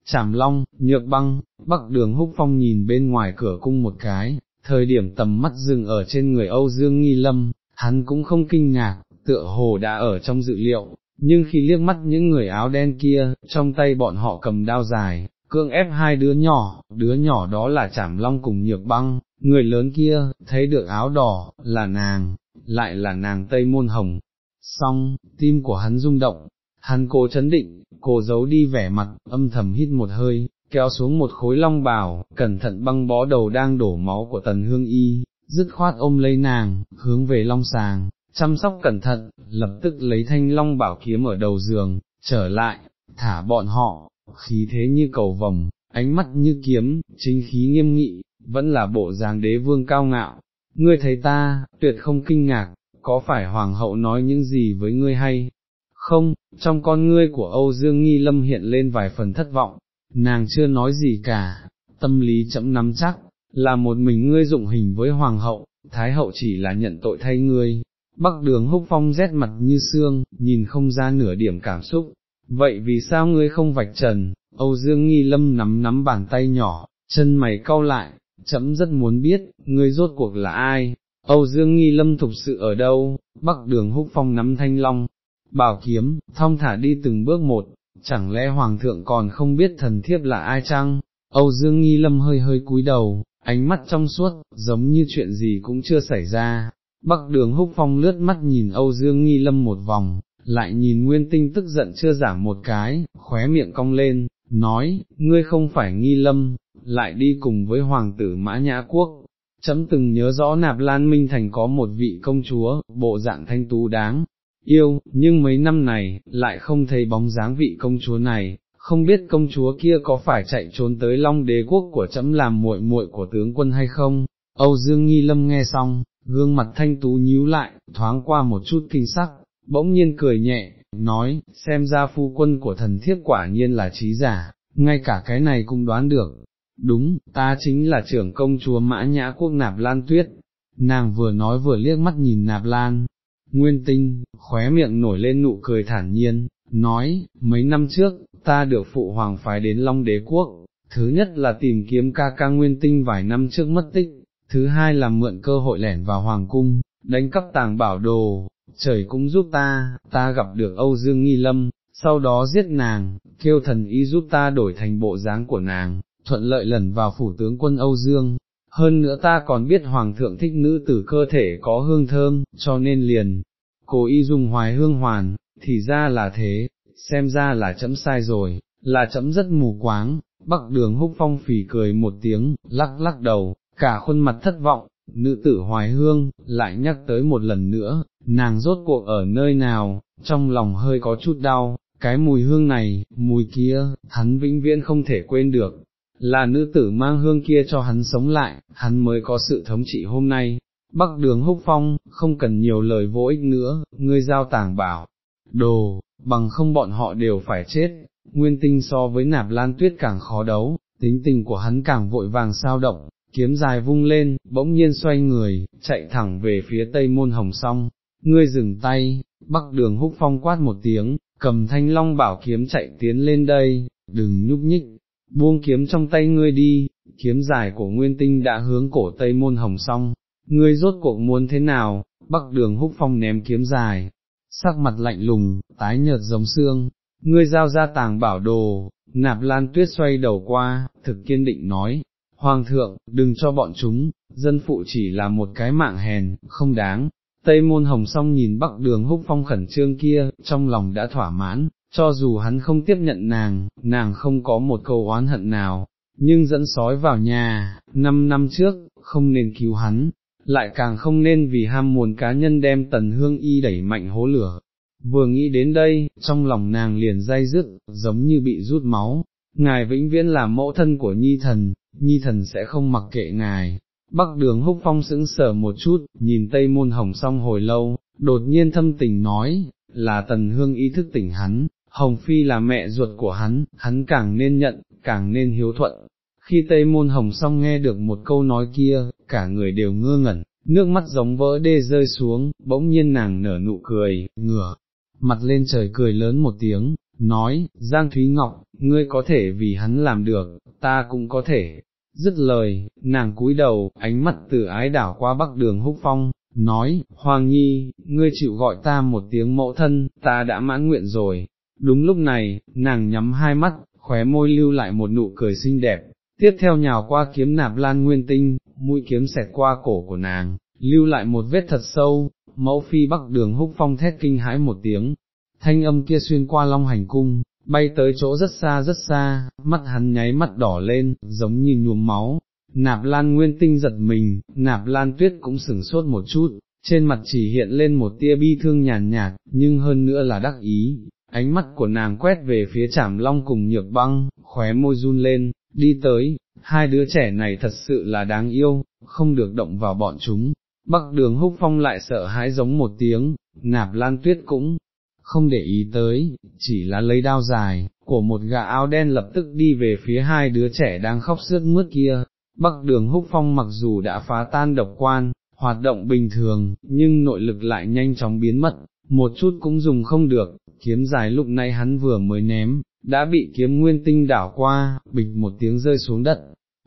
Trảm long, nhược băng, bắc đường húc phong nhìn bên ngoài cửa cung một cái, thời điểm tầm mắt dừng ở trên người Âu Dương Nghi Lâm, hắn cũng không kinh ngạc, tựa hồ đã ở trong dự liệu, nhưng khi liếc mắt những người áo đen kia, trong tay bọn họ cầm đao dài, cương ép hai đứa nhỏ, đứa nhỏ đó là Trảm Long cùng Nhược Băng, người lớn kia, thấy được áo đỏ, là nàng, lại là nàng Tây Môn Hồng. Xong, tim của hắn rung động, hắn cố chấn định, cố giấu đi vẻ mặt, âm thầm hít một hơi, kéo xuống một khối long bào, cẩn thận băng bó đầu đang đổ máu của tần hương y, dứt khoát ôm lấy nàng, hướng về long sàng, chăm sóc cẩn thận, lập tức lấy thanh long bảo kiếm ở đầu giường, trở lại, thả bọn họ, khí thế như cầu vòng, ánh mắt như kiếm, chính khí nghiêm nghị, vẫn là bộ dáng đế vương cao ngạo. Ngươi thấy ta, tuyệt không kinh ngạc, có phải hoàng hậu nói những gì với ngươi hay, không, trong con ngươi của Âu Dương Nghi Lâm hiện lên vài phần thất vọng, nàng chưa nói gì cả, tâm lý chậm nắm chắc, là một mình ngươi dụng hình với hoàng hậu, thái hậu chỉ là nhận tội thay ngươi. Bắc đường húc phong rét mặt như xương, nhìn không ra nửa điểm cảm xúc, vậy vì sao ngươi không vạch trần, Âu Dương Nghi Lâm nắm nắm bàn tay nhỏ, chân mày cau lại, chấm rất muốn biết, ngươi rốt cuộc là ai, Âu Dương Nghi Lâm thục sự ở đâu, bắc đường húc phong nắm thanh long, bảo kiếm, thong thả đi từng bước một, chẳng lẽ Hoàng thượng còn không biết thần thiếp là ai chăng? Âu Dương Nghi Lâm hơi hơi cúi đầu, ánh mắt trong suốt, giống như chuyện gì cũng chưa xảy ra. Bắc đường húc phong lướt mắt nhìn Âu Dương Nghi Lâm một vòng, lại nhìn Nguyên Tinh tức giận chưa giảm một cái, khóe miệng cong lên, nói, ngươi không phải Nghi Lâm, lại đi cùng với Hoàng tử Mã Nhã Quốc. Chấm từng nhớ rõ nạp Lan Minh Thành có một vị công chúa, bộ dạng thanh tú đáng, yêu, nhưng mấy năm này, lại không thấy bóng dáng vị công chúa này, không biết công chúa kia có phải chạy trốn tới Long đế quốc của chấm làm muội muội của tướng quân hay không? Âu Dương Nghi Lâm nghe xong, gương mặt thanh tú nhíu lại, thoáng qua một chút kinh sắc, bỗng nhiên cười nhẹ, nói, xem ra phu quân của thần thiếp quả nhiên là trí giả, ngay cả cái này cũng đoán được. Đúng, ta chính là trưởng công chúa Mã Nhã Quốc Nạp Lan Tuyết. Nàng vừa nói vừa liếc mắt nhìn Nạp Lan, Nguyên Tinh, khóe miệng nổi lên nụ cười thản nhiên, nói, mấy năm trước, ta được phụ hoàng phái đến Long Đế Quốc, thứ nhất là tìm kiếm ca ca Nguyên Tinh vài năm trước mất tích, thứ hai là mượn cơ hội lẻn vào Hoàng Cung, đánh cắp tàng bảo đồ, trời cũng giúp ta, ta gặp được Âu Dương Nghi Lâm, sau đó giết nàng, kêu thần y giúp ta đổi thành bộ dáng của nàng, thuận lợi lần vào phủ tướng quân Âu Dương. Hơn nữa ta còn biết hoàng thượng thích nữ tử cơ thể có hương thơm, cho nên liền, cố ý dùng hoài hương hoàn, thì ra là thế, xem ra là chấm sai rồi, là chấm rất mù quáng, bắc đường húc phong phì cười một tiếng, lắc lắc đầu, cả khuôn mặt thất vọng, nữ tử hoài hương, lại nhắc tới một lần nữa, nàng rốt cuộc ở nơi nào, trong lòng hơi có chút đau, cái mùi hương này, mùi kia, hắn vĩnh viễn không thể quên được, là nữ tử mang hương kia cho hắn sống lại, hắn mới có sự thống trị hôm nay. Bắc đường húc phong, không cần nhiều lời vô ích nữa, ngươi giao tàng bảo, đồ, bằng không bọn họ đều phải chết, nguyên tinh so với nạp lan tuyết càng khó đấu, tính tình của hắn càng vội vàng sao động, kiếm dài vung lên, bỗng nhiên xoay người, chạy thẳng về phía tây môn hồng song, ngươi dừng tay, bắc đường húc phong quát một tiếng, cầm thanh long bảo kiếm chạy tiến lên đây, đừng nhúc nhích, buông kiếm trong tay ngươi đi, kiếm dài của nguyên tinh đã hướng cổ tây môn hồng song, ngươi rốt cuộc muốn thế nào, bắc đường húc phong ném kiếm dài, sắc mặt lạnh lùng, tái nhợt giống xương, ngươi giao ra tàng bảo đồ, nạp lan tuyết xoay đầu qua, thực kiên định nói, Hoàng thượng, đừng cho bọn chúng, dân phụ chỉ là một cái mạng hèn, không đáng. Tây môn hồng song nhìn bắc đường húc phong khẩn trương kia, trong lòng đã thỏa mãn, cho dù hắn không tiếp nhận nàng, nàng không có một câu oán hận nào, nhưng dẫn sói vào nhà, năm năm trước, không nên cứu hắn, lại càng không nên vì ham muốn cá nhân đem tần hương y đẩy mạnh hố lửa. Vừa nghĩ đến đây, trong lòng nàng liền dây dứt, giống như bị rút máu, ngài vĩnh viễn là mẫu thân của nhi thần, nhi thần sẽ không mặc kệ ngài. Bắc đường húc phong sững sờ một chút, nhìn tây môn hồng xong hồi lâu, đột nhiên thâm tình nói, là tần hương ý thức tỉnh hắn, hồng phi là mẹ ruột của hắn, hắn càng nên nhận, càng nên hiếu thuận. Khi tây môn hồng xong nghe được một câu nói kia, cả người đều ngơ ngẩn, nước mắt giống vỡ đê rơi xuống, bỗng nhiên nàng nở nụ cười, ngửa, mặt lên trời cười lớn một tiếng, nói, Giang Thúy Ngọc, ngươi có thể vì hắn làm được, ta cũng có thể. Dứt lời, nàng cúi đầu, ánh mắt từ ái đảo qua bắc đường húc phong, nói, Hoàng Nhi, ngươi chịu gọi ta một tiếng mẫu thân, ta đã mãn nguyện rồi. Đúng lúc này, nàng nhắm hai mắt, khóe môi lưu lại một nụ cười xinh đẹp, tiếp theo nhào qua kiếm nạp lan nguyên tinh, mũi kiếm xẹt qua cổ của nàng, lưu lại một vết thật sâu, mẫu phi bắc đường húc phong thét kinh hãi một tiếng, thanh âm kia xuyên qua long hành cung, bay tới chỗ rất xa rất xa, mắt hắn nháy mắt đỏ lên, giống như nhuốm máu. Nạp lan nguyên tinh giật mình, nạp lan tuyết cũng sửng sốt một chút, trên mặt chỉ hiện lên một tia bi thương nhàn nhạt, nhưng hơn nữa là đắc ý, ánh mắt của nàng quét về phía chảm long cùng nhược băng, khóe môi run lên, đi tới, hai đứa trẻ này thật sự là đáng yêu, không được động vào bọn chúng. Bắc đường húc phong lại sợ hãi giống một tiếng, nạp lan tuyết cũng không để ý tới, chỉ là lấy đao dài, của một gã áo đen lập tức đi về phía hai đứa trẻ đang khóc sướt mướt kia. Bắc đường húc phong mặc dù đã phá tan độc quan, hoạt động bình thường, nhưng nội lực lại nhanh chóng biến mất, một chút cũng dùng không được, kiếm dài lúc này hắn vừa mới ném, đã bị kiếm nguyên tinh đảo qua, bịch một tiếng rơi xuống đất.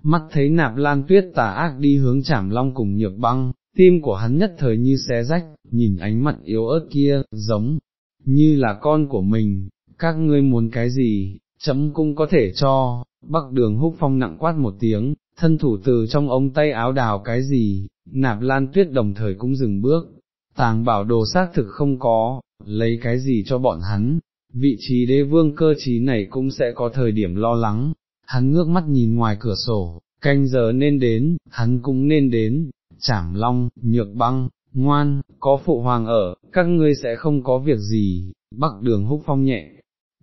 Mắt thấy nạp lan tuyết tà ác đi hướng chảm long cùng nhược băng, tim của hắn nhất thời như xé rách, nhìn ánh mặt yếu ớt kia, giống như là con của mình, các ngươi muốn cái gì, chấm cũng có thể cho, bắc đường húc phong nặng quát một tiếng, thân thủ từ trong ống tay áo đào cái gì, nạp lan tuyết đồng thời cũng dừng bước, tàng bảo đồ xác thực không có, lấy cái gì cho bọn hắn, vị trí đế vương cơ trí này cũng sẽ có thời điểm lo lắng, hắn ngước mắt nhìn ngoài cửa sổ, canh giờ nên đến, hắn cũng nên đến, chảm long, nhược băng, ngoan, có phụ hoàng ở, các ngươi sẽ không có việc gì, bắc đường húc phong nhẹ,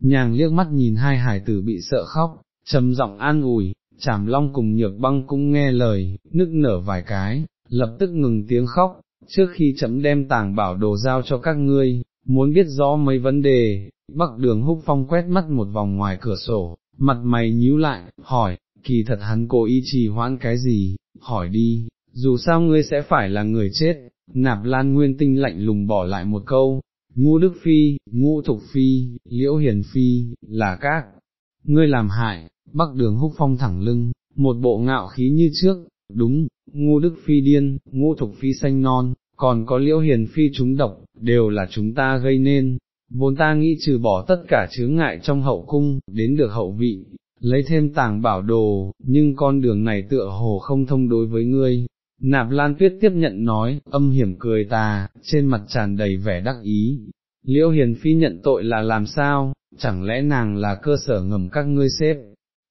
nhàng liếc mắt nhìn hai hải tử bị sợ khóc, trầm giọng an ủi, chảm long cùng nhược băng cũng nghe lời, nức nở vài cái, lập tức ngừng tiếng khóc, trước khi chấm đem tàng bảo đồ giao cho các ngươi, muốn biết rõ mấy vấn đề, bắc đường húc phong quét mắt một vòng ngoài cửa sổ, mặt mày nhíu lại, hỏi, kỳ thật hắn cố ý trì hoãn cái gì, hỏi đi, dù sao ngươi sẽ phải là người chết, nạp lan nguyên tinh lạnh lùng bỏ lại một câu, ngu đức phi, ngu thục phi, liễu hiền phi, là các, ngươi làm hại, bắc đường húc phong thẳng lưng, một bộ ngạo khí như trước, đúng, Ngô đức phi điên, Ngô thục phi xanh non, còn có liễu hiền phi chúng độc, đều là chúng ta gây nên, vốn ta nghĩ trừ bỏ tất cả chướng ngại trong hậu cung, đến được hậu vị, lấy thêm tàng bảo đồ, nhưng con đường này tựa hồ không thông đối với ngươi. Nạp Lan Tuyết tiếp nhận nói, âm hiểm cười tà, trên mặt tràn đầy vẻ đắc ý. Liễu Hiền Phi nhận tội là làm sao, chẳng lẽ nàng là cơ sở ngầm các ngươi xếp,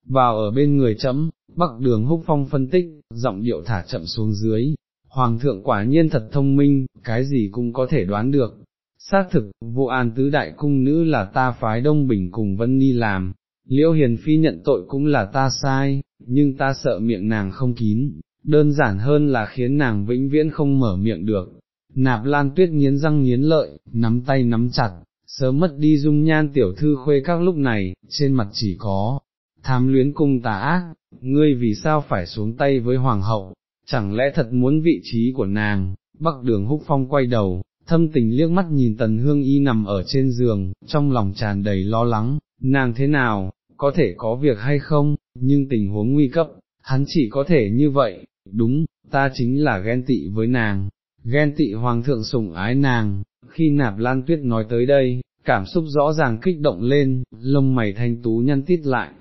vào ở bên người chấm, bắc đường húc phong phân tích, giọng điệu thả chậm xuống dưới, hoàng thượng quả nhiên thật thông minh, cái gì cũng có thể đoán được. Xác thực, vụ an tứ đại cung nữ là ta phái Đông Bình cùng Vân Ni làm, liễu hiền phi nhận tội cũng là ta sai, nhưng ta sợ miệng nàng không kín, đơn giản hơn là khiến nàng vĩnh viễn không mở miệng được. Nạp lan tuyết nghiến răng nghiến lợi, nắm tay nắm chặt, sớm mất đi dung nhan tiểu thư khuê các lúc này, trên mặt chỉ có, tham luyến cung tà ác, ngươi vì sao phải xuống tay với hoàng hậu, chẳng lẽ thật muốn vị trí của nàng, bắc đường húc phong quay đầu, thâm tình liếc mắt nhìn tần hương y nằm ở trên giường, trong lòng tràn đầy lo lắng, nàng thế nào, có thể có việc hay không, nhưng tình huống nguy cấp, hắn chỉ có thể như vậy, đúng, ta chính là ghen tị với nàng, ghen tị hoàng thượng sủng ái nàng, khi nạp lan tuyết nói tới đây, cảm xúc rõ ràng kích động lên, lông mày thanh tú nhăn tít lại.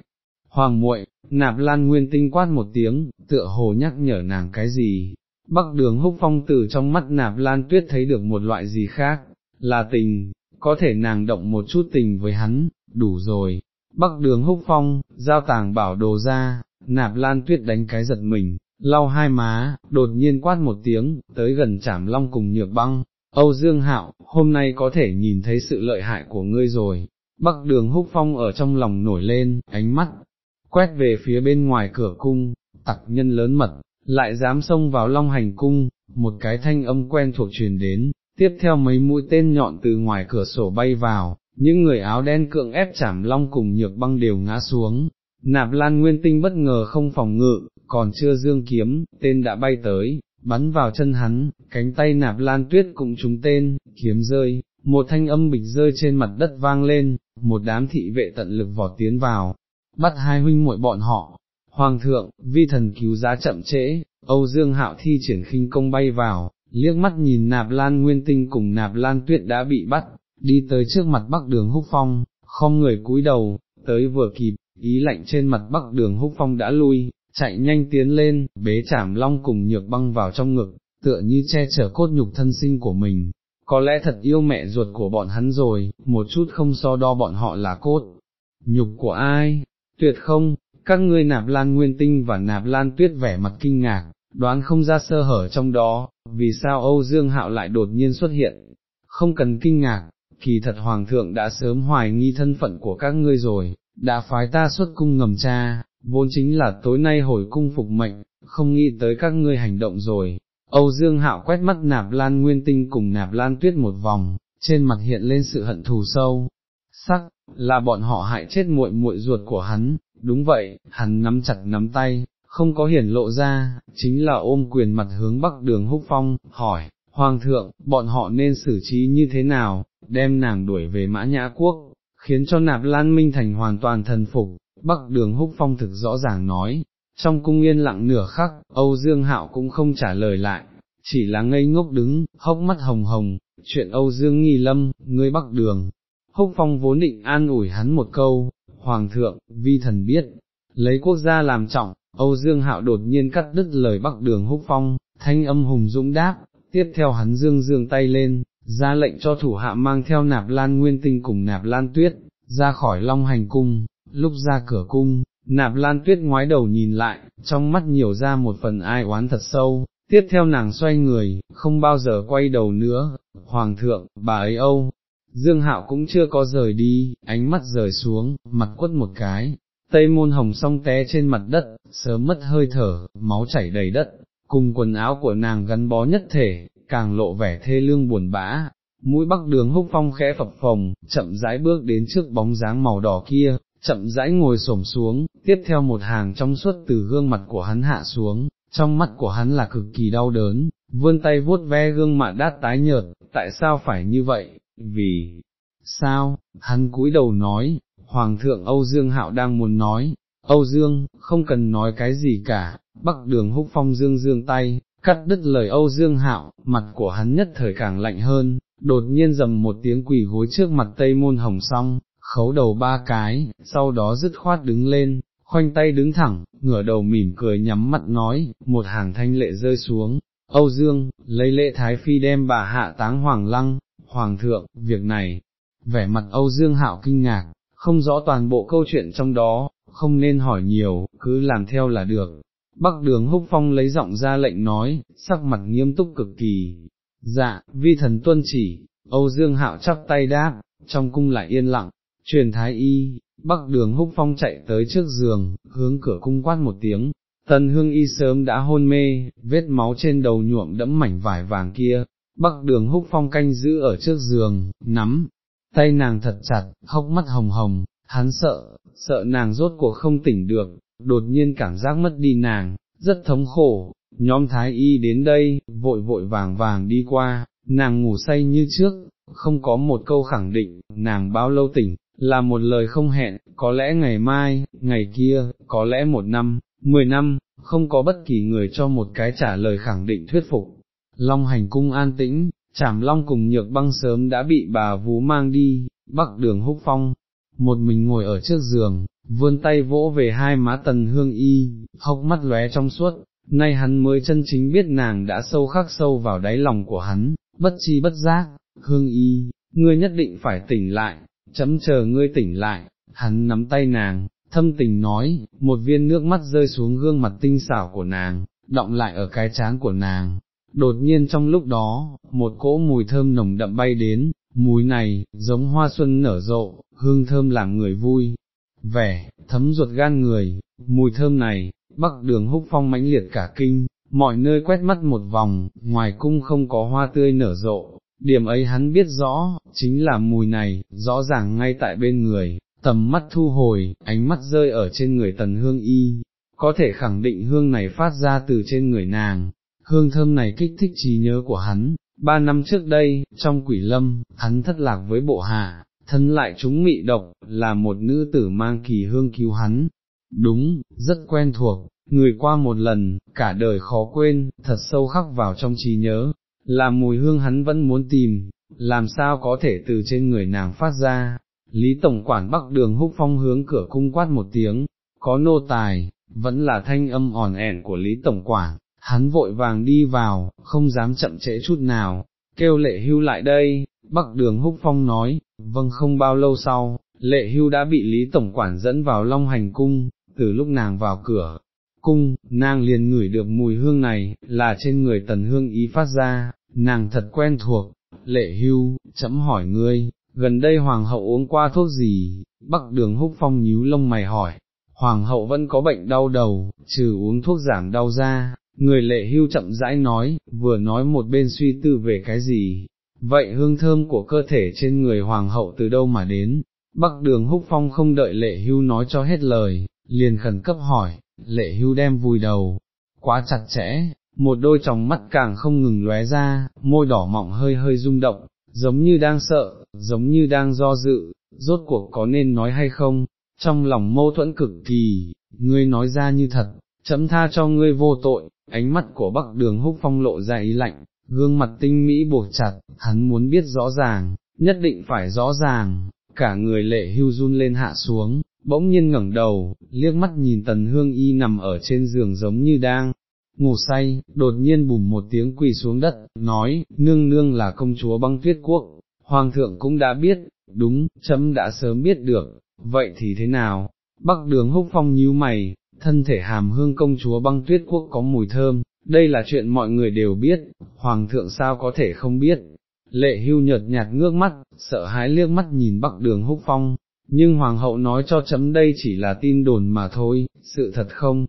Hoàng muội, nạp lan nguyên tinh quát một tiếng, tựa hồ nhắc nhở nàng cái gì, bắc đường húc phong tử trong mắt nạp lan tuyết thấy được một loại gì khác, là tình, có thể nàng động một chút tình với hắn, đủ rồi. Bắc đường húc phong, giao tàng bảo đồ ra, nạp lan tuyết đánh cái giật mình, lau hai má, đột nhiên quát một tiếng, tới gần chảm long cùng nhược băng, Âu Dương Hạo, hôm nay có thể nhìn thấy sự lợi hại của ngươi rồi, Bắc đường húc phong ở trong lòng nổi lên, ánh mắt, quét về phía bên ngoài cửa cung, tặc nhân lớn mật, lại dám xông vào long hành cung, một cái thanh âm quen thuộc truyền đến, tiếp theo mấy mũi tên nhọn từ ngoài cửa sổ bay vào, những người áo đen cưỡng ép chảm long cùng nhược băng đều ngã xuống, nạp lan nguyên tinh bất ngờ không phòng ngự, còn chưa dương kiếm, tên đã bay tới, bắn vào chân hắn, cánh tay nạp lan tuyết cũng trúng tên, kiếm rơi, một thanh âm bịch rơi trên mặt đất vang lên, một đám thị vệ tận lực vọt tiến vào, bắt hai huynh muội bọn họ. Hoàng thượng, vi thần cứu giá chậm trễ, Âu Dương Hạo thi triển khinh công bay vào, liếc mắt nhìn nạp lan nguyên tinh cùng nạp lan tuyết đã bị bắt, đi tới trước mặt bắc đường húc phong, không người cúi đầu, tới vừa kịp, ý lạnh trên mặt bắc đường húc phong đã lui, chạy nhanh tiến lên, bế chảm long cùng nhược băng vào trong ngực, tựa như che chở cốt nhục thân sinh của mình. Có lẽ thật yêu mẹ ruột của bọn hắn rồi, một chút không so đo bọn họ là cốt. Nhục của ai? Tuyệt không, các ngươi nạp lan nguyên tinh và nạp lan tuyết vẻ mặt kinh ngạc, đoán không ra sơ hở trong đó, vì sao Âu Dương Hạo lại đột nhiên xuất hiện. Không cần kinh ngạc, kỳ thật Hoàng thượng đã sớm hoài nghi thân phận của các ngươi rồi, đã phái ta xuất cung ngầm cha, vốn chính là tối nay hồi cung phục mệnh, không nghĩ tới các ngươi hành động rồi. Âu Dương Hạo quét mắt nạp lan nguyên tinh cùng nạp lan tuyết một vòng, trên mặt hiện lên sự hận thù sâu, sắc, là bọn họ hại chết muội muội ruột của hắn, đúng vậy, hắn nắm chặt nắm tay, không có hiển lộ ra, chính là ôm quyền mặt hướng bắc đường húc phong, hỏi, Hoàng thượng, bọn họ nên xử trí như thế nào, đem nàng đuổi về mã nhã quốc, khiến cho nạp lan minh thành hoàn toàn thần phục, bắc đường húc phong thực rõ ràng nói, trong cung yên lặng nửa khắc, Âu Dương Hạo cũng không trả lời lại, chỉ là ngây ngốc đứng, hốc mắt hồng hồng, chuyện Âu Dương Nghi Lâm, ngươi bắc đường. Húc Phong vốn định an ủi hắn một câu, Hoàng thượng, vi thần biết, lấy quốc gia làm trọng, Âu Dương Hạo đột nhiên cắt đứt lời bắc đường Húc Phong, thanh âm hùng dũng đáp, tiếp theo hắn dương dương tay lên, ra lệnh cho thủ hạ mang theo nạp lan nguyên tinh cùng nạp lan tuyết, ra khỏi long hành cung, lúc ra cửa cung, nạp lan tuyết ngoái đầu nhìn lại, trong mắt nhiều ra một phần ai oán thật sâu, tiếp theo nàng xoay người, không bao giờ quay đầu nữa, hoàng thượng, bà ấy âu. Dương Hạo cũng chưa có rời đi, ánh mắt rời xuống, mặt quất một cái, tây môn hồng song té trên mặt đất, sớm mất hơi thở, máu chảy đầy đất, cùng quần áo của nàng gắn bó nhất thể, càng lộ vẻ thê lương buồn bã. Mũi bắc đường húc phong khẽ phập phồng, chậm rãi bước đến trước bóng dáng màu đỏ kia, chậm rãi ngồi xổm xuống, tiếp theo một hàng trong suốt từ gương mặt của hắn hạ xuống, trong mắt của hắn là cực kỳ đau đớn, vươn tay vuốt ve gương mặt đát tái nhợt, tại sao phải như vậy, vì, sao, hắn cúi đầu nói, Hoàng thượng Âu Dương Hạo đang muốn nói, Âu Dương, không cần nói cái gì cả, bắc đường húc phong dương dương tay, cắt đứt lời Âu Dương Hạo, mặt của hắn nhất thời càng lạnh hơn, đột nhiên dầm một tiếng quỳ gối trước mặt Tây Môn Hồng song, khấu đầu ba cái, sau đó dứt khoát đứng lên, khoanh tay đứng thẳng, ngửa đầu mỉm cười nhắm mặt nói, một hàng thanh lệ rơi xuống, Âu Dương, lấy lệ Thái Phi đem bà hạ táng Hoàng Lăng, Hoàng thượng, việc này, vẻ mặt Âu Dương Hạo kinh ngạc, không rõ toàn bộ câu chuyện trong đó, không nên hỏi nhiều, cứ làm theo là được. Bắc đường húc phong lấy giọng ra lệnh nói, sắc mặt nghiêm túc cực kỳ. Dạ, vi thần tuân chỉ, Âu Dương Hạo chắp tay đáp, trong cung lại yên lặng, truyền thái y, bắc đường húc phong chạy tới trước giường, hướng cửa cung quát một tiếng, tần hương y sớm đã hôn mê, vết máu trên đầu nhuộm đẫm mảnh vải vàng kia, bắc đường húc phong canh giữ ở trước giường, nắm, tay nàng thật chặt, hốc mắt hồng hồng, hắn sợ, sợ nàng rốt cuộc không tỉnh được, đột nhiên cảm giác mất đi nàng, rất thống khổ, nhóm thái y đến đây, vội vội vàng vàng đi qua, nàng ngủ say như trước, không có một câu khẳng định, nàng bao lâu tỉnh, là một lời không hẹn, có lẽ ngày mai, ngày kia, có lẽ một năm, mười năm, không có bất kỳ người cho một cái trả lời khẳng định thuyết phục. Long hành cung an tĩnh, chảm long cùng nhược băng sớm đã bị bà vú mang đi, bắc đường húc phong, một mình ngồi ở trước giường, vươn tay vỗ về hai má tần hương y, hốc mắt lóe trong suốt, nay hắn mới chân chính biết nàng đã sâu khắc sâu vào đáy lòng của hắn, bất chi bất giác, hương y, ngươi nhất định phải tỉnh lại, chấm chờ ngươi tỉnh lại, hắn nắm tay nàng, thâm tình nói, một viên nước mắt rơi xuống gương mặt tinh xảo của nàng, động lại ở cái trán của nàng. Đột nhiên trong lúc đó, một cỗ mùi thơm nồng đậm bay đến, mùi này, giống hoa xuân nở rộ, hương thơm làm người vui, vẻ, thấm ruột gan người, mùi thơm này, bắc đường húc phong mãnh liệt cả kinh, mọi nơi quét mắt một vòng, ngoài cung không có hoa tươi nở rộ, điểm ấy hắn biết rõ, chính là mùi này, rõ ràng ngay tại bên người, tầm mắt thu hồi, ánh mắt rơi ở trên người tần hương y, có thể khẳng định hương này phát ra từ trên người nàng, hương thơm này kích thích trí nhớ của hắn, ba năm trước đây, trong quỷ lâm, hắn thất lạc với bộ hạ, thân lại chúng mị độc, là một nữ tử mang kỳ hương cứu hắn, đúng, rất quen thuộc, người qua một lần, cả đời khó quên, thật sâu khắc vào trong trí nhớ, là mùi hương hắn vẫn muốn tìm, làm sao có thể từ trên người nàng phát ra. Lý Tổng quản Bắc Đường húc phong hướng cửa cung quát một tiếng, có nô tài, vẫn là thanh âm ỏn ẻn của Lý Tổng quản, hắn vội vàng đi vào, không dám chậm trễ chút nào, kêu lệ hưu lại đây, Bắc Đường húc phong nói, vâng không bao lâu sau, lệ hưu đã bị Lý Tổng quản dẫn vào Long Hành Cung, từ lúc nàng vào cửa, cung, nàng liền ngửi được mùi hương này, là trên người tần hương ý phát ra, nàng thật quen thuộc, lệ hưu, chấm hỏi ngươi, gần đây hoàng hậu uống qua thuốc gì, bắc đường húc phong nhíu lông mày hỏi, hoàng hậu vẫn có bệnh đau đầu, trừ uống thuốc giảm đau ra, người lệ hưu chậm rãi nói, vừa nói một bên suy tư về cái gì, vậy hương thơm của cơ thể trên người hoàng hậu từ đâu mà đến, bắc đường húc phong không đợi lệ hưu nói cho hết lời, liền khẩn cấp hỏi, lệ hưu đem vùi đầu, quá chặt chẽ, một đôi tròng mắt càng không ngừng lóe ra, môi đỏ mọng hơi hơi rung động, giống như đang sợ, giống như đang do dự, rốt cuộc có nên nói hay không, trong lòng mâu thuẫn cực kỳ, ngươi nói ra như thật, chấm tha cho ngươi vô tội, ánh mắt của bắc đường húc phong lộ ra ý lạnh, gương mặt tinh mỹ buộc chặt, hắn muốn biết rõ ràng, nhất định phải rõ ràng, cả người lệ hưu run lên hạ xuống, bỗng nhiên ngẩng đầu, liếc mắt nhìn tần hương y nằm ở trên giường giống như đang ngủ say, đột nhiên bùm một tiếng quỳ xuống đất, nói, nương nương là công chúa băng tuyết quốc, hoàng thượng cũng đã biết, đúng, chấm đã sớm biết được, vậy thì thế nào, bắc đường húc phong nhíu mày, thân thể hàm hương công chúa băng tuyết quốc có mùi thơm, đây là chuyện mọi người đều biết, hoàng thượng sao có thể không biết. Lệ hưu nhợt nhạt ngước mắt, sợ hãi liếc mắt nhìn bắc đường húc phong, nhưng hoàng hậu nói cho chấm đây chỉ là tin đồn mà thôi, sự thật không,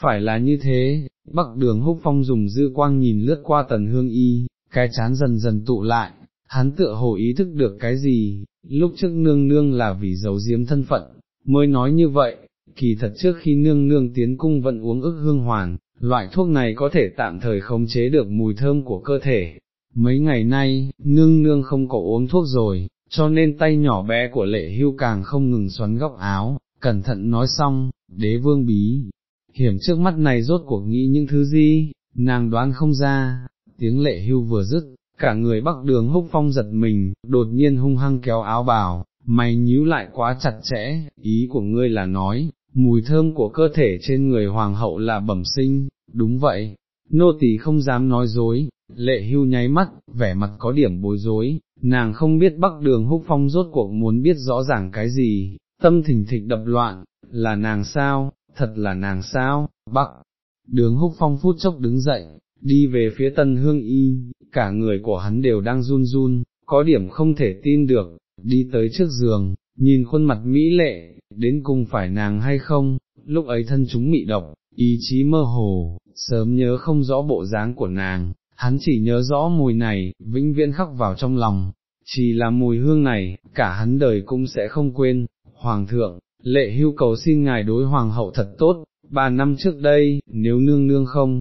phải là như thế, bắc đường húc phong dùng dư quang nhìn lướt qua tần hương y, cái chán dần dần tụ lại, hắn tựa hồ ý thức được cái gì, lúc trước nương nương là vì giấu giếm thân phận, mới nói như vậy, kỳ thật trước khi nương nương tiến cung vẫn uống ức hương hoàn, loại thuốc này có thể tạm thời khống chế được mùi thơm của cơ thể. Mấy ngày nay, nương nương không có uống thuốc rồi, cho nên tay nhỏ bé của lệ hưu càng không ngừng xoắn góc áo, cẩn thận nói xong, đế vương bí, hiểm trước mắt này rốt cuộc nghĩ những thứ gì, nàng đoán không ra, tiếng lệ hưu vừa dứt, cả người bắc đường húc phong giật mình, đột nhiên hung hăng kéo áo bào, mày nhíu lại quá chặt chẽ, ý của ngươi là nói, mùi thơm của cơ thể trên người hoàng hậu là bẩm sinh, đúng vậy, nô tỳ không dám nói dối, lệ hưu nháy mắt, vẻ mặt có điểm bối rối, nàng không biết bắc đường húc phong rốt cuộc muốn biết rõ ràng cái gì, tâm thình thịch đập loạn, là nàng sao, thật là nàng sao, bắc, đường húc phong phút chốc đứng dậy, đi về phía tân hương y, cả người của hắn đều đang run run, có điểm không thể tin được, đi tới trước giường, nhìn khuôn mặt mỹ lệ, đến cùng phải nàng hay không, lúc ấy thân chúng mị độc, ý chí mơ hồ, sớm nhớ không rõ bộ dáng của nàng, hắn chỉ nhớ rõ mùi này, vĩnh viễn khắc vào trong lòng, chỉ là mùi hương này, cả hắn đời cũng sẽ không quên, Hoàng thượng, lệ hưu cầu xin ngài đối Hoàng hậu thật tốt, ba năm trước đây, nếu nương nương không,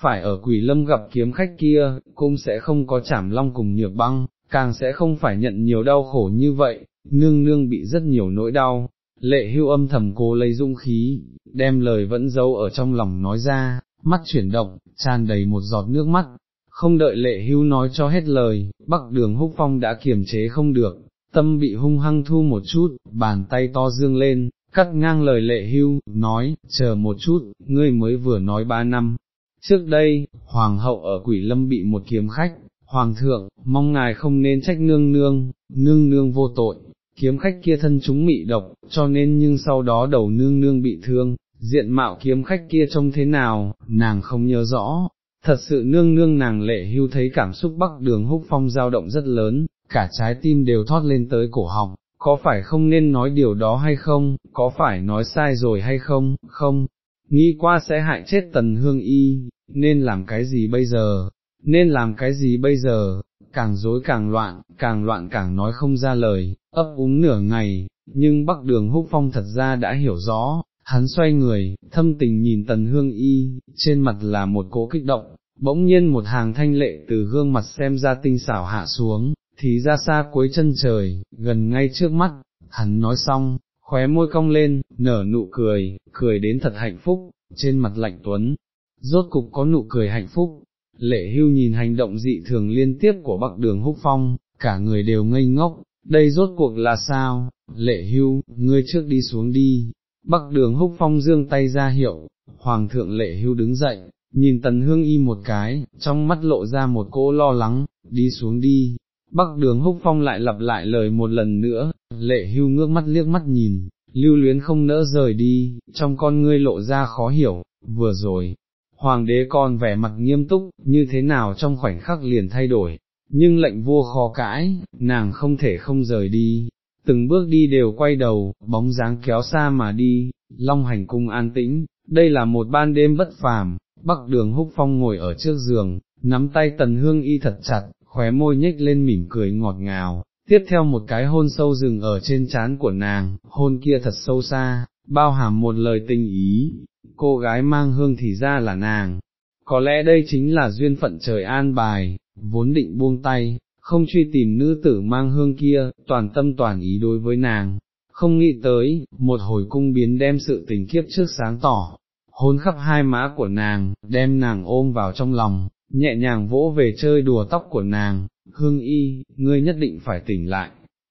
phải ở quỷ lâm gặp kiếm khách kia, cũng sẽ không có chảm long cùng nhược băng, càng sẽ không phải nhận nhiều đau khổ như vậy, nương nương bị rất nhiều nỗi đau. Lệ hưu âm thầm cố lấy dung khí, đem lời vẫn giấu ở trong lòng nói ra, mắt chuyển động, tràn đầy một giọt nước mắt, không đợi lệ hưu nói cho hết lời, bắc đường húc phong đã kiềm chế không được, tâm bị hung hăng thu một chút, bàn tay to dương lên, cắt ngang lời lệ hưu, nói, chờ một chút, ngươi mới vừa nói ba năm. Trước đây, hoàng hậu ở quỷ lâm bị một kiếm khách, hoàng thượng, mong ngài không nên trách nương nương, nương nương vô tội, kiếm khách kia thân chúng mị độc, cho nên nhưng sau đó đầu nương nương bị thương, diện mạo kiếm khách kia trông thế nào, nàng không nhớ rõ, thật sự nương nương nàng lệ hưu thấy cảm xúc bắc đường húc phong dao động rất lớn, cả trái tim đều thoát lên tới cổ họng, có phải không nên nói điều đó hay không, có phải nói sai rồi hay không, không, nghĩ qua sẽ hại chết tần hương y, nên làm cái gì bây giờ, nên làm cái gì bây giờ, càng dối càng loạn, càng loạn càng nói không ra lời, ấp úng nửa ngày, nhưng bắc đường húc phong thật ra đã hiểu rõ, hắn xoay người, thâm tình nhìn tần hương y, trên mặt là một cỗ kích động, bỗng nhiên một hàng thanh lệ từ gương mặt xem ra tinh xảo hạ xuống, thì ra xa cuối chân trời, gần ngay trước mắt, hắn nói xong, khóe môi cong lên, nở nụ cười, cười đến thật hạnh phúc, trên mặt lạnh tuấn, rốt cục có nụ cười hạnh phúc, lệ hưu nhìn hành động dị thường liên tiếp của bắc đường húc phong, cả người đều ngây ngốc, đây rốt cuộc là sao, lệ hưu, ngươi trước đi xuống đi, bắc đường húc phong dương tay ra hiệu, hoàng thượng lệ hưu đứng dậy, nhìn tần hương y một cái, trong mắt lộ ra một cỗ lo lắng, đi xuống đi, bắc đường húc phong lại lặp lại lời một lần nữa, lệ hưu ngước mắt liếc mắt nhìn, lưu luyến không nỡ rời đi, trong con ngươi lộ ra khó hiểu, vừa rồi, hoàng đế còn vẻ mặt nghiêm túc, như thế nào trong khoảnh khắc liền thay đổi, nhưng lệnh vua khó cãi, nàng không thể không rời đi, từng bước đi đều quay đầu, bóng dáng kéo xa mà đi, long hành cung an tĩnh, đây là một ban đêm bất phàm, bắc đường húc phong ngồi ở trước giường, nắm tay tần hương y thật chặt, khóe môi nhếch lên mỉm cười ngọt ngào, tiếp theo một cái hôn sâu rừng ở trên trán của nàng, hôn kia thật sâu xa, bao hàm một lời tình ý, cô gái mang hương thì ra là nàng, có lẽ đây chính là duyên phận trời an bài, vốn định buông tay, không truy tìm nữ tử mang hương kia, toàn tâm toàn ý đối với nàng, không nghĩ tới, một hồi cung biến đem sự tình kiếp trước sáng tỏ, hôn khắp hai má của nàng, đem nàng ôm vào trong lòng, nhẹ nhàng vỗ về chơi đùa tóc của nàng, hương y, ngươi nhất định phải tỉnh lại,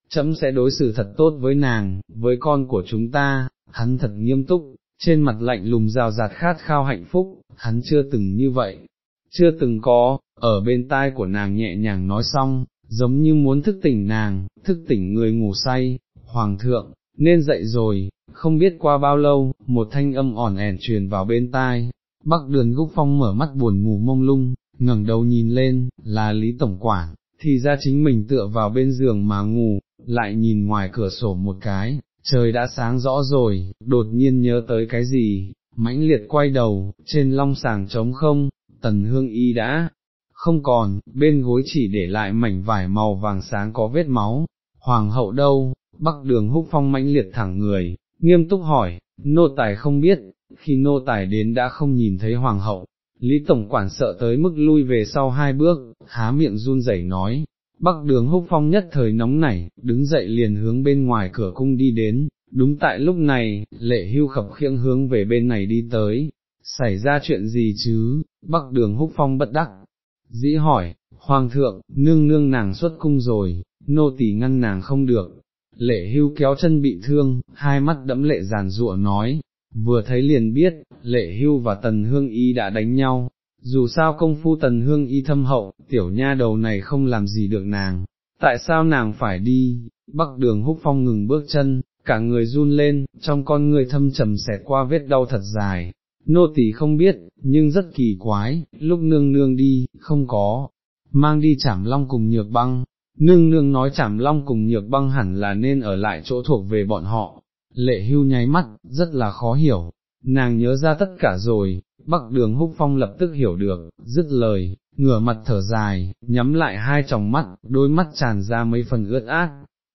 chấm sẽ đối xử thật tốt với nàng, với con của chúng ta, hắn thật nghiêm túc, trên mặt lạnh lùng rào rạt khát khao hạnh phúc, hắn chưa từng như vậy, chưa từng có, ở bên tai của nàng nhẹ nhàng nói xong, giống như muốn thức tỉnh nàng, thức tỉnh người ngủ say, hoàng thượng, nên dậy rồi, không biết qua bao lâu, một thanh âm ỏn ẻn truyền vào bên tai, bắc đường gúc phong mở mắt buồn ngủ mông lung, ngẩng đầu nhìn lên, là Lý Tổng Quản, thì ra chính mình tựa vào bên giường mà ngủ, lại nhìn ngoài cửa sổ một cái, trời đã sáng rõ rồi, đột nhiên nhớ tới cái gì, mãnh liệt quay đầu, trên long sàng trống không, tần hương y đã. Không còn, bên gối chỉ để lại mảnh vải màu vàng sáng có vết máu, hoàng hậu đâu, bắc đường húc phong mãnh liệt thẳng người, nghiêm túc hỏi, nô tài không biết, khi nô tài đến đã không nhìn thấy hoàng hậu, Lý Tổng Quản sợ tới mức lui về sau hai bước, há miệng run rẩy nói, Bắc đường húc phong nhất thời nóng nảy, đứng dậy liền hướng bên ngoài cửa cung đi đến, đúng tại lúc này, lệ hưu khập khiêng hướng về bên này đi tới, xảy ra chuyện gì chứ, Bắc đường húc phong bất đắc, dĩ hỏi, Hoàng thượng, nương nương nàng xuất cung rồi, nô tỳ ngăn nàng không được, lệ hưu kéo chân bị thương, hai mắt đẫm lệ giàn rụa nói, vừa thấy liền biết, lệ hưu và tần hương y đã đánh nhau, dù sao công phu tần hương y thâm hậu, tiểu nha đầu này không làm gì được nàng, tại sao nàng phải đi, bắc đường húc phong ngừng bước chân, cả người run lên, trong con người thâm trầm xẹt qua vết đau thật dài, nô tỳ không biết, nhưng rất kỳ quái, lúc nương nương đi, không có, mang đi chảm long cùng nhược băng, nương nương nói chảm long cùng nhược băng hẳn là nên ở lại chỗ thuộc về bọn họ, lệ hưu nháy mắt, rất là khó hiểu, nàng nhớ ra tất cả rồi, bắc đường húc phong lập tức hiểu được, dứt lời, ngửa mặt thở dài, nhắm lại hai tròng mắt, đôi mắt tràn ra mấy phần ướt át,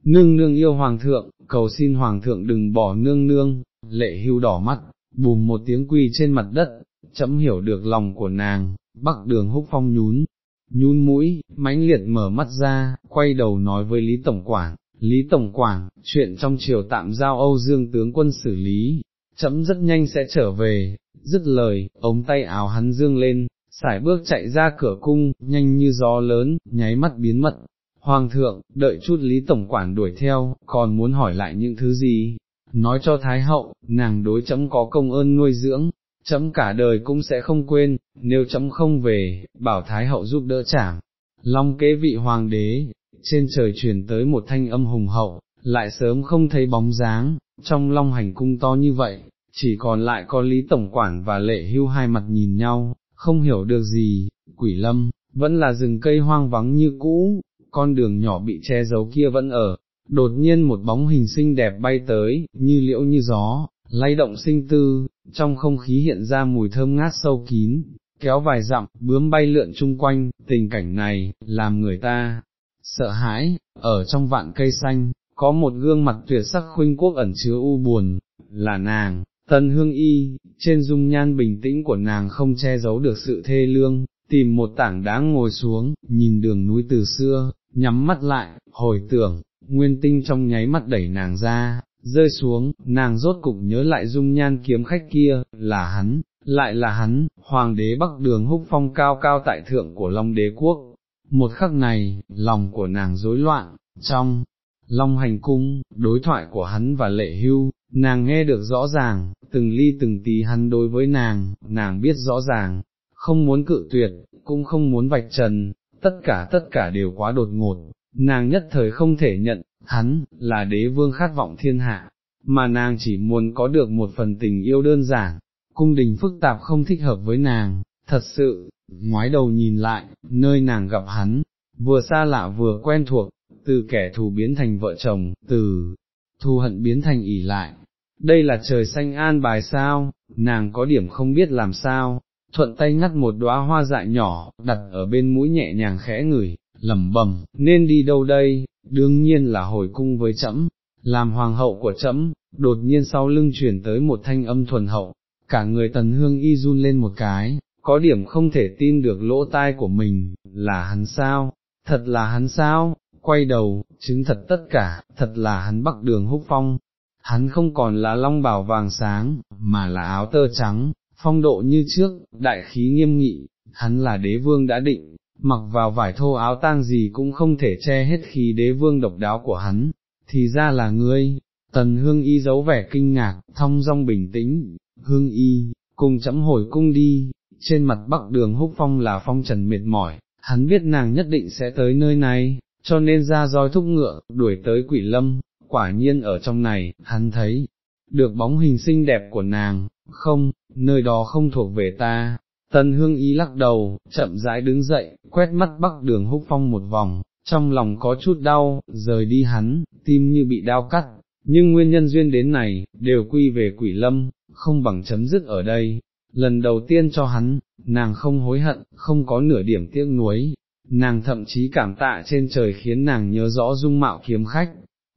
nương nương yêu hoàng thượng, cầu xin hoàng thượng đừng bỏ nương nương, lệ hưu đỏ mắt, bùm một tiếng quỳ trên mặt đất, chấm hiểu được lòng của nàng, bắc đường húc phong nhún, nhún mũi, mãnh liệt mở mắt ra, quay đầu nói với Lý Tổng Quảng, Lý Tổng Quảng, chuyện trong triều tạm giao Âu Dương tướng quân xử lý, chấm rất nhanh sẽ trở về, dứt lời, ống tay áo hắn dương lên, sải bước chạy ra cửa cung, nhanh như gió lớn, nháy mắt biến mất. Hoàng thượng, đợi chút Lý Tổng Quản đuổi theo, còn muốn hỏi lại những thứ gì, nói cho Thái Hậu, nàng đối chấm có công ơn nuôi dưỡng, chấm cả đời cũng sẽ không quên, nếu chấm không về, bảo Thái Hậu giúp đỡ chảm. Long kế vị Hoàng đế, trên trời truyền tới một thanh âm hùng hậu, lại sớm không thấy bóng dáng, trong long hành cung to như vậy, chỉ còn lại có Lý Tổng Quản và Lệ Hưu hai mặt nhìn nhau, không hiểu được gì, quỷ lâm, vẫn là rừng cây hoang vắng như cũ, con đường nhỏ bị che giấu kia vẫn ở, đột nhiên một bóng hình xinh đẹp bay tới, như liễu như gió, lay động sinh tư, trong không khí hiện ra mùi thơm ngát sâu kín, kéo vài dặm, bướm bay lượn chung quanh, tình cảnh này, làm người ta sợ hãi, ở trong vạn cây xanh, có một gương mặt tuyệt sắc khuynh quốc ẩn chứa u buồn, là nàng, tân hương y, trên dung nhan bình tĩnh của nàng không che giấu được sự thê lương, tìm một tảng đá ngồi xuống, nhìn đường núi từ xưa, nhắm mắt lại, hồi tưởng, nguyên tinh trong nháy mắt đẩy nàng ra, rơi xuống, nàng rốt cục nhớ lại dung nhan kiếm khách kia, là hắn, lại là hắn, hoàng đế bắc đường húc phong cao cao tại thượng của Long đế quốc. Một khắc này, lòng của nàng rối loạn, trong Long hành cung, đối thoại của hắn và lệ hưu, nàng nghe được rõ ràng, từng ly từng tí hắn đối với nàng, nàng biết rõ ràng, không muốn cự tuyệt, cũng không muốn vạch trần, tất cả tất cả đều quá đột ngột, nàng nhất thời không thể nhận, hắn, là đế vương khát vọng thiên hạ, mà nàng chỉ muốn có được một phần tình yêu đơn giản, cung đình phức tạp không thích hợp với nàng, thật sự, ngoái đầu nhìn lại, nơi nàng gặp hắn, vừa xa lạ vừa quen thuộc, từ kẻ thù biến thành vợ chồng, từ thù hận biến thành ỉ lại. Đây là trời xanh an bài sao, nàng có điểm không biết làm sao, thuận tay ngắt một đóa hoa dại nhỏ, đặt ở bên mũi nhẹ nhàng khẽ ngửi, lẩm bẩm, nên đi đâu đây, đương nhiên là hồi cung với trẫm, làm hoàng hậu của trẫm, đột nhiên sau lưng chuyển tới một thanh âm thuần hậu, cả người tần hương y run lên một cái, có điểm không thể tin được lỗ tai của mình, là hắn sao, thật là hắn sao, quay đầu, chứng thật tất cả, thật là hắn bắc đường húc phong, hắn không còn là long bảo vàng sáng, mà là áo tơ trắng, phong độ như trước, đại khí nghiêm nghị, hắn là đế vương đã định, mặc vào vải thô áo tang gì cũng không thể che hết khí đế vương độc đáo của hắn, thì ra là ngươi, tần hương y giấu vẻ kinh ngạc, thong dong bình tĩnh, hương y, cùng chấm hồi cung đi, trên mặt bắc đường húc phong là phong trần mệt mỏi, hắn biết nàng nhất định sẽ tới nơi này, cho nên ra roi thúc ngựa, đuổi tới quỷ lâm, quả nhiên ở trong này, hắn thấy, được bóng hình xinh đẹp của nàng, không, nơi đó không thuộc về ta. Tân hương ý lắc đầu, chậm rãi đứng dậy, quét mắt bắc đường húc phong một vòng, trong lòng có chút đau, rời đi hắn, tim như bị đau cắt, nhưng nguyên nhân duyên đến này, đều quy về quỷ lâm, không bằng chấm dứt ở đây. Lần đầu tiên cho hắn, nàng không hối hận, không có nửa điểm tiếc nuối, nàng thậm chí cảm tạ trên trời khiến nàng nhớ rõ dung mạo kiếm khách,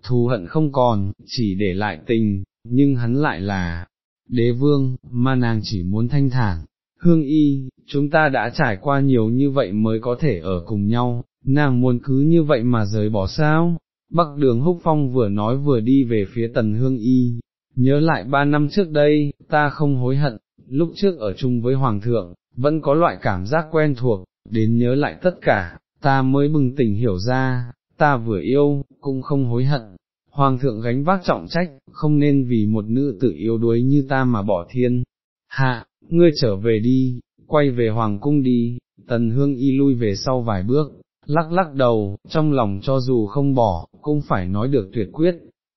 thù hận không còn, chỉ để lại tình, nhưng hắn lại là đế vương, mà nàng chỉ muốn thanh thản. Hương y, chúng ta đã trải qua nhiều như vậy mới có thể ở cùng nhau, nàng muốn cứ như vậy mà rời bỏ sao? Bắc đường húc phong vừa nói vừa đi về phía tần hương y, nhớ lại ba năm trước đây, ta không hối hận, lúc trước ở chung với hoàng thượng, vẫn có loại cảm giác quen thuộc, đến nhớ lại tất cả, ta mới bừng tỉnh hiểu ra, ta vừa yêu, cũng không hối hận. Hoàng thượng gánh vác trọng trách, không nên vì một nữ tự yếu đuối như ta mà bỏ thiên. Hạ, ngươi trở về đi, quay về hoàng cung đi, tần hương y lui về sau vài bước, lắc lắc đầu, trong lòng cho dù không bỏ, cũng phải nói được tuyệt quyết.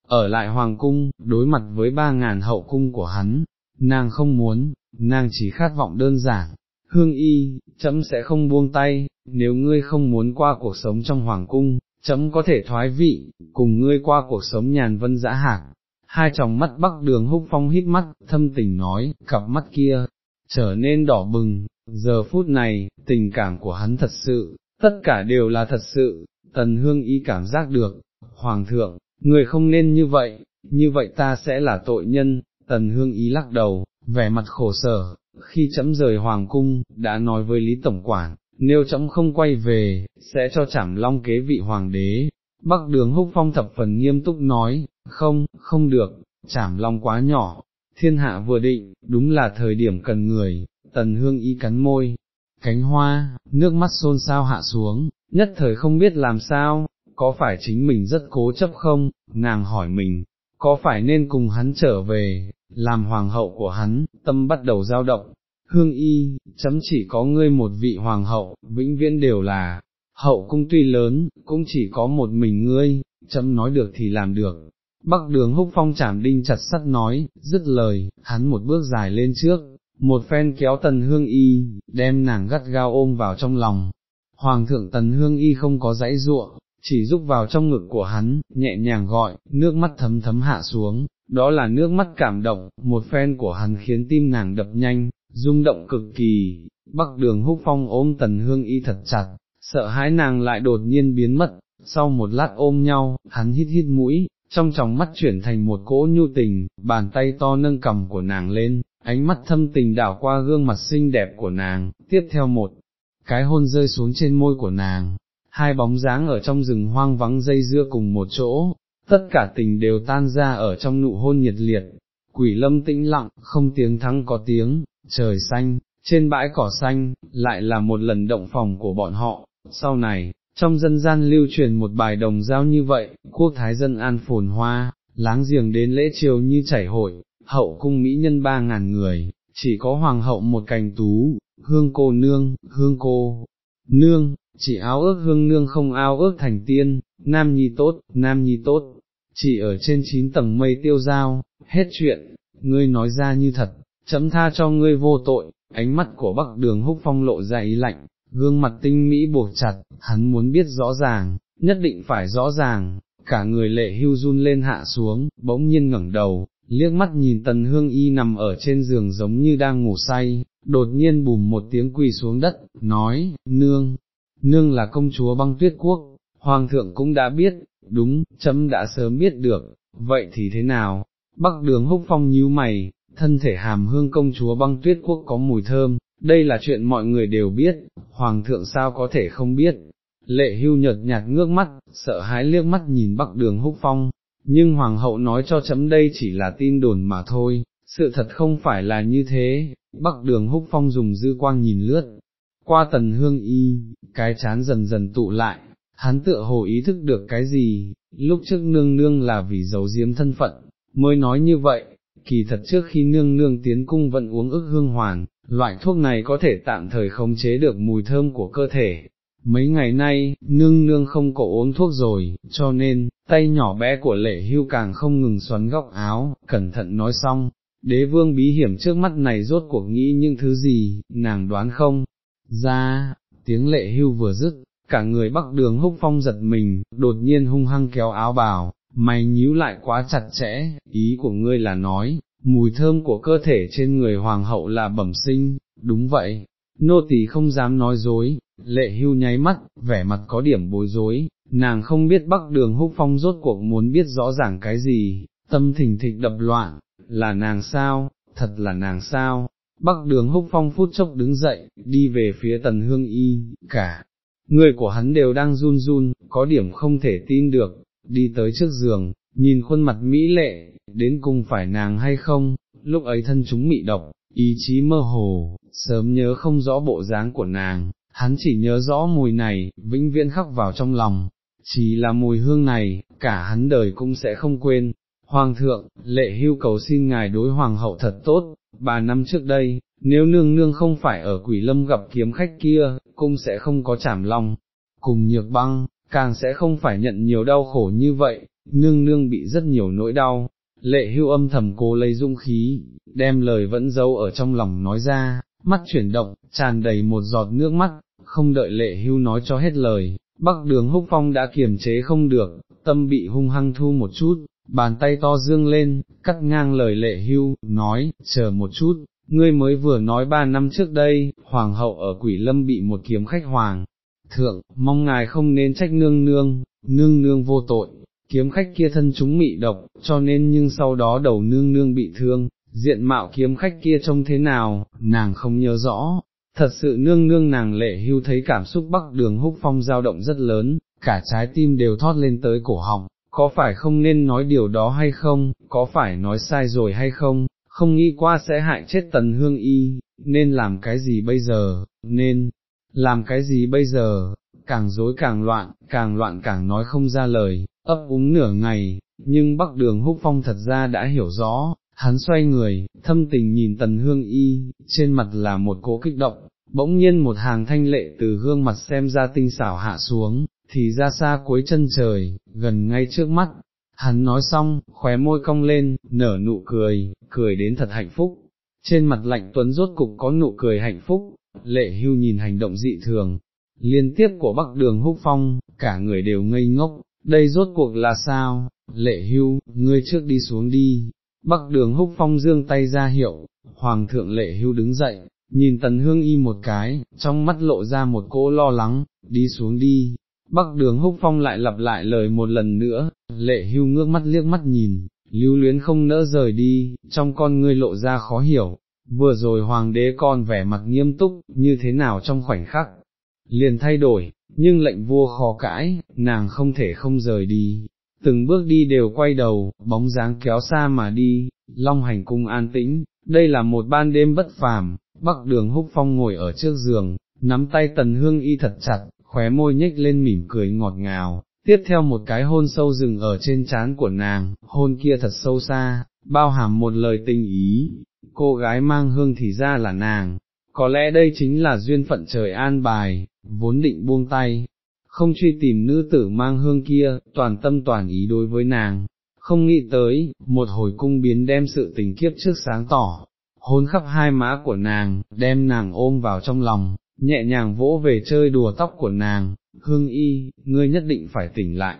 Ở lại hoàng cung, đối mặt với ba ngàn hậu cung của hắn, nàng không muốn, nàng chỉ khát vọng đơn giản, hương y, chấm sẽ không buông tay, nếu ngươi không muốn qua cuộc sống trong hoàng cung, chấm có thể thoái vị, cùng ngươi qua cuộc sống nhàn vân dã hạc. Hai tròng mắt bắc đường húc phong hít mắt, thâm tình nói, cặp mắt kia, trở nên đỏ bừng, giờ phút này, tình cảm của hắn thật sự, tất cả đều là thật sự, tần hương y cảm giác được, hoàng thượng, người không nên như vậy, như vậy ta sẽ là tội nhân, tần hương Y lắc đầu, vẻ mặt khổ sở, khi chấm rời hoàng cung, đã nói với Lý Tổng Quản, nếu chấm không quay về, sẽ cho chảm long kế vị hoàng đế. Bắc đường húc phong thập phần nghiêm túc nói, không, không được, chảm long quá nhỏ, thiên hạ vừa định, đúng là thời điểm cần người, tần hương y cắn môi, cánh hoa, nước mắt xôn xao hạ xuống, nhất thời không biết làm sao, có phải chính mình rất cố chấp không, nàng hỏi mình, có phải nên cùng hắn trở về, làm hoàng hậu của hắn, tâm bắt đầu dao động, hương y, chấm chỉ có ngươi một vị hoàng hậu, vĩnh viễn đều là, hậu cung tuy lớn, cũng chỉ có một mình ngươi, chấm nói được thì làm được. Bắc đường húc phong chảm đinh chặt sắt nói, dứt lời, hắn một bước dài lên trước, một phen kéo tần hương y, đem nàng gắt gao ôm vào trong lòng. Hoàng thượng tần hương y không có dãy ruộng, chỉ rúc vào trong ngực của hắn, nhẹ nhàng gọi, nước mắt thấm thấm hạ xuống, đó là nước mắt cảm động, một phen của hắn khiến tim nàng đập nhanh, rung động cực kỳ, bắc đường húc phong ôm tần hương y thật chặt, sợ hãi nàng lại đột nhiên biến mất, sau một lát ôm nhau, hắn hít hít mũi, trong tròng mắt chuyển thành một cỗ nhu tình, bàn tay to nâng cầm của nàng lên, ánh mắt thâm tình đảo qua gương mặt xinh đẹp của nàng, tiếp theo một cái hôn rơi xuống trên môi của nàng, hai bóng dáng ở trong rừng hoang vắng dây dưa cùng một chỗ, tất cả tình đều tan ra ở trong nụ hôn nhiệt liệt, quỷ lâm tĩnh lặng, không tiếng thắng có tiếng, trời xanh, trên bãi cỏ xanh, lại là một lần động phòng của bọn họ, sau này, trong dân gian lưu truyền một bài đồng giao như vậy, quốc thái dân an phồn hoa, láng giềng đến lễ chiều như chảy hội, hậu cung mỹ nhân ba ngàn người, chỉ có hoàng hậu một cành tú, hương cô nương, hương cô, nương, chỉ áo ước hương nương không ao ước thành tiên, nam nhi tốt, nam nhi tốt, chỉ ở trên chín tầng mây tiêu giao, hết chuyện, ngươi nói ra như thật, chấm tha cho ngươi vô tội, ánh mắt của bắc đường húc phong lộ ra ý lạnh, gương mặt tinh mỹ buộc chặt, hắn muốn biết rõ ràng, nhất định phải rõ ràng, cả người lệ hưu run lên hạ xuống, bỗng nhiên ngẩng đầu, liếc mắt nhìn tần hương y nằm ở trên giường giống như đang ngủ say, đột nhiên bùm một tiếng quỳ xuống đất, nói, nương, nương là công chúa băng tuyết quốc, hoàng thượng cũng đã biết, đúng, chấm đã sớm biết được, vậy thì thế nào, bắc đường húc phong nhíu mày, thân thể hàm hương công chúa băng tuyết quốc có mùi thơm, đây là chuyện mọi người đều biết, hoàng thượng sao có thể không biết, lệ hưu nhợt nhạt ngước mắt, sợ hãi liếc mắt nhìn bắc đường húc phong, nhưng hoàng hậu nói cho chấm đây chỉ là tin đồn mà thôi, sự thật không phải là như thế, bắc đường húc phong dùng dư quang nhìn lướt, qua tần hương y, cái chán dần dần tụ lại, hắn tựa hồ ý thức được cái gì, lúc trước nương nương là vì giấu giếm thân phận, mới nói như vậy, kỳ thật trước khi nương nương tiến cung vẫn uống ức hương hoàn, loại thuốc này có thể tạm thời khống chế được mùi thơm của cơ thể. Mấy ngày nay, nương nương không có uống thuốc rồi, cho nên, tay nhỏ bé của lệ hưu càng không ngừng xoắn góc áo, cẩn thận nói xong, đế vương bí hiểm trước mắt này rốt cuộc nghĩ những thứ gì, nàng đoán không, ra, tiếng lệ hưu vừa dứt, cả người bắc đường húc phong giật mình, đột nhiên hung hăng kéo áo bào, mày nhíu lại quá chặt chẽ, ý của ngươi là nói, mùi thơm của cơ thể trên người hoàng hậu là bẩm sinh, đúng vậy, nô tỳ không dám nói dối, lệ hưu nháy mắt, vẻ mặt có điểm bối rối, nàng không biết bắc đường húc phong rốt cuộc muốn biết rõ ràng cái gì, tâm thình thịch đập loạn, là nàng sao, thật là nàng sao, bắc đường húc phong phút chốc đứng dậy, đi về phía tần hương y, cả, người của hắn đều đang run run, có điểm không thể tin được, đi tới trước giường, nhìn khuôn mặt mỹ lệ, đến cùng phải nàng hay không, lúc ấy thân chúng mị độc, ý chí mơ hồ, sớm nhớ không rõ bộ dáng của nàng, hắn chỉ nhớ rõ mùi này, vĩnh viễn khắc vào trong lòng, chỉ là mùi hương này, cả hắn đời cũng sẽ không quên. Hoàng thượng, lệ hưu cầu xin ngài đối hoàng hậu thật tốt, ba năm trước đây, nếu nương nương không phải ở quỷ lâm gặp kiếm khách kia, cũng sẽ không có chảm lòng, cùng nhược băng, càng sẽ không phải nhận nhiều đau khổ như vậy, nương nương bị rất nhiều nỗi đau. Lệ hưu âm thầm cố lấy dung khí, đem lời vẫn giấu ở trong lòng nói ra, mắt chuyển động, tràn đầy một giọt nước mắt, không đợi lệ hưu nói cho hết lời, bắc đường húc phong đã kiềm chế không được, tâm bị hung hăng thu một chút, bàn tay to dương lên, cắt ngang lời lệ hưu, nói, chờ một chút, ngươi mới vừa nói ba năm trước đây, hoàng hậu ở quỷ lâm bị một kiếm khách hoàng, thượng, mong ngài không nên trách nương nương, nương nương vô tội, kiếm khách kia thân chúng mị độc, cho nên nhưng sau đó đầu nương nương bị thương, diện mạo kiếm khách kia trông thế nào, nàng không nhớ rõ, thật sự nương nương nàng lệ hưu thấy cảm xúc bắc đường húc phong dao động rất lớn, cả trái tim đều thoát lên tới cổ họng, có phải không nên nói điều đó hay không, có phải nói sai rồi hay không, không nghĩ qua sẽ hại chết tần hương y, nên làm cái gì bây giờ, nên, làm cái gì bây giờ, càng dối càng loạn, càng loạn càng nói không ra lời, ấp úng nửa ngày, nhưng bắc đường húc phong thật ra đã hiểu rõ, hắn xoay người, thâm tình nhìn tần hương y, trên mặt là một cố kích động, bỗng nhiên một hàng thanh lệ từ gương mặt xem ra tinh xảo hạ xuống, thì ra xa cuối chân trời, gần ngay trước mắt, hắn nói xong, khóe môi cong lên, nở nụ cười, cười đến thật hạnh phúc, trên mặt lạnh tuấn rốt cục có nụ cười hạnh phúc, lệ hưu nhìn hành động dị thường, liên tiếp của bắc đường húc phong, cả người đều ngây ngốc, đây rốt cuộc là sao, lệ hưu, ngươi trước đi xuống đi, bắc đường húc phong dương tay ra hiệu, hoàng thượng lệ hưu đứng dậy, nhìn tần hương y một cái, trong mắt lộ ra một cỗ lo lắng, đi xuống đi, bắc đường húc phong lại lặp lại lời một lần nữa, lệ hưu ngước mắt liếc mắt nhìn, lưu luyến không nỡ rời đi, trong con ngươi lộ ra khó hiểu, vừa rồi hoàng đế con vẻ mặt nghiêm túc, như thế nào trong khoảnh khắc, liền thay đổi, nhưng lệnh vua khó cãi, nàng không thể không rời đi, từng bước đi đều quay đầu, bóng dáng kéo xa mà đi, long hành cung an tĩnh, đây là một ban đêm bất phàm, bắc đường húc phong ngồi ở trước giường, nắm tay tần hương y thật chặt, khóe môi nhếch lên mỉm cười ngọt ngào, tiếp theo một cái hôn sâu rừng ở trên trán của nàng, hôn kia thật sâu xa, bao hàm một lời tình ý, cô gái mang hương thì ra là nàng, có lẽ đây chính là duyên phận trời an bài, vốn định buông tay, không truy tìm nữ tử mang hương kia, toàn tâm toàn ý đối với nàng, không nghĩ tới, một hồi cung biến đem sự tình kiếp trước sáng tỏ, hôn khắp hai má của nàng, đem nàng ôm vào trong lòng, nhẹ nhàng vỗ về chơi đùa tóc của nàng, hương y, ngươi nhất định phải tỉnh lại,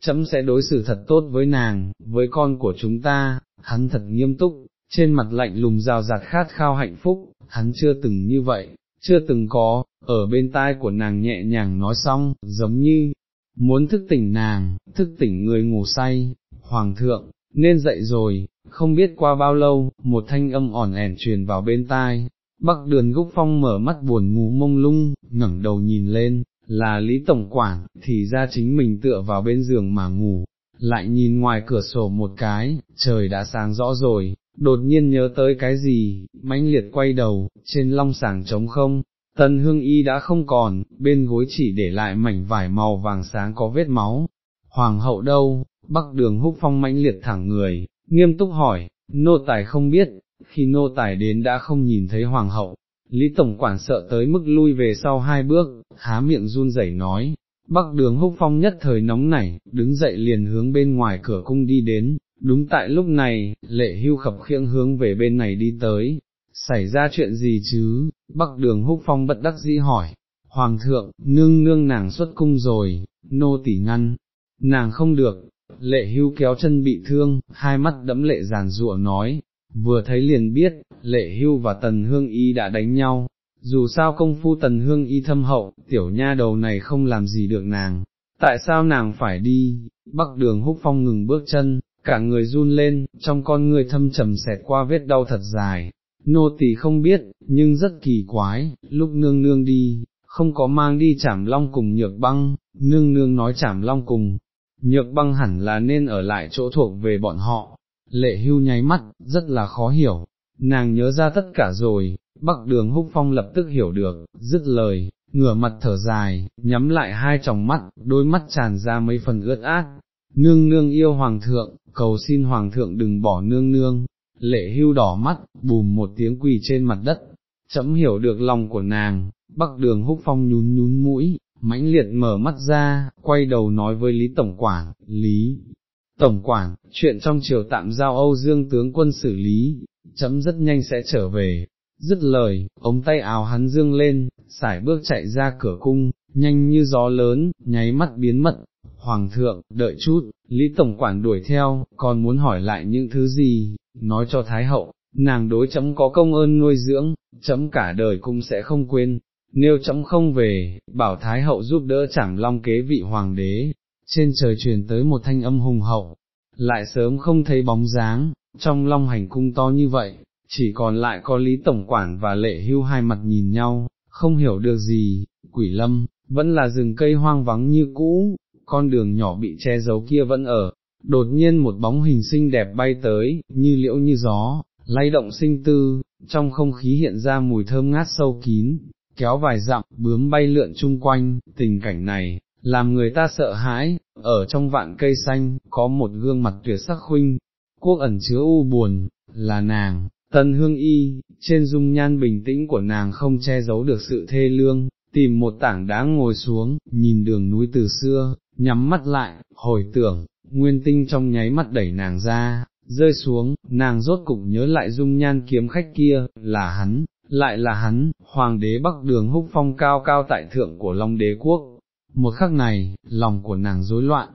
chấm sẽ đối xử thật tốt với nàng, với con của chúng ta, hắn thật nghiêm túc, trên mặt lạnh lùng rào rạt khát khao hạnh phúc, hắn chưa từng như vậy, chưa từng có, ở bên tai của nàng nhẹ nhàng nói xong, giống như, muốn thức tỉnh nàng, thức tỉnh người ngủ say, hoàng thượng, nên dậy rồi, không biết qua bao lâu, một thanh âm ỏn ẻn truyền vào bên tai, bắc đường gúc phong mở mắt buồn ngủ mông lung, ngẩng đầu nhìn lên, là Lý Tổng Quản, thì ra chính mình tựa vào bên giường mà ngủ, lại nhìn ngoài cửa sổ một cái, trời đã sáng rõ rồi, đột nhiên nhớ tới cái gì, mãnh liệt quay đầu, trên long sàng trống không, tần hương y đã không còn, bên gối chỉ để lại mảnh vải màu vàng sáng có vết máu. Hoàng hậu đâu, bắc đường húc phong mãnh liệt thẳng người, nghiêm túc hỏi, nô tài không biết, khi nô tài đến đã không nhìn thấy hoàng hậu, Lý Tổng Quản sợ tới mức lui về sau hai bước, há miệng run rẩy nói, Bắc đường húc phong nhất thời nóng nảy, đứng dậy liền hướng bên ngoài cửa cung đi đến, đúng tại lúc này, lệ hưu khập khiễng hướng về bên này đi tới, xảy ra chuyện gì chứ, Bắc đường húc phong bất đắc dĩ hỏi, Hoàng thượng, nương nương nàng xuất cung rồi, nô tỉ ngăn, nàng không được, lệ hưu kéo chân bị thương, hai mắt đẫm lệ giàn rụa nói, vừa thấy liền biết, lệ hưu và tần hương y đã đánh nhau, dù sao công phu tần hương y thâm hậu, tiểu nha đầu này không làm gì được nàng, tại sao nàng phải đi, bắc đường húc phong ngừng bước chân, cả người run lên, trong con người thâm trầm xẹt qua vết đau thật dài, nô tỳ không biết, nhưng rất kỳ quái, lúc nương nương đi, không có mang đi chảm long cùng nhược băng, nương nương nói chảm long cùng, nhược băng hẳn là nên ở lại chỗ thuộc về bọn họ, lệ hưu nháy mắt, rất là khó hiểu, nàng nhớ ra tất cả rồi, bắc đường húc phong lập tức hiểu được, dứt lời, ngửa mặt thở dài, nhắm lại hai tròng mắt, đôi mắt tràn ra mấy phần ướt át, nương nương yêu hoàng thượng, cầu xin hoàng thượng đừng bỏ nương nương, lệ hưu đỏ mắt, bùm một tiếng quỳ trên mặt đất, chấm hiểu được lòng của nàng, bắc đường húc phong nhún nhún mũi, mãnh liệt mở mắt ra, quay đầu nói với Lý Tổng Quảng, Lý, Tổng Quản, chuyện trong triều tạm giao Âu Dương tướng quân xử lý, chấm rất nhanh sẽ trở về, dứt lời, ống tay áo hắn dương lên, sải bước chạy ra cửa cung, nhanh như gió lớn, nháy mắt biến mất, Hoàng thượng, đợi chút, Lý Tổng Quản đuổi theo, còn muốn hỏi lại những thứ gì, nói cho Thái Hậu, nàng đối chấm có công ơn nuôi dưỡng, chấm cả đời cũng sẽ không quên, nếu chấm không về, bảo Thái Hậu giúp đỡ chẳng long kế vị Hoàng đế, trên trời truyền tới một thanh âm hùng hậu, lại sớm không thấy bóng dáng, trong long hành cung to như vậy, chỉ còn lại có Lý Tổng Quản và Lệ Hưu hai mặt nhìn nhau, không hiểu được gì, quỷ lâm, vẫn là rừng cây hoang vắng như cũ, con đường nhỏ bị che giấu kia vẫn ở, đột nhiên một bóng hình xinh đẹp bay tới, như liễu như gió, lay động sinh tư, trong không khí hiện ra mùi thơm ngát sâu kín, kéo vài dặm, bướm bay lượn chung quanh, tình cảnh này, làm người ta sợ hãi, ở trong vạn cây xanh, có một gương mặt tuyệt sắc khuynh, quốc ẩn chứa u buồn, là nàng, tân hương y, trên dung nhan bình tĩnh của nàng không che giấu được sự thê lương, tìm một tảng đá ngồi xuống, nhìn đường núi từ xưa, nhắm mắt lại, hồi tưởng, nguyên tinh trong nháy mắt đẩy nàng ra, rơi xuống, nàng rốt cục nhớ lại dung nhan kiếm khách kia, là hắn, lại là hắn, hoàng đế bắc đường húc phong cao cao tại thượng của Long đế quốc. Một khắc này, lòng của nàng rối loạn,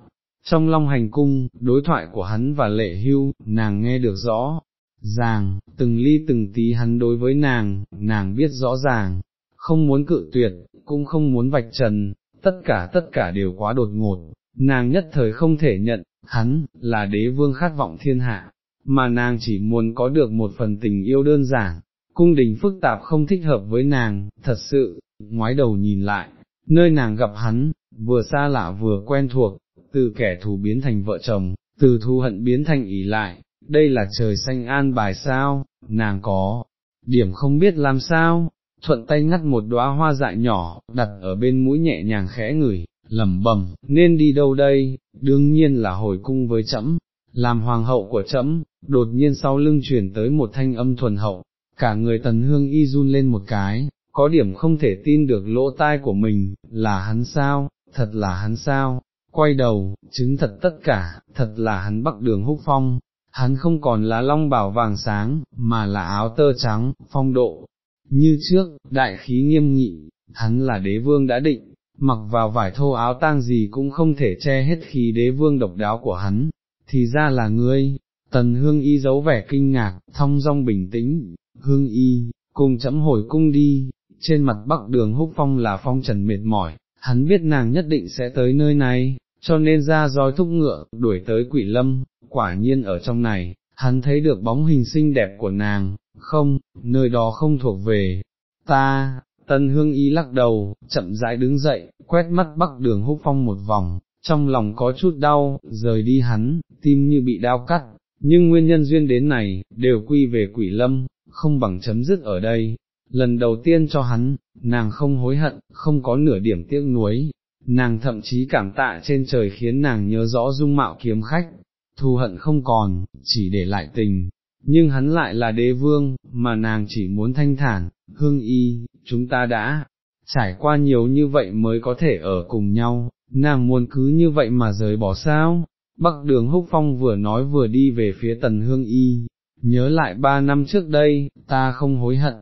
trong long hành cung, đối thoại của hắn và lệ hưu, nàng nghe được rõ, ràng, từng ly từng tí hắn đối với nàng, nàng biết rõ ràng, không muốn cự tuyệt, cũng không muốn vạch trần, tất cả tất cả đều quá đột ngột, nàng nhất thời không thể nhận, hắn, là đế vương khát vọng thiên hạ, mà nàng chỉ muốn có được một phần tình yêu đơn giản, cung đình phức tạp không thích hợp với nàng, thật sự, ngoái đầu nhìn lại, nơi nàng gặp hắn, vừa xa lạ vừa quen thuộc, từ kẻ thù biến thành vợ chồng, từ thù hận biến thành ỷ lại, đây là trời xanh an bài sao, nàng có, điểm không biết làm sao, thuận tay ngắt một đóa hoa dại nhỏ, đặt ở bên mũi nhẹ nhàng khẽ ngửi, lẩm bẩm, nên đi đâu đây, đương nhiên là hồi cung với trẫm, làm hoàng hậu của trẫm, đột nhiên sau lưng truyền tới một thanh âm thuần hậu, cả người tần hương y run lên một cái, có điểm không thể tin được lỗ tai của mình, là hắn sao, thật là hắn sao, quay đầu, chứng thật tất cả, thật là hắn bắc đường húc phong, hắn không còn là long bảo vàng sáng, mà là áo tơ trắng, phong độ, như trước, đại khí nghiêm nghị, hắn là đế vương đã định, mặc vào vải thô áo tang gì cũng không thể che hết khí đế vương độc đáo của hắn, thì ra là ngươi, tần hương y giấu vẻ kinh ngạc, thong dong bình tĩnh, hương y, cùng chấm hồi cung đi, trên mặt bắc đường húc phong là phong trần mệt mỏi, hắn biết nàng nhất định sẽ tới nơi này, cho nên ra roi thúc ngựa, đuổi tới quỷ lâm, quả nhiên ở trong này, hắn thấy được bóng hình xinh đẹp của nàng, không, nơi đó không thuộc về, ta, tân hương y lắc đầu, chậm rãi đứng dậy, quét mắt bắc đường húc phong một vòng, trong lòng có chút đau, rời đi hắn, tim như bị đau cắt, nhưng nguyên nhân duyên đến này, đều quy về quỷ lâm, không bằng chấm dứt ở đây. Lần đầu tiên cho hắn, nàng không hối hận, không có nửa điểm tiếc nuối, nàng thậm chí cảm tạ trên trời khiến nàng nhớ rõ dung mạo kiếm khách, thù hận không còn, chỉ để lại tình, nhưng hắn lại là đế vương, mà nàng chỉ muốn thanh thản, hương y, chúng ta đã trải qua nhiều như vậy mới có thể ở cùng nhau, nàng muốn cứ như vậy mà rời bỏ sao, bắc đường húc phong vừa nói vừa đi về phía tần hương y, nhớ lại ba năm trước đây, ta không hối hận,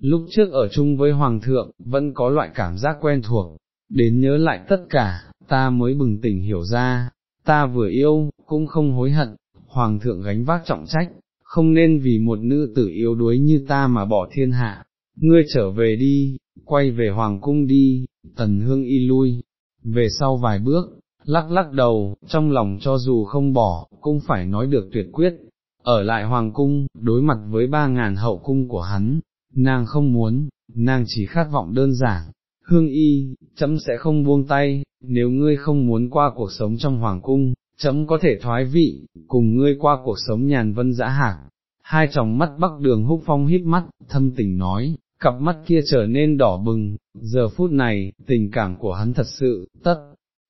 lúc trước ở chung với hoàng thượng, vẫn có loại cảm giác quen thuộc, đến nhớ lại tất cả, ta mới bừng tỉnh hiểu ra, ta vừa yêu, cũng không hối hận, hoàng thượng gánh vác trọng trách, không nên vì một nữ tử yếu đuối như ta mà bỏ thiên hạ, ngươi trở về đi, quay về hoàng cung đi, tần hương y lui, về sau vài bước, lắc lắc đầu, trong lòng cho dù không bỏ, cũng phải nói được tuyệt quyết, ở lại hoàng cung, đối mặt với ba ngàn hậu cung của hắn, nàng không muốn, nàng chỉ khát vọng đơn giản, hương y, chấm sẽ không buông tay, nếu ngươi không muốn qua cuộc sống trong hoàng cung, chấm có thể thoái vị, cùng ngươi qua cuộc sống nhàn vân dã hạc. Hai tròng mắt bắc đường húc phong hít mắt, thâm tình nói, cặp mắt kia trở nên đỏ bừng, giờ phút này, tình cảm của hắn thật sự, tất,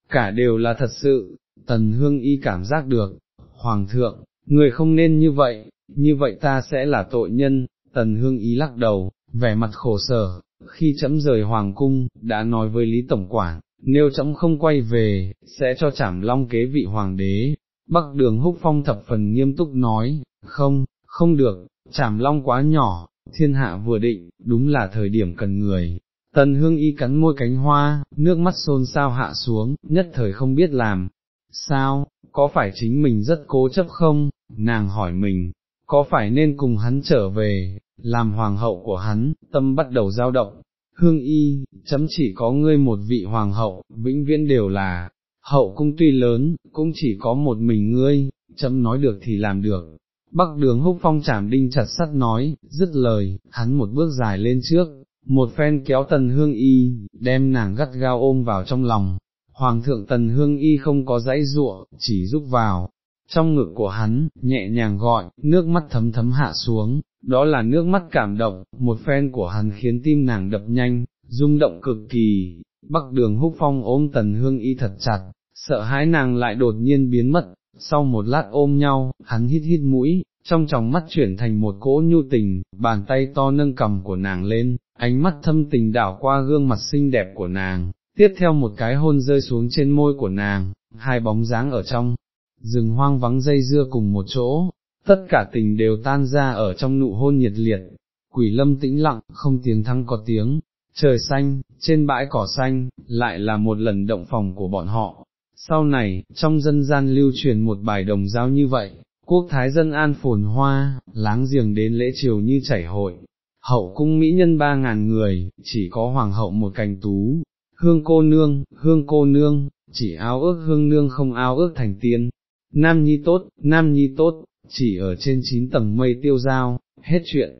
cả đều là thật sự, tần hương y cảm giác được, hoàng thượng, người không nên như vậy, như vậy ta sẽ là tội nhân, tần hương ý lắc đầu, vẻ mặt khổ sở, khi chấm rời hoàng cung, đã nói với Lý Tổng Quản, nếu chấm không quay về, sẽ cho trảm long kế vị hoàng đế. Bắc đường húc phong thập phần nghiêm túc nói, không, không được, trảm long quá nhỏ, thiên hạ vừa định, đúng là thời điểm cần người. Tần hương y cắn môi cánh hoa, nước mắt xôn sao hạ xuống, nhất thời không biết làm. Sao, có phải chính mình rất cố chấp không? Nàng hỏi mình, có phải nên cùng hắn trở về, làm hoàng hậu của hắn, tâm bắt đầu dao động, hương y, chấm chỉ có ngươi một vị hoàng hậu, vĩnh viễn đều là, hậu cung tuy lớn, cũng chỉ có một mình ngươi, chấm nói được thì làm được. Bắc đường húc phong chảm đinh chặt sắt nói, dứt lời, hắn một bước dài lên trước, một phen kéo tần hương y, đem nàng gắt gao ôm vào trong lòng. Hoàng thượng tần hương y không có dãy ruộng, chỉ giúp vào, trong ngực của hắn, nhẹ nhàng gọi, nước mắt thấm thấm hạ xuống, đó là nước mắt cảm động, một phen của hắn khiến tim nàng đập nhanh, rung động cực kỳ, bắc đường húc phong ôm tần hương y thật chặt, sợ hãi nàng lại đột nhiên biến mất, sau một lát ôm nhau, hắn hít hít mũi, trong tròng mắt chuyển thành một cỗ nhu tình, bàn tay to nâng cầm của nàng lên, ánh mắt thâm tình đảo qua gương mặt xinh đẹp của nàng, tiếp theo một cái hôn rơi xuống trên môi của nàng, hai bóng dáng ở trong, rừng hoang vắng dây dưa cùng một chỗ, tất cả tình đều tan ra ở trong nụ hôn nhiệt liệt, quỷ lâm tĩnh lặng, không tiếng thăng có tiếng, trời xanh, trên bãi cỏ xanh, lại là một lần động phòng của bọn họ. Sau này, trong dân gian lưu truyền một bài đồng giao như vậy, quốc thái dân an phồn hoa, láng giềng đến lễ triều như chảy hội, hậu cung mỹ nhân ba ngàn người, chỉ có hoàng hậu một cành tú, hương cô nương, hương cô nương, chỉ ao ước hương nương không ao ước thành tiên, nam nhi tốt, nam nhi tốt, chỉ ở trên chín tầng mây tiêu giao, hết chuyện.